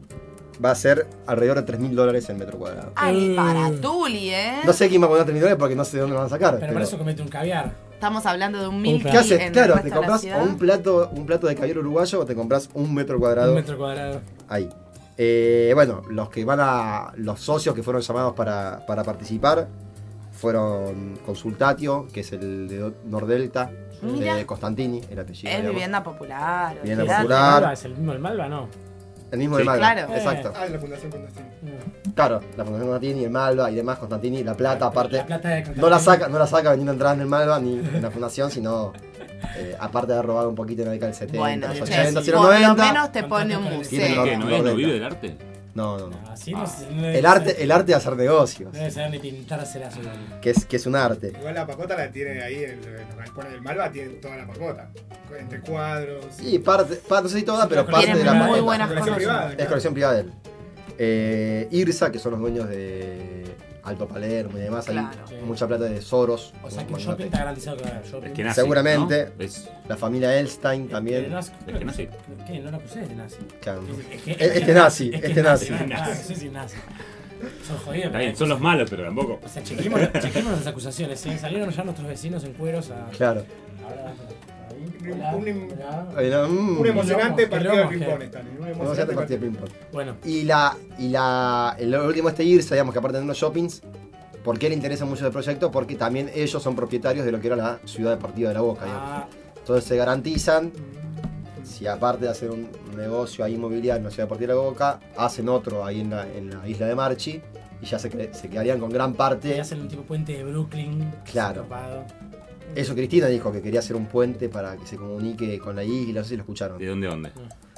Speaker 3: va a ser alrededor de 3 mil dólares el metro cuadrado.
Speaker 5: Ay,
Speaker 1: Mm.
Speaker 5: para Tuli, ¿eh?
Speaker 3: No sé quién va a poner 3 mil dólares porque no sé de dónde lo van a sacar.
Speaker 1: Pero
Speaker 3: pero-
Speaker 1: para eso comete un caviar.
Speaker 5: Estamos hablando de un milky
Speaker 3: ¿Qué haces?
Speaker 5: en
Speaker 3: Claro, te compras un plato, un plato de caviar uruguayo o te compras un metro cuadrado
Speaker 1: Un metro cuadrado.
Speaker 3: ahí. Eh, bueno, los que van a. Los socios que fueron llamados para, para participar fueron Consultatio, que es el de Nordelta,
Speaker 5: Mira.
Speaker 3: de Constantini, el apellido.
Speaker 5: Es
Speaker 3: digamos.
Speaker 5: vivienda popular.
Speaker 3: Vivienda popular.
Speaker 1: Malva, ¿Es el mismo el Malva? No.
Speaker 3: El mismo
Speaker 24: Sí.
Speaker 3: de Malva,
Speaker 24: Claro.
Speaker 3: exacto.
Speaker 24: Ah, la Fundación Constantini.
Speaker 3: Claro, la Fundación Constantini, el Malva y demás, Constantini, la plata aparte.
Speaker 1: plata de
Speaker 3: no la saca, no la saca vendiendo entradas en el Malva ni en la fundación, sino eh, aparte de haber robado un poquito en la década del 70,
Speaker 5: Bueno,
Speaker 3: los
Speaker 5: che,
Speaker 3: 80,
Speaker 5: por
Speaker 3: los
Speaker 5: lo
Speaker 3: 90.
Speaker 5: menos te pone un
Speaker 3: Tiene
Speaker 5: museo.
Speaker 3: los-
Speaker 4: ¿Qué? ¿No? ¿No
Speaker 3: 90.
Speaker 4: vive del arte?
Speaker 3: No, no, no.
Speaker 1: Así no, se- no debe
Speaker 3: El
Speaker 1: ser-
Speaker 3: arte, el arte de hacer negocios,
Speaker 1: No debe saber ni pintarse la ciudad.
Speaker 3: que es, que es un arte.
Speaker 24: Igual la pacota la tiene ahí en los galpones del Malva, tiene toda la pacota. Entre cuadros.
Speaker 3: Sí, parte, parte no sé si toda, pero parte
Speaker 24: Tiene
Speaker 3: de la
Speaker 24: muy
Speaker 3: maqueta.
Speaker 24: buenas Colección cosas. privada,
Speaker 3: Es
Speaker 24: claro.
Speaker 3: colección privada de él. Eh, Irsa, que son los dueños de Alto Palermo y demás,
Speaker 1: Claro.
Speaker 3: hay mucha plata de Soros.
Speaker 1: O sea que shopping está garantizado que va a haber shopping.
Speaker 4: Es que nazi,
Speaker 3: Seguramente.
Speaker 4: ¿no? Es-
Speaker 3: La familia Elstein también.
Speaker 1: Pero nazi-
Speaker 4: Es que nazi.
Speaker 1: ¿Qué? No lo acusé de nazi.
Speaker 3: Claro.
Speaker 1: Es que-
Speaker 3: Eh,
Speaker 1: es que
Speaker 3: Este nazi,
Speaker 1: es que
Speaker 3: este
Speaker 1: es
Speaker 3: nazi.
Speaker 1: Ah, sí, sí, nazi. Son jodidos.
Speaker 4: Está bien, son los malos, pero tampoco.
Speaker 1: O sea, chequemos, chequemos las acusaciones. ¿sí? Salieron ya nuestros vecinos en cueros a.
Speaker 3: Claro.
Speaker 1: Ahora,
Speaker 24: Un, emocionante partido de ping-pong. Un emocionante
Speaker 3: partido.
Speaker 1: Bueno.
Speaker 3: Y la. Y la. El último este Irsa, digamos que aparte de unos shoppings. ¿Por qué le interesa mucho el proyecto? Porque también ellos son propietarios de lo que era la ciudad deportiva de la Boca, digamos.
Speaker 1: Ah,
Speaker 3: Entonces se garantizan, si aparte de hacer un negocio ahí inmobiliario en la ciudad deportiva de la Boca, hacen otro ahí en la, en la isla de Marchi y ya se, cre- se quedarían con gran
Speaker 1: y
Speaker 3: parte.
Speaker 1: hacen un tipo puente de Brooklyn.
Speaker 3: Claro. Eso Cristina dijo que quería hacer un puente para que se comunique con la isla, no sé si lo escucharon.
Speaker 4: ¿De dónde, dónde?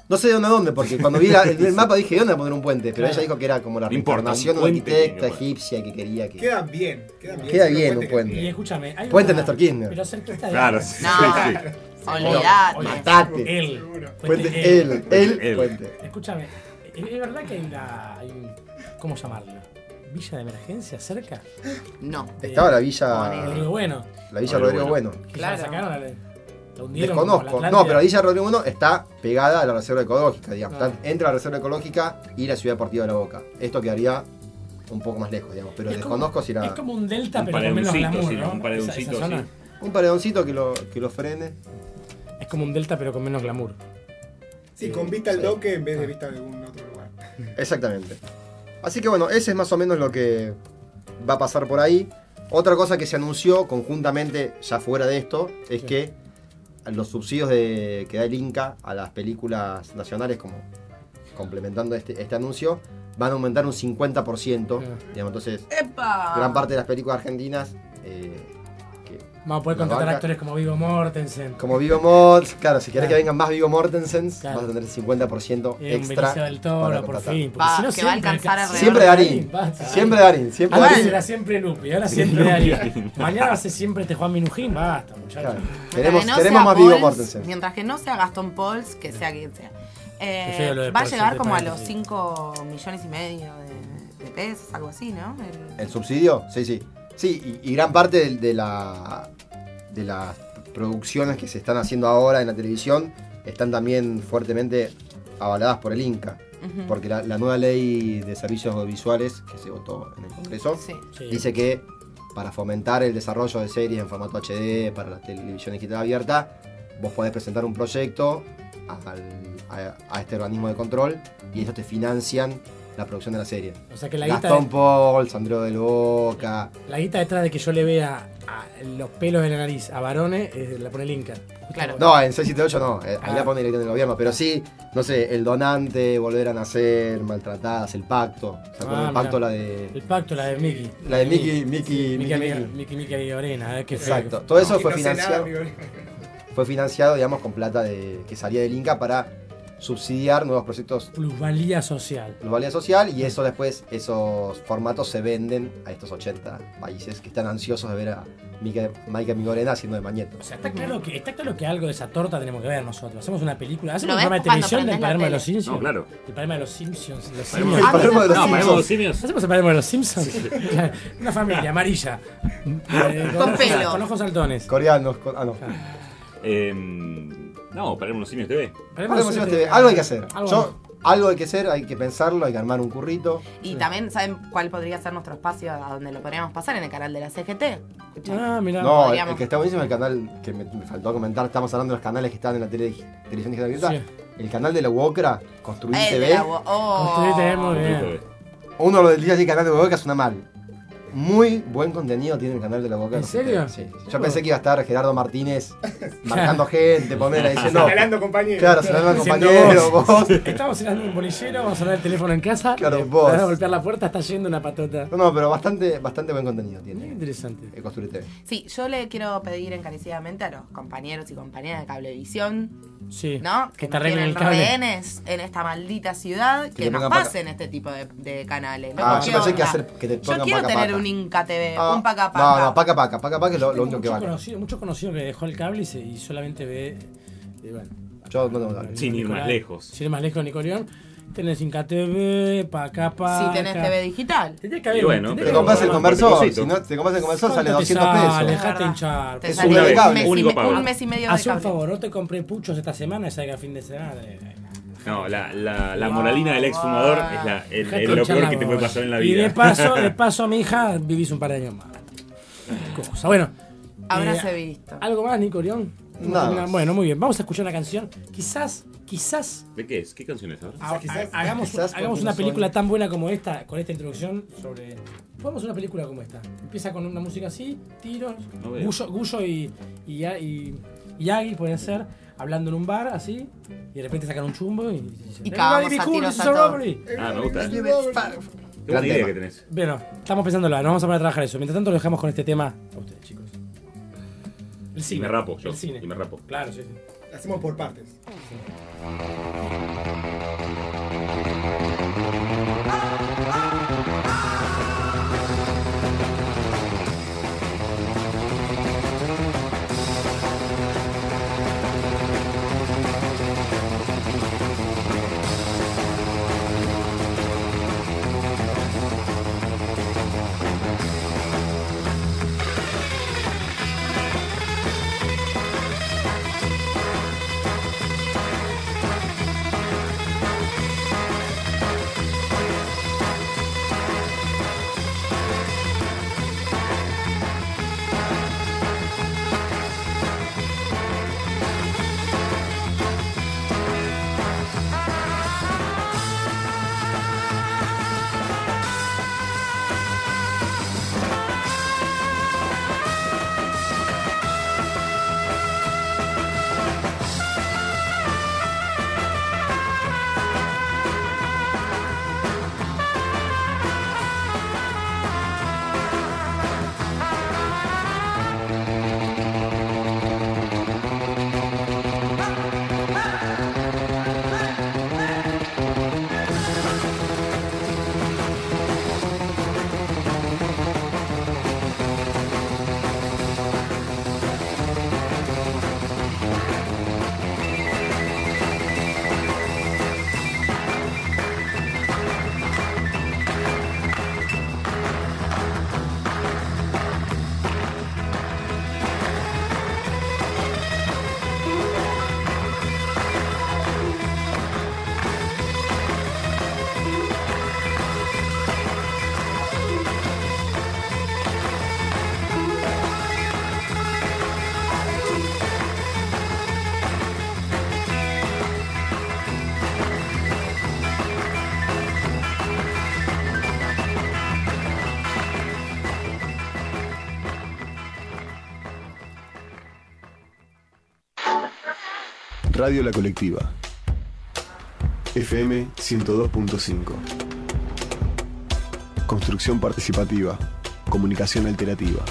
Speaker 3: No sé de dónde a dónde, porque (laughs) cuando vi la- el, el mapa dije, ¿de dónde poner un puente? Pero
Speaker 1: Claro.
Speaker 3: ella dijo que era como la reencarnación de una
Speaker 4: puente
Speaker 3: arquitecta
Speaker 4: que
Speaker 3: egipcia que quería que...
Speaker 24: Quedan bien, quedan bien.
Speaker 3: Queda bien un
Speaker 24: puentes que-
Speaker 3: puente.
Speaker 1: Y escúchame, hay
Speaker 3: Puente
Speaker 1: una-
Speaker 3: Néstor Kirchner.
Speaker 1: Pero cerquita de.
Speaker 4: Claro,
Speaker 1: No,
Speaker 4: sí,
Speaker 5: No, olvidate.
Speaker 3: Matate.
Speaker 1: Él.
Speaker 3: Puente él, él, puente.
Speaker 1: Escúchame, ¿es es verdad que hay una. Hay un, ¿Cómo llamarlo? ¿Villa de emergencia cerca?
Speaker 5: No.
Speaker 3: Estaba la villa...
Speaker 1: Rodrigo Bueno.
Speaker 3: La villa Rodrigo Bueno.
Speaker 1: Que ya la sacaron, la, la hundieron como
Speaker 3: Desconozco.
Speaker 1: la
Speaker 3: No,
Speaker 1: Atlántida.
Speaker 3: pero la Villa Rodrigo 1 está pegada a la reserva ecológica, digamos.
Speaker 1: Ah.
Speaker 3: Está entre la reserva ecológica y la ciudad deportiva de la Boca. Esto quedaría un poco más lejos, digamos. Pero
Speaker 1: Es como-
Speaker 3: desconozco si la.
Speaker 1: Es como un delta,
Speaker 4: Un
Speaker 1: pero con menos glamour,
Speaker 4: sí,
Speaker 1: ¿no?
Speaker 4: un paredoncito,
Speaker 1: Esa- esa zona.
Speaker 4: sí.
Speaker 3: Un paredoncito que lo, que lo frene.
Speaker 1: Es como un delta, pero con menos glamour.
Speaker 24: Sí, con vista al
Speaker 3: Sí.
Speaker 24: doque en vez de vista de algún otro lugar.
Speaker 3: Exactamente. Así que bueno, ese es más o menos lo que va a pasar por ahí. Otra cosa que se anunció conjuntamente, ya fuera de esto, es que los subsidios de, que da el Inca a las películas nacionales, como complementando este, este anuncio, van a aumentar un 50%. Digamos, entonces,
Speaker 5: ¡Epa!
Speaker 3: gran parte de las películas argentinas, eh,
Speaker 1: Vamos a poder contratar
Speaker 3: banca-
Speaker 1: actores como Vigo Mortensen.
Speaker 3: como Vigo Mort, claro, si querés
Speaker 1: Claro.
Speaker 3: que vengan más Vigo Mortensens,
Speaker 1: Claro.
Speaker 3: vas a tener 50%
Speaker 1: Eh, un
Speaker 3: extra.
Speaker 1: Benicio del Toro,
Speaker 3: para
Speaker 1: por fin. porque
Speaker 5: Va,
Speaker 1: si no
Speaker 5: que va a
Speaker 1: siempre-
Speaker 5: alcanzar alrededor
Speaker 3: Siempre Darín. Siempre Darín. Siempre
Speaker 1: Antes
Speaker 3: Darín.
Speaker 1: era siempre Lupi, ahora siempre Darín. Mañana va a ser siempre este Juan Minujín, basta, muchachos.
Speaker 3: Queremos,
Speaker 5: no
Speaker 3: más Vigo Mortensen.
Speaker 5: Mientras que no sea Gastón Pauls, que sea quien sea. Eh, va a llegar como a los
Speaker 1: paréntesis.
Speaker 5: 5 millones y medio de, de pesos, algo así, ¿no? El-
Speaker 3: ¿El subsidio? Sí, sí. Sí, y, y gran parte de, de la, de las producciones que se están haciendo ahora en la televisión están también fuertemente avaladas por el Inca. Porque la, la nueva ley de servicios audiovisuales que se votó en el Congreso.
Speaker 5: Sí.
Speaker 3: dice que para fomentar el desarrollo de series en formato HD para la televisión digital abierta, vos podés presentar un proyecto al- a, a este organismo de control y ellos te financian la producción de la serie.
Speaker 1: O sea que la guita,
Speaker 3: Gastón
Speaker 1: de-
Speaker 3: Paul, Sandro del Boca.
Speaker 1: la guita detrás de que yo le vea a los pelos de la nariz a varones, eh, la pone el Inca.
Speaker 5: Claro.
Speaker 3: No, en 678 no, eh, ahí
Speaker 1: Ah.
Speaker 3: la pone directamente el gobierno, pero sí, no sé, el donante, volver a nacer, maltratadas, el pacto. ¿Se acuerdan
Speaker 1: Ah,
Speaker 3: del pacto? La de.
Speaker 1: El pacto, la de Mickey.
Speaker 3: La de Mickey, Mickey,
Speaker 1: Mickey,
Speaker 3: Mickey,
Speaker 1: Mickey,
Speaker 3: Mickey.
Speaker 1: Mickey, Mickey y Orena, eh, qué feo.
Speaker 3: Exacto. Todo eso
Speaker 24: Y
Speaker 3: fue
Speaker 24: no nada,
Speaker 3: financiado.
Speaker 24: amigo.
Speaker 3: Fue financiado, digamos, con plata de, que salía del Inca para subsidiar nuevos proyectos
Speaker 1: Plusvalía social.
Speaker 3: de valía social y eso después, esos formatos se venden a estos 80 países que están ansiosos de ver a Mica, Migorena haciendo de Mañeto.
Speaker 1: O sea, está claro, que, está claro que algo de esa torta tenemos que ver nosotros. Hacemos una película, hacemos un programa de televisión del Palermo de los Simpsons.
Speaker 4: No, claro.
Speaker 1: El Palermo de los Simpsons. Los simios.
Speaker 3: El Palermo de los
Speaker 4: No,
Speaker 3: Simpsons.
Speaker 4: Los.
Speaker 1: ¿Hacemos el Palermo de los Simpsons? (laughs) Una familia amarilla. Eh,
Speaker 5: Con
Speaker 1: ojos-
Speaker 5: pelo.
Speaker 1: Con ojos saltones.
Speaker 3: Coreanos, co- ah no.
Speaker 4: Eh, no, Palermo los Simios TV.
Speaker 3: Hablemos de TV. Algo hay que hacer.
Speaker 1: Algo
Speaker 3: Yo, algo hay que hacer, hay que pensarlo, hay que armar un currito.
Speaker 5: Y también, ¿saben cuál podría ser nuestro espacio a donde lo podríamos pasar? En el canal de la CGT.
Speaker 1: Ah, mira.
Speaker 3: No, el,
Speaker 5: podríamos.
Speaker 3: el que está buenísimo es el canal que me, me faltó comentar. Estamos hablando de los canales que están en la tele, televisión digital abierta.
Speaker 1: Sí.
Speaker 3: El canal de la UOCRA, Construir TV.
Speaker 5: la oh.
Speaker 1: Construí TV muy bien.
Speaker 4: TV.
Speaker 3: Uno lo del día así, canal de UOCRA suena mal. Muy buen contenido tiene el canal de la Boca.
Speaker 1: ¿En serio?
Speaker 3: Sí. Yo pensé que iba a estar Gerardo Martínez (laughs) marcando gente, poner (laughs) diciendo.
Speaker 24: Señalando compañeros.
Speaker 3: Claro, señalando
Speaker 1: Diciendo
Speaker 3: compañeros,
Speaker 1: vos.
Speaker 3: vos. (laughs)
Speaker 1: Estamos cenando un bolillero, vamos a hablar el teléfono en casa.
Speaker 3: Claro, vos.
Speaker 1: van a golpear la puerta, está yendo una patota.
Speaker 3: No, no, pero bastante, bastante buen contenido tiene.
Speaker 1: Interesante.
Speaker 3: El Construir TV.
Speaker 5: Sí, yo le quiero pedir encarecidamente a los compañeros y compañeras de Cablevisión,
Speaker 1: Sí.
Speaker 5: ¿no?
Speaker 1: Que
Speaker 5: Que
Speaker 1: te arreglen
Speaker 5: tienen
Speaker 1: el cable.
Speaker 5: rehenes en esta maldita ciudad, que,
Speaker 3: le
Speaker 5: nos pasen este tipo de, de canales.
Speaker 3: Ah, yo
Speaker 5: ¿qué
Speaker 3: pensé que hacer que te
Speaker 5: Yo
Speaker 3: pongan
Speaker 5: quiero
Speaker 3: paca
Speaker 5: tener. Un Inca TV,
Speaker 3: Ah,
Speaker 5: un paca
Speaker 3: No,
Speaker 5: paca.
Speaker 3: no, paca paca, paca paca es lo, lo único que
Speaker 1: mucho
Speaker 3: vale.
Speaker 1: conocido, mucho conocido que dejó el cable y, se- y solamente ve. y bueno.
Speaker 3: Yo no tengo cable.
Speaker 4: Sin ir más lejos.
Speaker 1: Sin ir más lejos, Nicolión. Tenés Inca TV, Paca Paca.
Speaker 5: Si tenés TV digital.
Speaker 1: Que haber
Speaker 4: Y bueno,
Speaker 1: tendría
Speaker 3: Te
Speaker 4: pero-
Speaker 3: compras el conversor, si no te compras el conversor sale
Speaker 1: ¿Cuánto te
Speaker 3: 200
Speaker 1: sale?
Speaker 3: pesos.
Speaker 1: Dejate hinchar.
Speaker 5: Te
Speaker 3: Es
Speaker 5: sale
Speaker 3: un
Speaker 5: un
Speaker 3: cable.
Speaker 5: mes, y un mes medio de
Speaker 1: Haz un
Speaker 5: cable.
Speaker 1: favor, no te compré puchos esta semana, esa que a fin de semana. eh,
Speaker 4: No, la, la, la moralina del exfumador es, la, es,
Speaker 1: dejate
Speaker 4: es lo peor que te puede pasar en la
Speaker 1: Y
Speaker 4: vida.
Speaker 1: de paso, de (laughs) paso, mi hija, vivís un par de años más. Cosa. Bueno.
Speaker 5: Habráse
Speaker 1: eh,
Speaker 5: visto.
Speaker 1: ¿Algo más, Nicolión?
Speaker 3: Nada más.
Speaker 1: Bueno, muy bien. Vamos a escuchar una canción. Quizás, quizás
Speaker 4: ¿De qué es? ¿Qué canción es ahora?
Speaker 1: Ha-
Speaker 24: quizás-
Speaker 1: ha- hagamos,
Speaker 3: quizás
Speaker 1: hagamos una
Speaker 3: no
Speaker 1: película tan buena como esta, con esta introducción sobre. Podemos una película como esta. Empieza con una música así, tiros,
Speaker 4: No.
Speaker 1: Gullo, Gullo y, y, y, y Agui pueden ser hablando en un bar así, y de repente sacan un chumbo y. dicen,
Speaker 5: Y cagamos
Speaker 1: "Everybody
Speaker 5: a tiros a todos".
Speaker 1: robbery".
Speaker 4: Ah, me gusta. Qué
Speaker 3: Gran
Speaker 4: buena idea que tenés.
Speaker 1: Bueno, estamos pensándolo, nos vamos a poner a trabajar eso. Mientras tanto, lo dejamos con este tema a ustedes, chicos. El
Speaker 4: Y
Speaker 1: cine.
Speaker 4: me rapo yo.
Speaker 1: El cine.
Speaker 4: Y me rapo.
Speaker 1: Claro, sí, sí.
Speaker 24: Hacemos por partes.
Speaker 14: Radio La Colectiva. FM 102.5. Construcción participativa. Comunicación alternativa.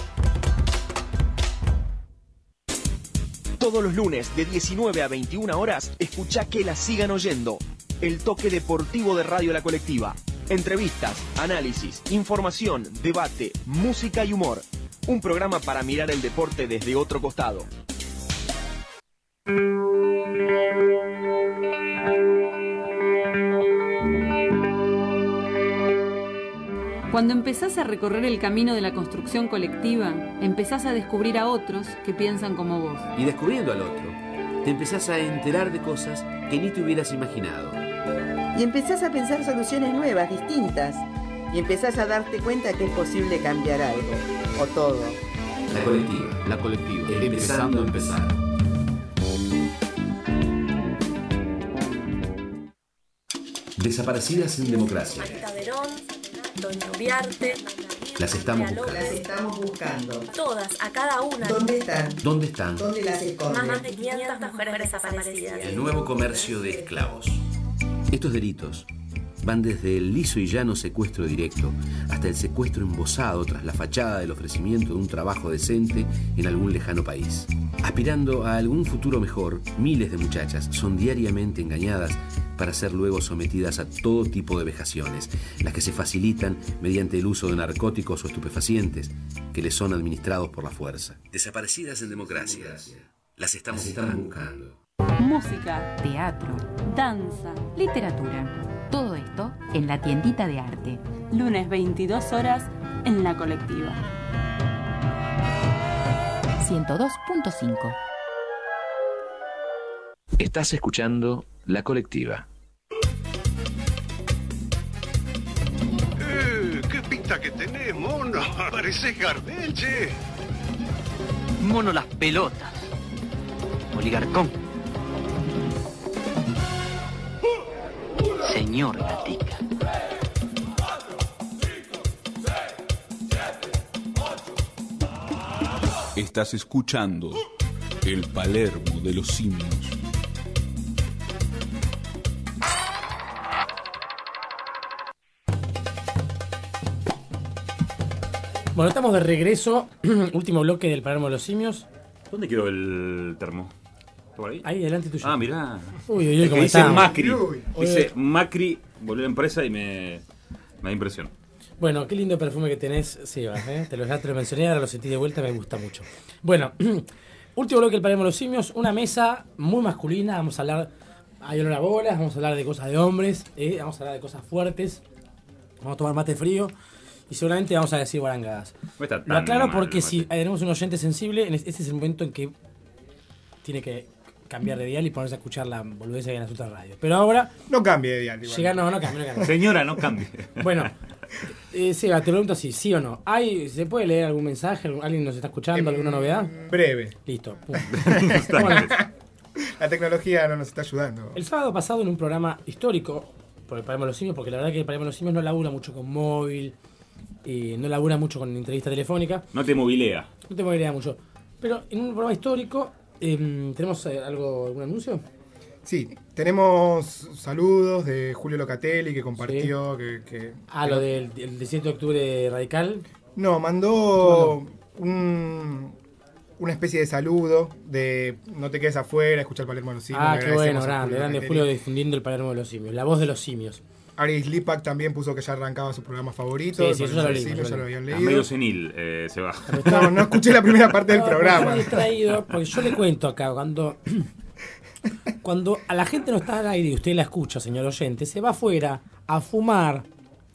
Speaker 25: Todos los lunes de 19 a 21 horas, escucha que la sigan oyendo. El toque deportivo de Radio La Colectiva. Entrevistas, análisis, información, debate, música y humor. Un programa para mirar el deporte desde otro costado.
Speaker 19: Cuando empezás a recorrer el camino de la construcción colectiva, empezás a descubrir a otros que piensan como vos.
Speaker 26: Y descubriendo al otro, te empezás a enterar de cosas que ni te hubieras imaginado.
Speaker 20: Y empezás a pensar soluciones nuevas, distintas. Y empezás a darte cuenta que es posible cambiar algo. O todo.
Speaker 26: La colectiva, la colectiva, empezando a empezar. Desaparecidas en democracia.
Speaker 27: Antonio Viarte,
Speaker 26: Las estamos buscando.
Speaker 20: Las estamos buscando.
Speaker 28: Todas, a cada una.
Speaker 20: ¿Dónde están?
Speaker 26: ¿Dónde están?
Speaker 20: ¿Dónde las esconden?
Speaker 28: Más de 500 mujeres desaparecidas.
Speaker 26: El nuevo comercio de esclavos. Estos delitos van desde el liso y llano secuestro directo hasta el secuestro embosado tras la fachada del ofrecimiento de un trabajo decente en algún lejano país. Aspirando a algún futuro mejor, miles de muchachas son diariamente engañadas para ser luego sometidas a todo tipo de vejaciones, las que se facilitan mediante el uso de narcóticos o estupefacientes que les son administrados por la fuerza. Desaparecidas en democracia. Las estamos buscando.
Speaker 27: Música, teatro, danza, literatura. Todo esto en la tiendita de arte.
Speaker 12: Lunes 22 horas en la colectiva.
Speaker 27: 102.5.
Speaker 26: Estás escuchando La Colectiva.
Speaker 29: Eh, ¡Qué pinta que tenés, mono! (laughs) Pareces Gardel, che.
Speaker 30: Mono las pelotas. Oligarcón. Señor Gatica.
Speaker 16: Estás escuchando el Palermo de los simios.
Speaker 1: Bueno, estamos de regreso. (clears throat) Último bloque del Palermo de los Simios.
Speaker 4: ¿Dónde quedó el termo? ¿Está por ahí?
Speaker 1: Ahí delante tuyo.
Speaker 4: Ah, mirá.
Speaker 1: Uy, uy, uy, cómo
Speaker 4: dice. Macri.
Speaker 1: Uy.
Speaker 4: Dice Macri, volvió a la empresa y me, me da impresión.
Speaker 1: Bueno, qué lindo perfume que tenés, Sebas, ¿eh? Te lo, ya te lo mencioné, ahora lo sentí de vuelta, me gusta mucho. Bueno, (clears throat) último bloque del Palermo de los Simios, una mesa muy masculina, vamos a hablar, hay olor a bolas, vamos a hablar de cosas de hombres, ¿eh? vamos a hablar de cosas fuertes, vamos a tomar mate frío y seguramente vamos a decir barangadas.
Speaker 4: No
Speaker 1: Lo aclaro
Speaker 4: mal
Speaker 1: porque si tenemos un oyente sensible, en es- este es el momento en que tiene que cambiar de dial y ponerse a escuchar la boludez que hay en las otras radios. Pero ahora...
Speaker 24: No cambie de dial.
Speaker 1: Llega, no, no cambie, no cambie.
Speaker 4: Señora, no cambie. (laughs)
Speaker 1: Bueno, eh, Seba, te pregunto así, ¿sí o no? ¿Hay, ¿Se puede leer algún mensaje? ¿Algún- ¿Alguien nos está escuchando? ¿Alguna novedad?
Speaker 24: Breve.
Speaker 1: Listo. (laughs)
Speaker 24: La tecnología no nos está ayudando.
Speaker 1: el sábado pasado en un programa histórico, por el Palermo de los Simios, porque la verdad que el Palermo de los Simios no labura mucho con móvil, y no labura mucho con entrevista telefónica,
Speaker 4: No te movilea.
Speaker 1: no tengo idea mucho. Pero en un programa histórico, em, ¿tenemos eh, algo, algún anuncio?
Speaker 24: Sí, tenemos saludos de Julio Locatelli que compartió que, que-
Speaker 1: Ah, lo del el 17 de octubre radical.
Speaker 24: No, mandó un- una especie de saludo de no te quedes afuera, escuchar Palermo de los Simios.
Speaker 1: Ah, qué bueno, grande, grande. Julio difundiendo el Palermo de los Simios, la voz de los simios.
Speaker 24: Aris Lipak también puso que ya arrancaba su programa favorito.
Speaker 1: Sí, sí, eso lo
Speaker 24: Simios,
Speaker 1: ya lo
Speaker 24: habían leído.
Speaker 4: medio senil, eh, se va.
Speaker 24: No, no escuché la primera parte del
Speaker 1: No,
Speaker 24: programa.
Speaker 1: estoy distraído, porque yo le cuento acá, cuando, cuando a la gente no está al aire y usted la escucha, señor oyente, se va afuera a fumar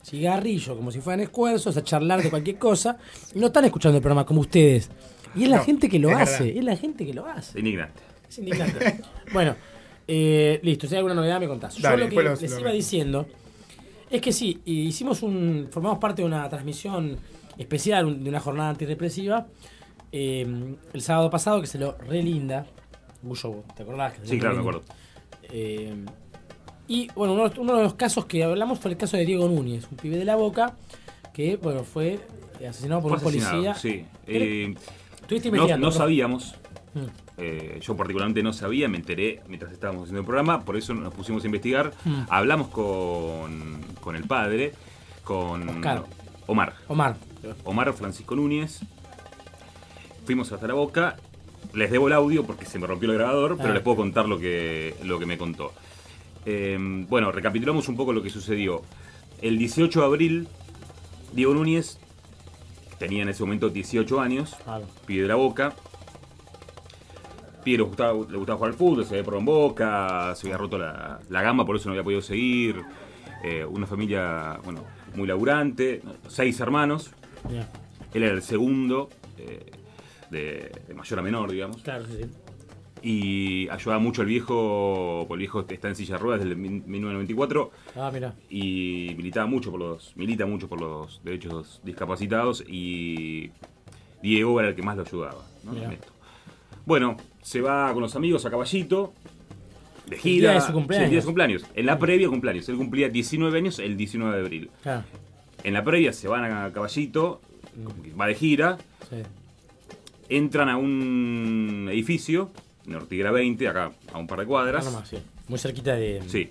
Speaker 1: cigarrillo como si fueran escuerzos, a charlar de cualquier cosa, y no están escuchando el programa como ustedes. Y es la
Speaker 4: No,
Speaker 1: gente que lo
Speaker 4: es
Speaker 1: hace,
Speaker 4: verdad.
Speaker 1: es la gente que lo hace.
Speaker 4: Indignante.
Speaker 1: Es indignante. bueno, eh, listo, si hay alguna novedad me contás.
Speaker 24: Dale,
Speaker 1: Yo lo que les
Speaker 24: lo
Speaker 1: iba diciendo es que sí, hicimos un. formamos parte de una transmisión especial, de una jornada antirrepresiva, eh, el sábado pasado, que se lo re linda. Bullo, ¿te acordás? Que
Speaker 4: Sí, claro, me acuerdo.
Speaker 1: Eh, y bueno, uno, uno de los casos que hablamos fue el caso de Diego Núñez, un pibe de la boca que, bueno, fue asesinado por
Speaker 4: Fue
Speaker 1: un policía.
Speaker 4: Sí. Eh, ¿no? sabíamos.
Speaker 1: Mm.
Speaker 4: Eh, yo particularmente no sabía, me enteré mientras estábamos haciendo el programa, por eso nos pusimos a investigar.
Speaker 1: Mm.
Speaker 4: Hablamos con, con el padre, con
Speaker 1: Oscar.
Speaker 4: Omar.
Speaker 1: Omar.
Speaker 4: Omar Francisco Núñez. Fuimos hasta la boca. Les debo el audio porque se me rompió el grabador, pero
Speaker 1: Ah.
Speaker 4: les puedo contar lo que, lo que me contó. Eh, bueno, recapitulamos un poco lo que sucedió. El 18 de abril, Diego Núñez tenía en ese momento 18 años, pibe de la boca. Pibe le gustaba, le gustaba jugar al fútbol, se había probado en boca, se había roto la, la gamba, por eso no había podido seguir. Eh, una familia, bueno, muy laburante, seis hermanos. Él era el segundo, eh, de, de mayor a menor, digamos.
Speaker 1: Claro, sí, sí.
Speaker 4: Y ayudaba mucho al viejo, porque el viejo está en silla de ruedas desde el mil- 1994
Speaker 1: Ah, mira.
Speaker 4: y militaba mucho por los milita mucho por los derechos discapacitados y Diego era el que más lo ayudaba en esto. Bueno, se va con los amigos a caballito de
Speaker 1: El
Speaker 4: gira.
Speaker 1: día de su cumpleaños.
Speaker 4: Sí, el día de su cumpleaños. En la previa cumpleaños. Él cumplía 19 años el 19 de abril.
Speaker 1: Claro.
Speaker 4: En la previa se van a caballito, que va de gira,
Speaker 1: Sí.
Speaker 4: entran a un edificio, en Ortiguera 20, acá a un par de cuadras.
Speaker 1: Ah, nomás, sí. Muy cerquita de
Speaker 4: Sí.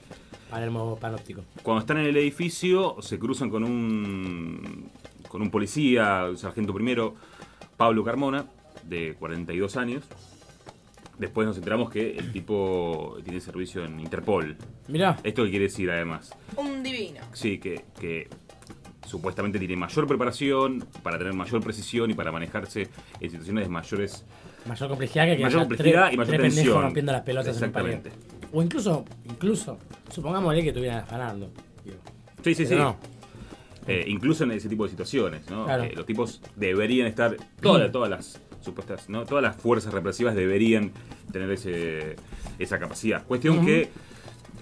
Speaker 1: Palermo Panóptico.
Speaker 4: Cuando están en el edificio, se cruzan con un con un policía, el sargento primero, Pablo Carmona, de 42 años. Después nos enteramos que el tipo tiene servicio en Interpol.
Speaker 1: Mirá.
Speaker 4: ¿Esto qué quiere decir además?
Speaker 5: Un divino.
Speaker 4: Sí, que, que supuestamente tiene mayor preparación, para tener mayor precisión y para manejarse en situaciones de mayores...
Speaker 1: Mayor complejidad que que
Speaker 4: Mayor complejidad y mayor tensión.
Speaker 1: rompiendo las pelotas
Speaker 4: Exactamente.
Speaker 1: en un. O incluso, incluso, supongámosle que estuvieran afanando. digo.
Speaker 4: Sí, sí,
Speaker 1: Pero
Speaker 4: sí.
Speaker 1: no.
Speaker 4: Eh, incluso en ese tipo de situaciones, ¿no?
Speaker 1: Claro.
Speaker 4: Eh, los tipos deberían estar, todas, todas las supuestas, ¿no? Todas las fuerzas represivas deberían tener ese, esa capacidad. Cuestión que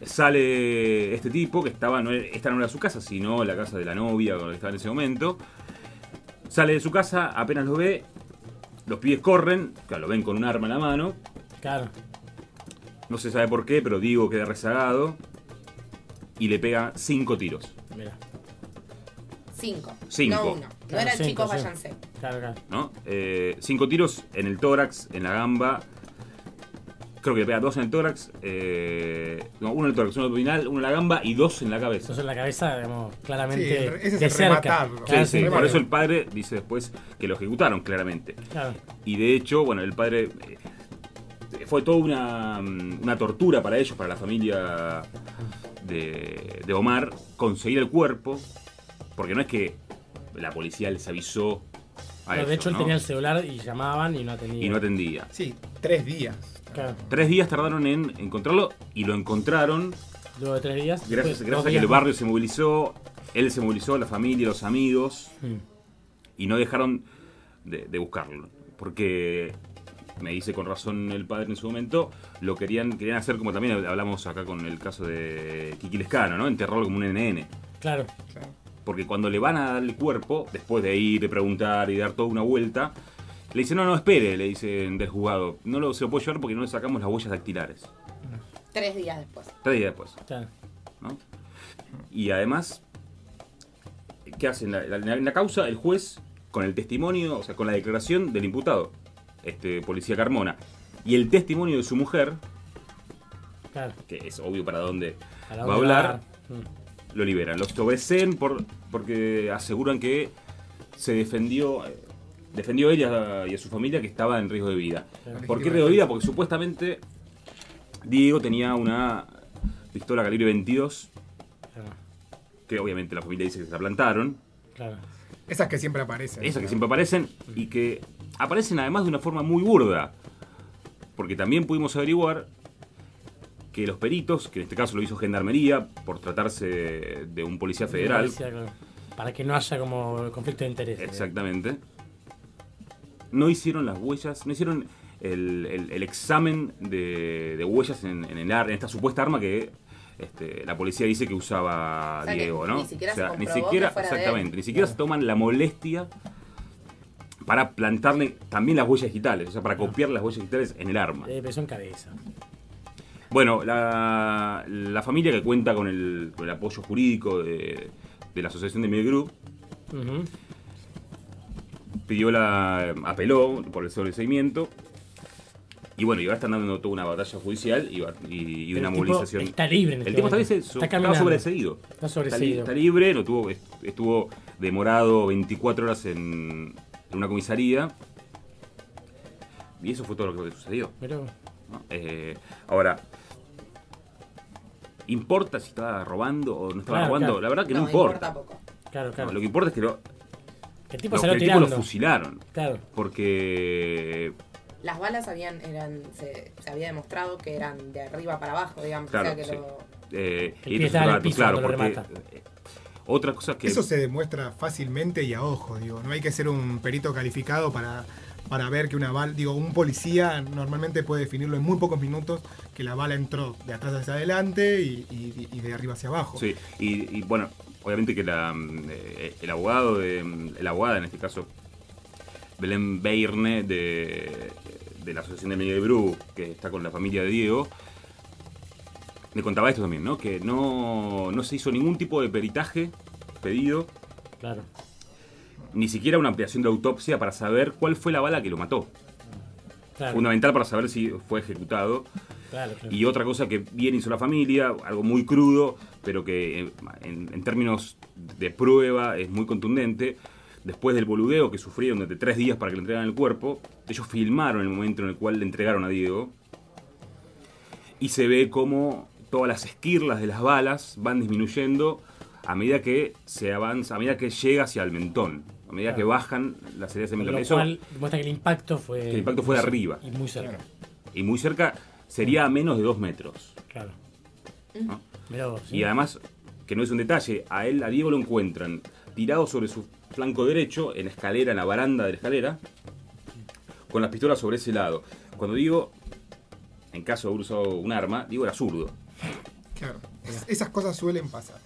Speaker 4: sale este tipo, que estaba, no, esta no era su casa, sino la casa de la novia con la que estaba en ese momento. Sale de su casa, apenas lo ve, los pies corren, claro, lo ven con un arma en la mano,
Speaker 1: Claro.
Speaker 4: no se sabe por qué, pero Diego queda rezagado y le pega cinco tiros.
Speaker 1: Mira.
Speaker 5: Cinco.
Speaker 4: Cinco.
Speaker 5: No uno. No
Speaker 1: Claro,
Speaker 5: era
Speaker 1: cinco,
Speaker 5: chicos,
Speaker 1: sí.
Speaker 5: váyanse.
Speaker 1: Claro, claro.
Speaker 4: ¿no? Eh, cinco tiros en el tórax, en la gamba. Creo que le pega dos en el tórax. eh, no, uno en el tórax, uno en el abdominal, uno en la gamba y dos en la cabeza.
Speaker 1: Entonces en la cabeza, digamos, claramente
Speaker 24: Sí, ese es
Speaker 1: de cerca.
Speaker 24: rematarlo.
Speaker 4: Sí,
Speaker 1: Claro,
Speaker 4: sí,
Speaker 1: sí,
Speaker 4: por eso el padre dice después que lo ejecutaron claramente.
Speaker 1: Claro.
Speaker 4: Y de hecho, bueno, el padre eh, fue toda una, una tortura para ellos, para la familia de, de Omar, conseguir el cuerpo, porque no es que la policía les avisó a
Speaker 1: Claro, de hecho, él
Speaker 4: ¿no?
Speaker 1: tenía el celular y llamaban y no atendía.
Speaker 4: y no atendía.
Speaker 24: Sí, tres días.
Speaker 1: Claro.
Speaker 4: Tres días tardaron en encontrarlo y lo encontraron
Speaker 1: Luego de tres días.
Speaker 4: gracias,
Speaker 1: después,
Speaker 4: gracias
Speaker 1: dos
Speaker 4: a que
Speaker 1: días
Speaker 4: el barrio se movilizó, él se movilizó, la familia, los amigos,
Speaker 1: Mm.
Speaker 4: y no dejaron de, de buscarlo. Porque, me dice con razón el padre en su momento, lo querían, querían hacer como también hablamos acá con el caso de Kiki Lescano, ¿no? Enterrarlo como un NN.
Speaker 1: Claro.
Speaker 4: Porque cuando le van a dar el cuerpo, después de ir, de preguntar y dar toda una vuelta, le dicen, no, no, espere, le dicen del juzgado. No lo, se lo puede llevar porque no le sacamos las huellas dactilares.
Speaker 5: Tres días después.
Speaker 4: Tres días después.
Speaker 1: Claro.
Speaker 4: ¿no? Y además, ¿qué hacen? La- la- En la, causa, el juez, con el testimonio, o sea, con la declaración del imputado, este policía Carmona, y el testimonio de su mujer,
Speaker 1: Claro.
Speaker 4: que es obvio para dónde
Speaker 1: ¿Para
Speaker 4: va a hablar,
Speaker 1: Mm.
Speaker 4: Lo liberan. Los sobreseen por, porque aseguran que se defendió. Defendió ella y a su familia que estaba en riesgo de vida. ¿Por qué riesgo de vida? Porque supuestamente Diego tenía una pistola calibre 22
Speaker 1: Claro.
Speaker 4: que obviamente la familia dice que se la plantaron.
Speaker 1: Claro.
Speaker 24: Esas que siempre aparecen.
Speaker 4: Esas que siempre aparecen y que aparecen además de una forma muy burda. Porque también pudimos averiguar que los peritos, que en este caso lo hizo Gendarmería, por tratarse de un policía federal,
Speaker 1: Policía. Para que no haya como conflicto de interés.
Speaker 4: exactamente, no hicieron las huellas, no hicieron el, el- el examen de, de huellas en, en el en esta supuesta arma que este, la policía dice que usaba
Speaker 5: O sea, que
Speaker 4: Diego, ¿no?
Speaker 5: ni siquiera se
Speaker 4: ni siquiera,
Speaker 5: que fuera de él.
Speaker 4: exactamente, ni siquiera se toman la molestia para plantarle también las huellas digitales, o sea, para copiar las huellas digitales en el arma.
Speaker 1: Eh, pero son cabeza.
Speaker 4: Bueno, la, la familia que cuenta con el, con el apoyo jurídico de, de la Asociación de Group
Speaker 1: Ujú.
Speaker 4: pidió la. apeló por el sobreseimiento. Y bueno, y ahora están dando toda una batalla judicial y, y- una
Speaker 1: el tipo
Speaker 4: movilización.
Speaker 1: está libre en
Speaker 4: El
Speaker 1: este
Speaker 4: tipo está,
Speaker 1: momento. Está
Speaker 4: está
Speaker 1: caminando.
Speaker 4: sobreseído.
Speaker 1: Está sobreseído.
Speaker 4: Está, está libre, no tuvo, estuvo demorado 24 horas en, en una comisaría. Y eso fue todo lo que sucedió.
Speaker 1: Pero.
Speaker 4: Eh, ahora, ¿importa si estaba robando o no estaba
Speaker 1: Claro,
Speaker 4: robando?
Speaker 1: claro.
Speaker 4: La verdad que no,
Speaker 5: No,
Speaker 4: importa.
Speaker 5: importa poco.
Speaker 1: claro, claro.
Speaker 4: No, lo que importa es que, lo,
Speaker 1: el tipo
Speaker 4: lo-
Speaker 1: salió
Speaker 4: que el tipo
Speaker 1: tirando.
Speaker 4: lo fusilaron.
Speaker 1: Claro.
Speaker 4: Porque
Speaker 5: Las balas habían, eran, se, se había demostrado que eran de arriba para abajo, digamos.
Speaker 4: Claro,
Speaker 5: o sea que
Speaker 4: sí.
Speaker 5: lo,
Speaker 4: Eh,
Speaker 1: El
Speaker 4: y esto
Speaker 1: en piso
Speaker 4: claro,
Speaker 1: cuando lo
Speaker 4: porque
Speaker 1: remata.
Speaker 4: eh, otra cosa que
Speaker 24: Eso se demuestra fácilmente y a ojo, digo. No hay que ser un perito calificado para, para ver que una bala, digo, un policía normalmente puede definirlo en muy pocos minutos que la bala entró de atrás hacia adelante y, y- y de arriba hacia abajo.
Speaker 4: Sí, y, y, bueno, obviamente que la, eh, el abogado de. El abogada en este caso, Belén Beirne de, de la Asociación de Media de Bru, que está con la familia de Diego, me contaba esto también, ¿no? Que no, no se hizo ningún tipo de peritaje pedido,
Speaker 1: Claro.
Speaker 4: Ni siquiera una ampliación de autopsia para saber cuál fue la bala que lo mató.
Speaker 1: Claro.
Speaker 4: Fundamental para saber si fue ejecutado.
Speaker 1: Claro, claro.
Speaker 4: Y otra cosa que bien hizo la familia, algo muy crudo, pero que eh, en, en términos de prueba es muy contundente. Después del boludeo que sufrieron durante tres días para que le entregaran el cuerpo, ellos filmaron el momento en el cual le entregaron a Diego. Y se ve como todas las esquirlas de las balas van disminuyendo a medida que se avanza, a medida que llega hacia el mentón, a medida
Speaker 1: Claro.
Speaker 4: que bajan las heridas de.
Speaker 1: Lo
Speaker 4: Eso-
Speaker 1: cual demuestra que el impacto fue.
Speaker 4: que el impacto fue de arriba.
Speaker 1: Y muy cerca.
Speaker 4: Y muy cerca sería a menos de dos metros.
Speaker 1: Claro.
Speaker 4: ¿no?
Speaker 1: Mirá vos, ¿sí?
Speaker 4: Y además, que no es un detalle, a él, a Diego lo encuentran tirado sobre su flanco derecho, en la escalera, en la baranda de la escalera, con las pistolas sobre ese lado. Cuando digo, en caso de haber usado un arma, digo era zurdo.
Speaker 24: Claro. Es- esas cosas suelen pasar.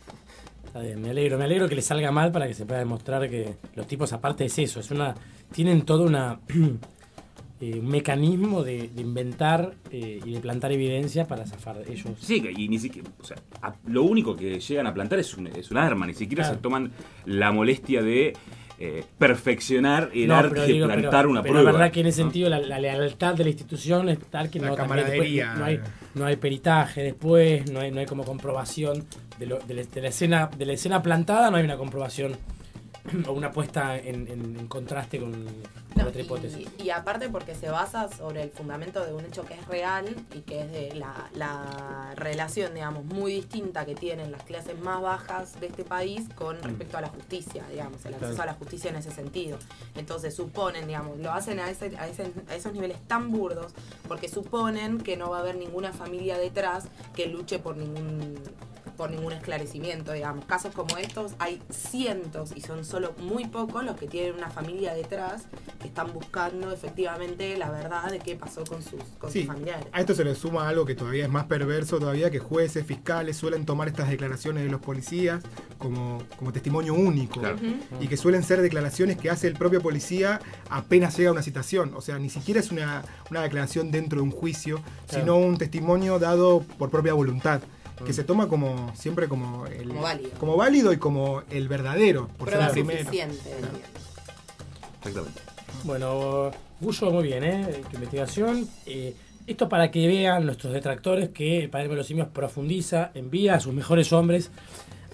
Speaker 1: Está bien, me alegro, me alegro que le salga mal para que se pueda demostrar que los tipos aparte es eso, es una tienen todo una (clears throat) eh, un mecanismo de, de inventar eh, y de plantar evidencia para zafar ellos.
Speaker 4: Sí, y ni siquiera, o sea, a- lo único que llegan a plantar es un, es un arma, ni siquiera
Speaker 1: Claro.
Speaker 4: se toman la molestia de eh, perfeccionar el
Speaker 1: No,
Speaker 4: arte de plantar
Speaker 1: pero-
Speaker 4: una
Speaker 1: pero
Speaker 4: prueba.
Speaker 1: es verdad que en ese
Speaker 4: ¿no?
Speaker 1: sentido la, la lealtad de la institución es tal que
Speaker 24: La
Speaker 1: no, también después no hay no hay peritaje después, no hay, no hay como comprobación de, lo- de la, de la escena de la escena plantada, no hay una comprobación (clears throat) o una puesta en, en- en contraste con, con
Speaker 5: No,
Speaker 1: otra hipótesis.
Speaker 5: y, y aparte porque se basa sobre el fundamento de un hecho que es real y que es de la, la relación, digamos, muy distinta que tienen las clases más bajas de este país con respecto a la justicia, digamos, el acceso
Speaker 31: Claro.
Speaker 5: a la justicia en ese sentido. Entonces suponen, digamos, lo hacen a, ese, a, ese- a esos niveles tan burdos porque suponen que no va a haber ninguna familia detrás que luche por ningún por ningún esclarecimiento, digamos. Casos como estos hay cientos y son solo muy pocos los que tienen una familia detrás que están buscando efectivamente la verdad de qué pasó con sus, con
Speaker 24: Sí,
Speaker 5: sus familiares.
Speaker 24: a esto se le suma algo que todavía es más perverso todavía, que jueces, fiscales suelen tomar estas declaraciones de los policías como, como testimonio único.
Speaker 4: Claro.
Speaker 24: Y que suelen ser declaraciones que hace el propio policía apenas llega a una citación. O sea, ni siquiera es una, una declaración dentro de un juicio,
Speaker 1: Claro.
Speaker 24: sino un testimonio dado por propia voluntad. Que se toma como siempre como, el,
Speaker 5: Como válido.
Speaker 24: como válido y como el verdadero, por
Speaker 5: Prueba
Speaker 24: ser el primero.
Speaker 5: suficiente.
Speaker 4: Exactamente.
Speaker 1: Bueno, Gullo, muy bien, ¿eh? Tu investigación. Eh, esto para que vean nuestros detractores que el panel de los simios profundiza, envía a sus mejores hombres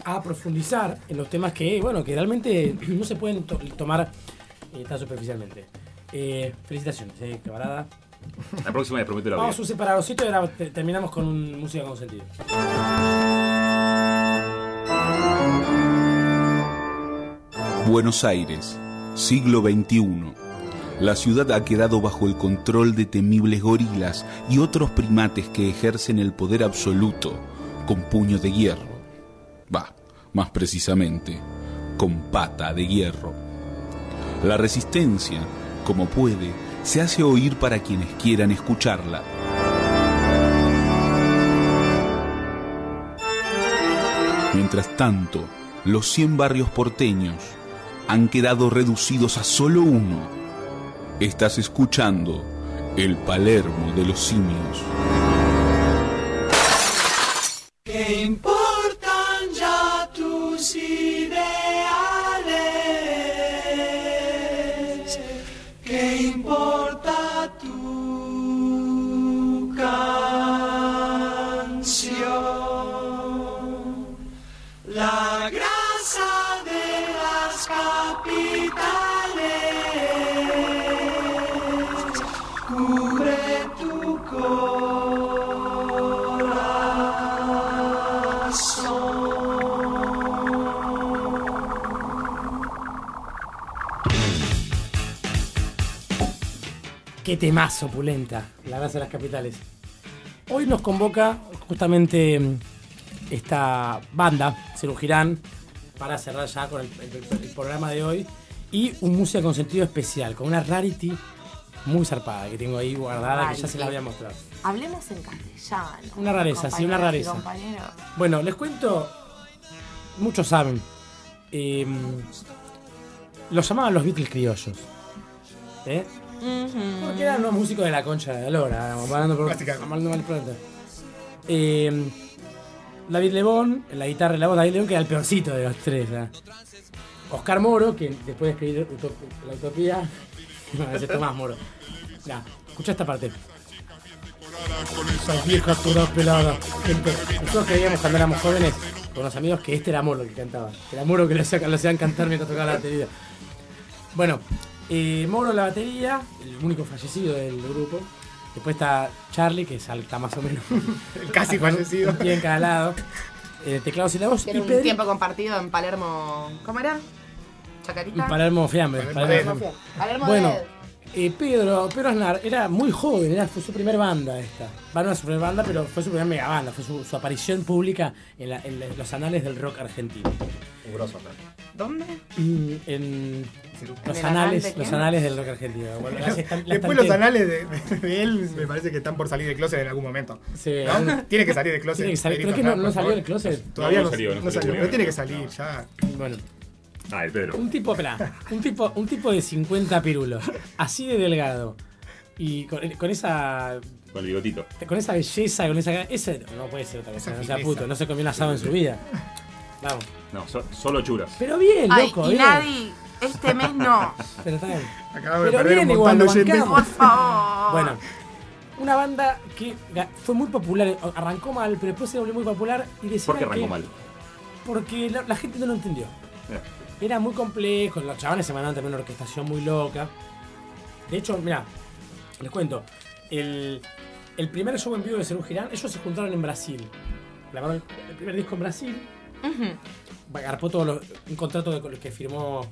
Speaker 1: a profundizar en los temas que, bueno, que realmente (clears throat) no se pueden to- tomar eh, tan superficialmente. Eh, felicitaciones, eh, camarada.
Speaker 4: La próxima les prometo la
Speaker 1: Vamos a
Speaker 4: vida.
Speaker 1: un separadorcito y ahora te- terminamos con un música con sentido.
Speaker 16: Buenos Aires, siglo XXI. La ciudad ha quedado bajo el control de temibles gorilas y otros primates que ejercen el poder absoluto con puño de hierro. Va, más precisamente, con pata de hierro. La resistencia, como puede, se hace oír para quienes quieran escucharla. Mientras tanto, los 100 barrios porteños han quedado reducidos a solo uno. Estás escuchando el Palermo de los simios.
Speaker 31: Qué
Speaker 1: temazo, Pulenta, la raza de las capitales. Hoy nos convoca justamente mm, esta banda, Cerú Girán, para cerrar ya con el, el- el programa de hoy. Y un música con sentido especial, con una rarity muy zarpada que tengo ahí guardada, que ya se la voy a mostrar.
Speaker 5: Hablemos en castellano.
Speaker 1: Una rareza, sí, una rareza. Bueno, les cuento, muchos saben, eh, los llamaban los Beatles criollos. ¿Eh? Porque eran unos músicos de la concha de la lora, hablando por, hablando mal pronto. Eh, David Lebón, la guitarra y la voz de David Lebón, que era el peorcito de los tres. ¿eh? Oscar Moro, que después de escribir Utop- La Utopía, (laughs) no, es Tomás Moro. Ya, escucha esta parte. Esas viejas todas peladas. Gente, nosotros creíamos cuando éramos jóvenes, con los amigos, que este era Moro el que cantaba. Era Moro que lo hacía- lo hacían cantar mientras tocaba la batería. Bueno, eh, Moro la batería, el único fallecido del grupo. Después está Charlie, que salta más o menos. (laughs)
Speaker 24: El casi fallecido.
Speaker 1: Un pie en cada lado. Eh, teclados y la voz.
Speaker 5: Tiene
Speaker 1: Y
Speaker 5: un
Speaker 1: Pedro-
Speaker 5: tiempo compartido en Palermo. ¿Cómo era? ¿Chacarita?
Speaker 1: Palermo Fiambre.
Speaker 5: Palermo Fiambre. Palermo
Speaker 1: bueno,
Speaker 5: de-
Speaker 1: eh, Pedro, Pedro Aznar era muy joven, era, fue su primera banda esta. Va, no era su primera banda, pero fue su primera mega banda, fue su, su aparición pública en, la- en la- los anales del rock argentino.
Speaker 3: Un grosso,
Speaker 5: ¿Dónde?
Speaker 1: Mm, en los anales, los anales del rock argentino. Bueno, las estan- las
Speaker 24: Después los anales de, de- de él me parece que están por salir de closet en algún momento.
Speaker 1: Sí,
Speaker 24: ¿No? Tiene que salir de closet.
Speaker 1: Tiene que salir.
Speaker 24: Pedrito
Speaker 1: Creo que no- salió del closet.
Speaker 24: Todavía
Speaker 4: No,
Speaker 24: no,
Speaker 4: no salió, no salió.
Speaker 24: pero tiene que salir ya.
Speaker 1: Bueno,
Speaker 4: Ah, el Pedro.
Speaker 1: un tipo, espera, un tipo, un tipo de 50 pirulos, así de delgado. Y con, con esa
Speaker 4: Con el bigotito.
Speaker 1: con esa belleza, con esa ese no puede ser otra cosa, no sea puto, no se comió un asado en su vida. Vamos.
Speaker 4: No, so- solo churas.
Speaker 1: Pero bien,
Speaker 5: Ay,
Speaker 1: loco,
Speaker 5: y
Speaker 1: bien.
Speaker 5: nadie, este mes no.
Speaker 1: Pero está bien.
Speaker 24: Acabamos de
Speaker 1: Pero
Speaker 24: perder
Speaker 1: bien
Speaker 24: un
Speaker 1: igual,
Speaker 24: montón de.
Speaker 5: Por favor.
Speaker 1: Bueno, una banda que fue muy popular, arrancó mal, pero después se volvió muy popular y decían
Speaker 4: ¿Por qué arrancó
Speaker 1: que-
Speaker 4: mal?
Speaker 1: Porque la, la gente no lo entendió.
Speaker 4: Eh.
Speaker 1: Era muy complejo, los chavales se mandaban también una orquestación muy loca. De hecho, mira, les cuento. El, el primer show en vivo de Cerú Girán, ellos se juntaron en Brasil. Grabaron el primer disco en Brasil. Garpó todos los, un contrato de- con el que firmó,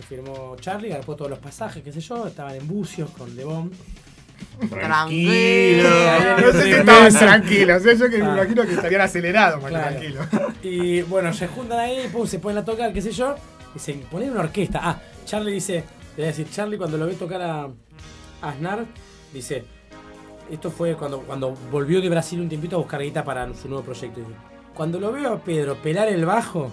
Speaker 1: que firmó Charlie, garpó todos los pasajes, qué sé yo. Estaban en Bucios con The Bomb.
Speaker 5: Tranquilo.
Speaker 24: No sé si estaban tranquilos, ¿eh? yo que me
Speaker 1: Ah.
Speaker 24: imagino que estarían acelerados, más
Speaker 1: Claro.
Speaker 24: tranquilos.
Speaker 1: Y bueno, se juntan ahí, pum, se ponen a tocar, qué sé yo, y se ponen una orquesta. Ah, Charlie dice, te voy a decir, Charlie cuando lo ve tocar a, Aznar, dice, esto fue cuando, cuando volvió de Brasil un tiempito a buscar guita para su nuevo proyecto. Cuando lo veo a Pedro pelar el bajo,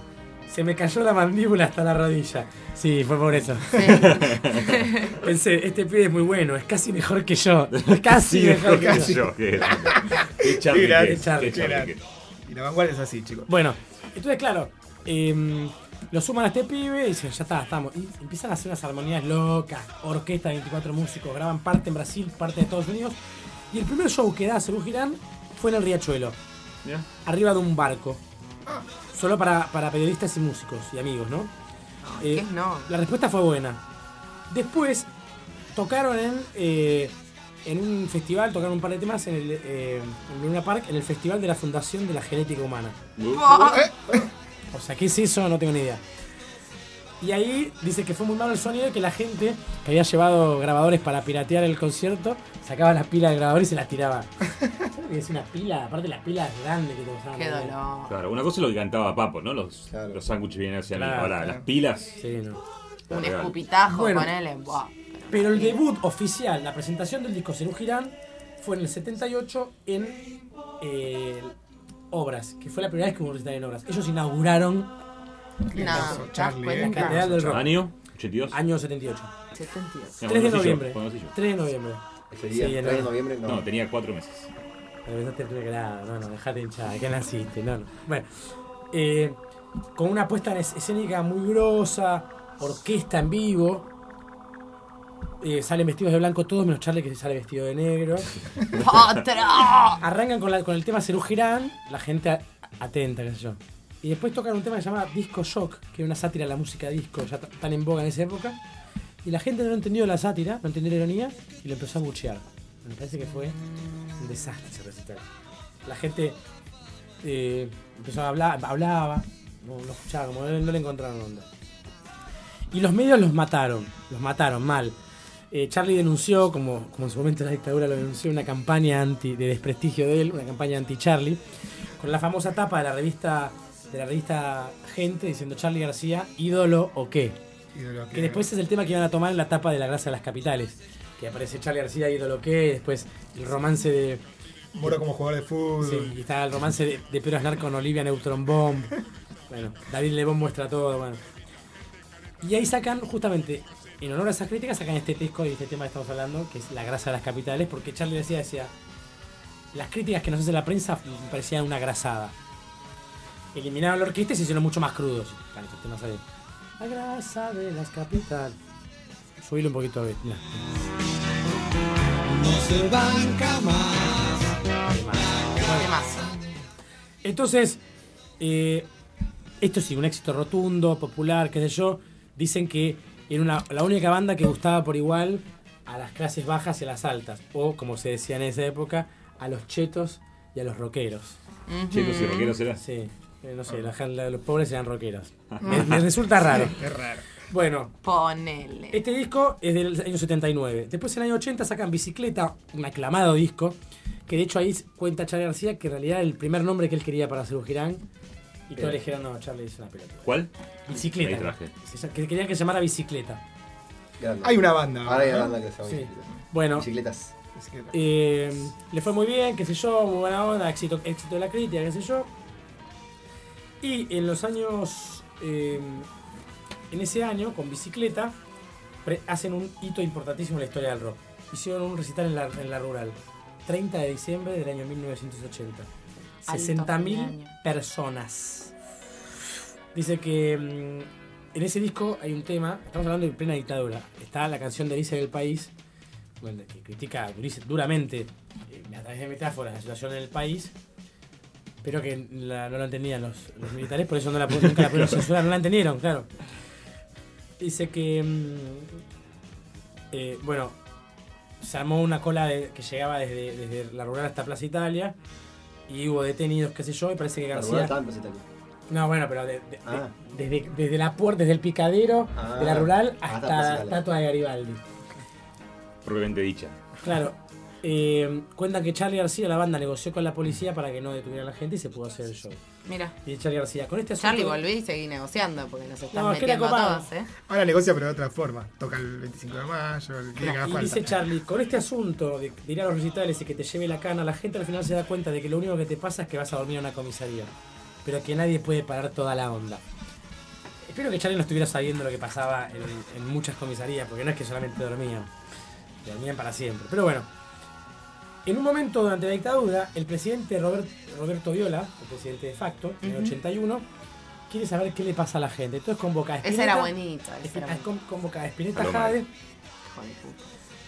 Speaker 1: se me cayó la mandíbula hasta la rodilla. Sí, fue por eso. (laughs) Pensé, este pibe es muy bueno, es casi mejor que yo. (laughs) Es casi mejor que
Speaker 4: Casi
Speaker 1: yo. (laughs)
Speaker 4: Qué Charlie.
Speaker 24: Y la vanguardia es así, chicos.
Speaker 1: Bueno, entonces claro, em, lo suman a este pibe y dicen, ya está, estamos. Y empiezan a hacer unas armonías locas, orquesta, 24 músicos, graban parte en Brasil, parte de Estados Unidos. Y el primer show que da Cerú Girán fue en el Riachuelo, arriba de un barco. Solo para, para periodistas y músicos y amigos, ¿no? Eh,
Speaker 5: ¿Qué no?
Speaker 1: la respuesta fue buena. Después tocaron en, eh, en un festival, tocaron un par de temas en el eh, en Luna Park, en el Festival de la Fundación de la Genética Humana. (laughs) O sea, ¿qué es eso? No tengo ni idea. Y ahí dice que fue muy malo el sonido y que la gente que había llevado grabadores para piratear el concierto sacaba las pilas del grabador y se las tiraba. ¿Sabes lo que es una pila? Aparte las pilas grandes que te usaban.
Speaker 5: Qué dolor.
Speaker 4: Claro, una cosa es lo que cantaba Papo, ¿no? Los, los sándwiches vienen hacia
Speaker 1: Claro,
Speaker 4: Ahora,
Speaker 1: claro.
Speaker 4: las pilas.
Speaker 1: Sí, no.
Speaker 5: Un
Speaker 4: Real.
Speaker 5: escupitajo
Speaker 1: Bueno.
Speaker 5: con él. Buah.
Speaker 1: Pero el debut oficial, la presentación del disco Cerú Girán, fue en el 78 en eh, Obras, que fue la primera vez que hubo un recital en Obras. Ellos inauguraron
Speaker 5: No, ¿te das
Speaker 24: Charlie,
Speaker 5: cuenta?
Speaker 24: eh.
Speaker 1: Catedral del Rock.
Speaker 4: ¿Año? ¿82?
Speaker 1: Año 78.
Speaker 5: 72.
Speaker 4: No,
Speaker 1: 3 de noviembre.
Speaker 4: conocí yo.
Speaker 1: 3 de noviembre.
Speaker 3: Ese
Speaker 1: Sí,
Speaker 3: día,
Speaker 1: el
Speaker 3: 3 de noviembre, no.
Speaker 4: No, tenía cuatro meses.
Speaker 1: Pero empezaste el primer grado, no, no, dejate hinchar, que naciste, no, no. Bueno, eh, con una puesta en es- escénica muy grosa, orquesta en vivo. eh, salen vestidos de blanco todos, menos Charlie que sale vestido de negro. (laughs) Arrancan con, la- con el tema Cerú Girán, la gente atenta, qué sé yo. Y después tocan un tema que se llama Disco Shock, que era una sátira a la música disco, ya tan en boga en esa época. Y la gente no entendió la sátira, no entendió la ironía, y lo empezó a buchear. Me parece que fue un desastre ese recital. La gente eh, empezó a hablar, hablaba, no lo escuchaba, como no, no le encontraron onda. Y los medios los mataron, los mataron mal. Eh, Charlie denunció, como, como en su momento la dictadura lo denunció, una campaña anti, de desprestigio de él, una campaña anti-Charlie, con la famosa tapa de la revista de la revista Gente diciendo Charlie García, ídolo o qué. Que después es el tema que iban a tomar en la tapa de la Grasa de las Capitales. Que aparece Charlie García, ídolo o qué, después el romance de...
Speaker 24: Moro como jugador de fútbol.
Speaker 1: Sí, y está el romance de, de Pedro Aznar con Olivia Neutron Bomb. Bueno, David Lebón muestra todo, bueno. Y ahí sacan, justamente, en honor a esas críticas, sacan este disco y este tema que estamos hablando, que es La grasa de las capitales, porque Charlie decía, decía, las críticas que nos hace la prensa me parecían una grasada. Eliminaron la orquesta y se hicieron mucho más crudos. Estos temas ahí. La grasa de las capitales. Subile un poquito, a ver, mirá.
Speaker 31: No se banca más.
Speaker 1: Entonces, eh, esto sí, un éxito rotundo, popular, qué sé yo. Dicen que era una, la única banda que gustaba por igual a las clases bajas y a las altas. O, como se decía en esa época, a los chetos y a los rockeros.
Speaker 4: ¿Chetos y rockeros era?
Speaker 1: Sí. Eh, no sé, la gen- la- los pobres eran rockeros. me, me resulta raro.
Speaker 24: Es raro.
Speaker 1: Bueno,
Speaker 5: Ponele.
Speaker 1: este disco es del año 79. Después en el año 80 sacan Bicicleta, un aclamado disco, que de hecho ahí cuenta Charlie García que en realidad el primer nombre que él quería para Serú Girán. Y todos le dijeron, no, Charlie es una pelota.
Speaker 4: ¿Cuál?
Speaker 1: Bicicleta.
Speaker 4: Ahí traje.
Speaker 1: Se- Que quería que se llamara Bicicleta.
Speaker 3: Grande.
Speaker 24: Hay una banda.
Speaker 3: Ahora hay una banda que se llama
Speaker 1: Sí.
Speaker 3: Bicicleta.
Speaker 1: Bueno,
Speaker 3: Bicicletas.
Speaker 1: eh, le fue muy bien, qué sé yo, muy buena onda, éxito, éxito de la crítica, qué sé yo. Y en los años, eh, en ese año, con bicicleta, hacen un hito importantísimo en la historia del rock. Hicieron un recital en la, en la rural, 30 de diciembre del año 1980.
Speaker 5: Alto
Speaker 1: 60.000
Speaker 5: fin de año.
Speaker 1: personas. Dice que mm, en ese disco hay un tema, estamos hablando de plena dictadura. Está la canción de Elisa del País, que critica duramente, eh, a través de metáforas, la situación en el país, pero que la- no lo entendían los, los militares, por eso no la, nunca la pudieron censurar, no la entendieron, claro. Dice que, mm, eh, bueno, se armó una cola de- que llegaba desde, desde la rural hasta Plaza Italia y hubo detenidos, qué sé yo, y parece que
Speaker 3: La
Speaker 1: García...
Speaker 3: rural estaba en Plaza Italia.
Speaker 1: No, bueno, pero de- de- de-
Speaker 3: Ah.
Speaker 1: desde, desde la puerta, desde el picadero
Speaker 3: Ah.
Speaker 1: de la rural
Speaker 3: Hasta
Speaker 1: hasta la estatua de Garibaldi.
Speaker 4: Propiamente dicha.
Speaker 1: Claro. Eh, cuentan que Charlie García, la banda, negoció con la policía para que no detuvieran a la gente y se pudo hacer el show.
Speaker 5: Mira.
Speaker 1: Y Charlie García, con este asunto...
Speaker 5: Charlie, volví y seguí negociando porque nos están
Speaker 1: No, es que era
Speaker 5: metiendo a todos, ¿eh?
Speaker 24: Ahora negocia, pero de otra forma. Toca el 25 de mayo, el día que haga
Speaker 1: Y
Speaker 24: falta.
Speaker 1: dice Charlie, con este asunto de, de ir a los recitales y que te lleve la cana, la gente al final se da cuenta de que lo único que te pasa es que vas a dormir en una comisaría. Pero que nadie puede parar toda la onda. Espero que Charlie no estuviera sabiendo lo que pasaba en, en muchas comisarías, porque no es que solamente dormían. Dormían para siempre. Pero bueno. En un momento durante la dictadura, el presidente Robert- Roberto Viola, el presidente de facto, en el
Speaker 5: Ujú.
Speaker 1: 81, quiere saber qué le pasa a la gente. Entonces convoca a
Speaker 5: Ese
Speaker 1: Spinetta-
Speaker 5: era buenito. ese era
Speaker 1: con- convoca a Spinetta
Speaker 4: Paloma.
Speaker 1: Jade,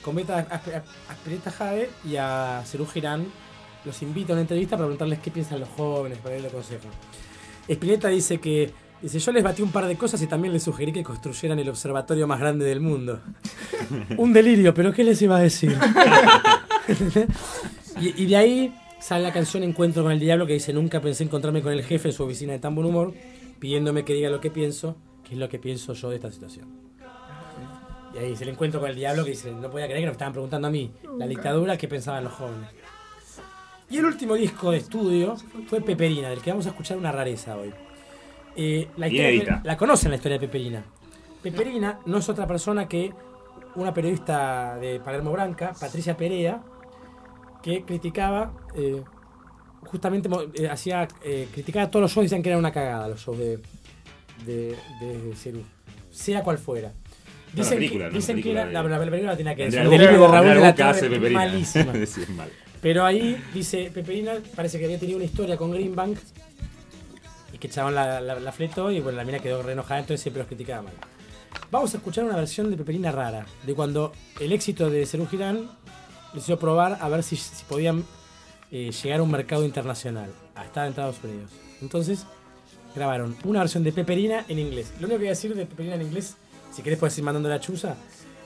Speaker 1: convoca a, a- a Spinetta Jade y a Cerú Girán. Los invita a una entrevista para preguntarles qué piensan los jóvenes, para darle consejos. Spinetta dice que dice, yo les batí un par de cosas y también les sugerí que construyeran el observatorio más grande del mundo. (laughs) un delirio, pero ¿qué les iba a decir? (laughs) (laughs) y, y de ahí sale la canción Encuentro con el Diablo que dice, nunca pensé encontrarme con el jefe en su oficina de tan buen humor, pidiéndome que diga lo que pienso, que es lo que pienso yo de esta situación. Y ahí se le encuentro con el diablo que dice, no podía creer que me estaban preguntando a mí, la dictadura, qué pensaban los jóvenes. Y el último disco de estudio fue Peperina, del que vamos a escuchar una rareza hoy. Eh, la, historia- la conocen la historia de Peperina. Peperina no es otra persona que una periodista de Palermo Branca, Patricia Perea, que criticaba, eh, justamente eh, hacía, eh, criticaba todos los shows, decían que eran una cagada los shows de, de, de Cerú, sea cual fuera. Dicen,
Speaker 4: película,
Speaker 1: que,
Speaker 4: una
Speaker 1: dicen que
Speaker 4: película
Speaker 1: era, la, la película la tenía que decir. El delirio de Raúl de la malísima. (laughs)
Speaker 4: Sí, es mal.
Speaker 1: Pero ahí dice Peperina, parece que había tenido una historia con Greenbank y que echaban la, la, la y bueno, la mina quedó re enojada, entonces siempre los criticaba mal. Vamos a escuchar una versión de Peperina rara, de cuando el éxito de Cerú Girán hizo probar a ver si, si podían eh, llegar a un mercado internacional, a estar en Estados Unidos. Entonces grabaron una versión de Peperina en inglés. Lo único que voy a decir de Peperina en inglés, si querés puedes ir mandando la chuza,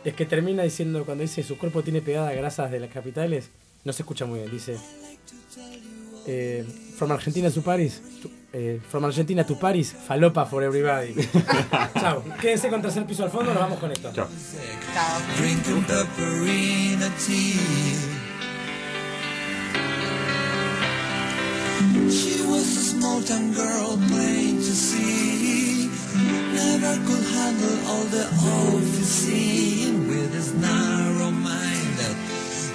Speaker 1: es que termina diciendo, cuando dice su cuerpo tiene pegadas grasas de las capitales, no se escucha muy bien, dice... eh, from Argentina to Paris, eh, from Argentina to Paris, falopa for everybody. (laughs) Chao. Quédense con tercer piso al fondo, nos vamos con esto.
Speaker 4: Chao.
Speaker 31: Drinking pepperina tea. She was a small town girl, plain to see. Never could handle all the office scene with his narrow-minded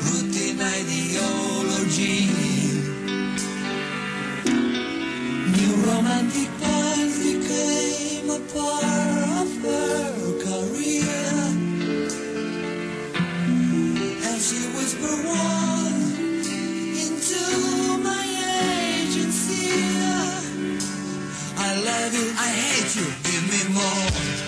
Speaker 31: routine ideology. Romantic plans became a part of her career. And she whispered one into my agency. I love you, I hate you, give me more.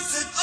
Speaker 31: was a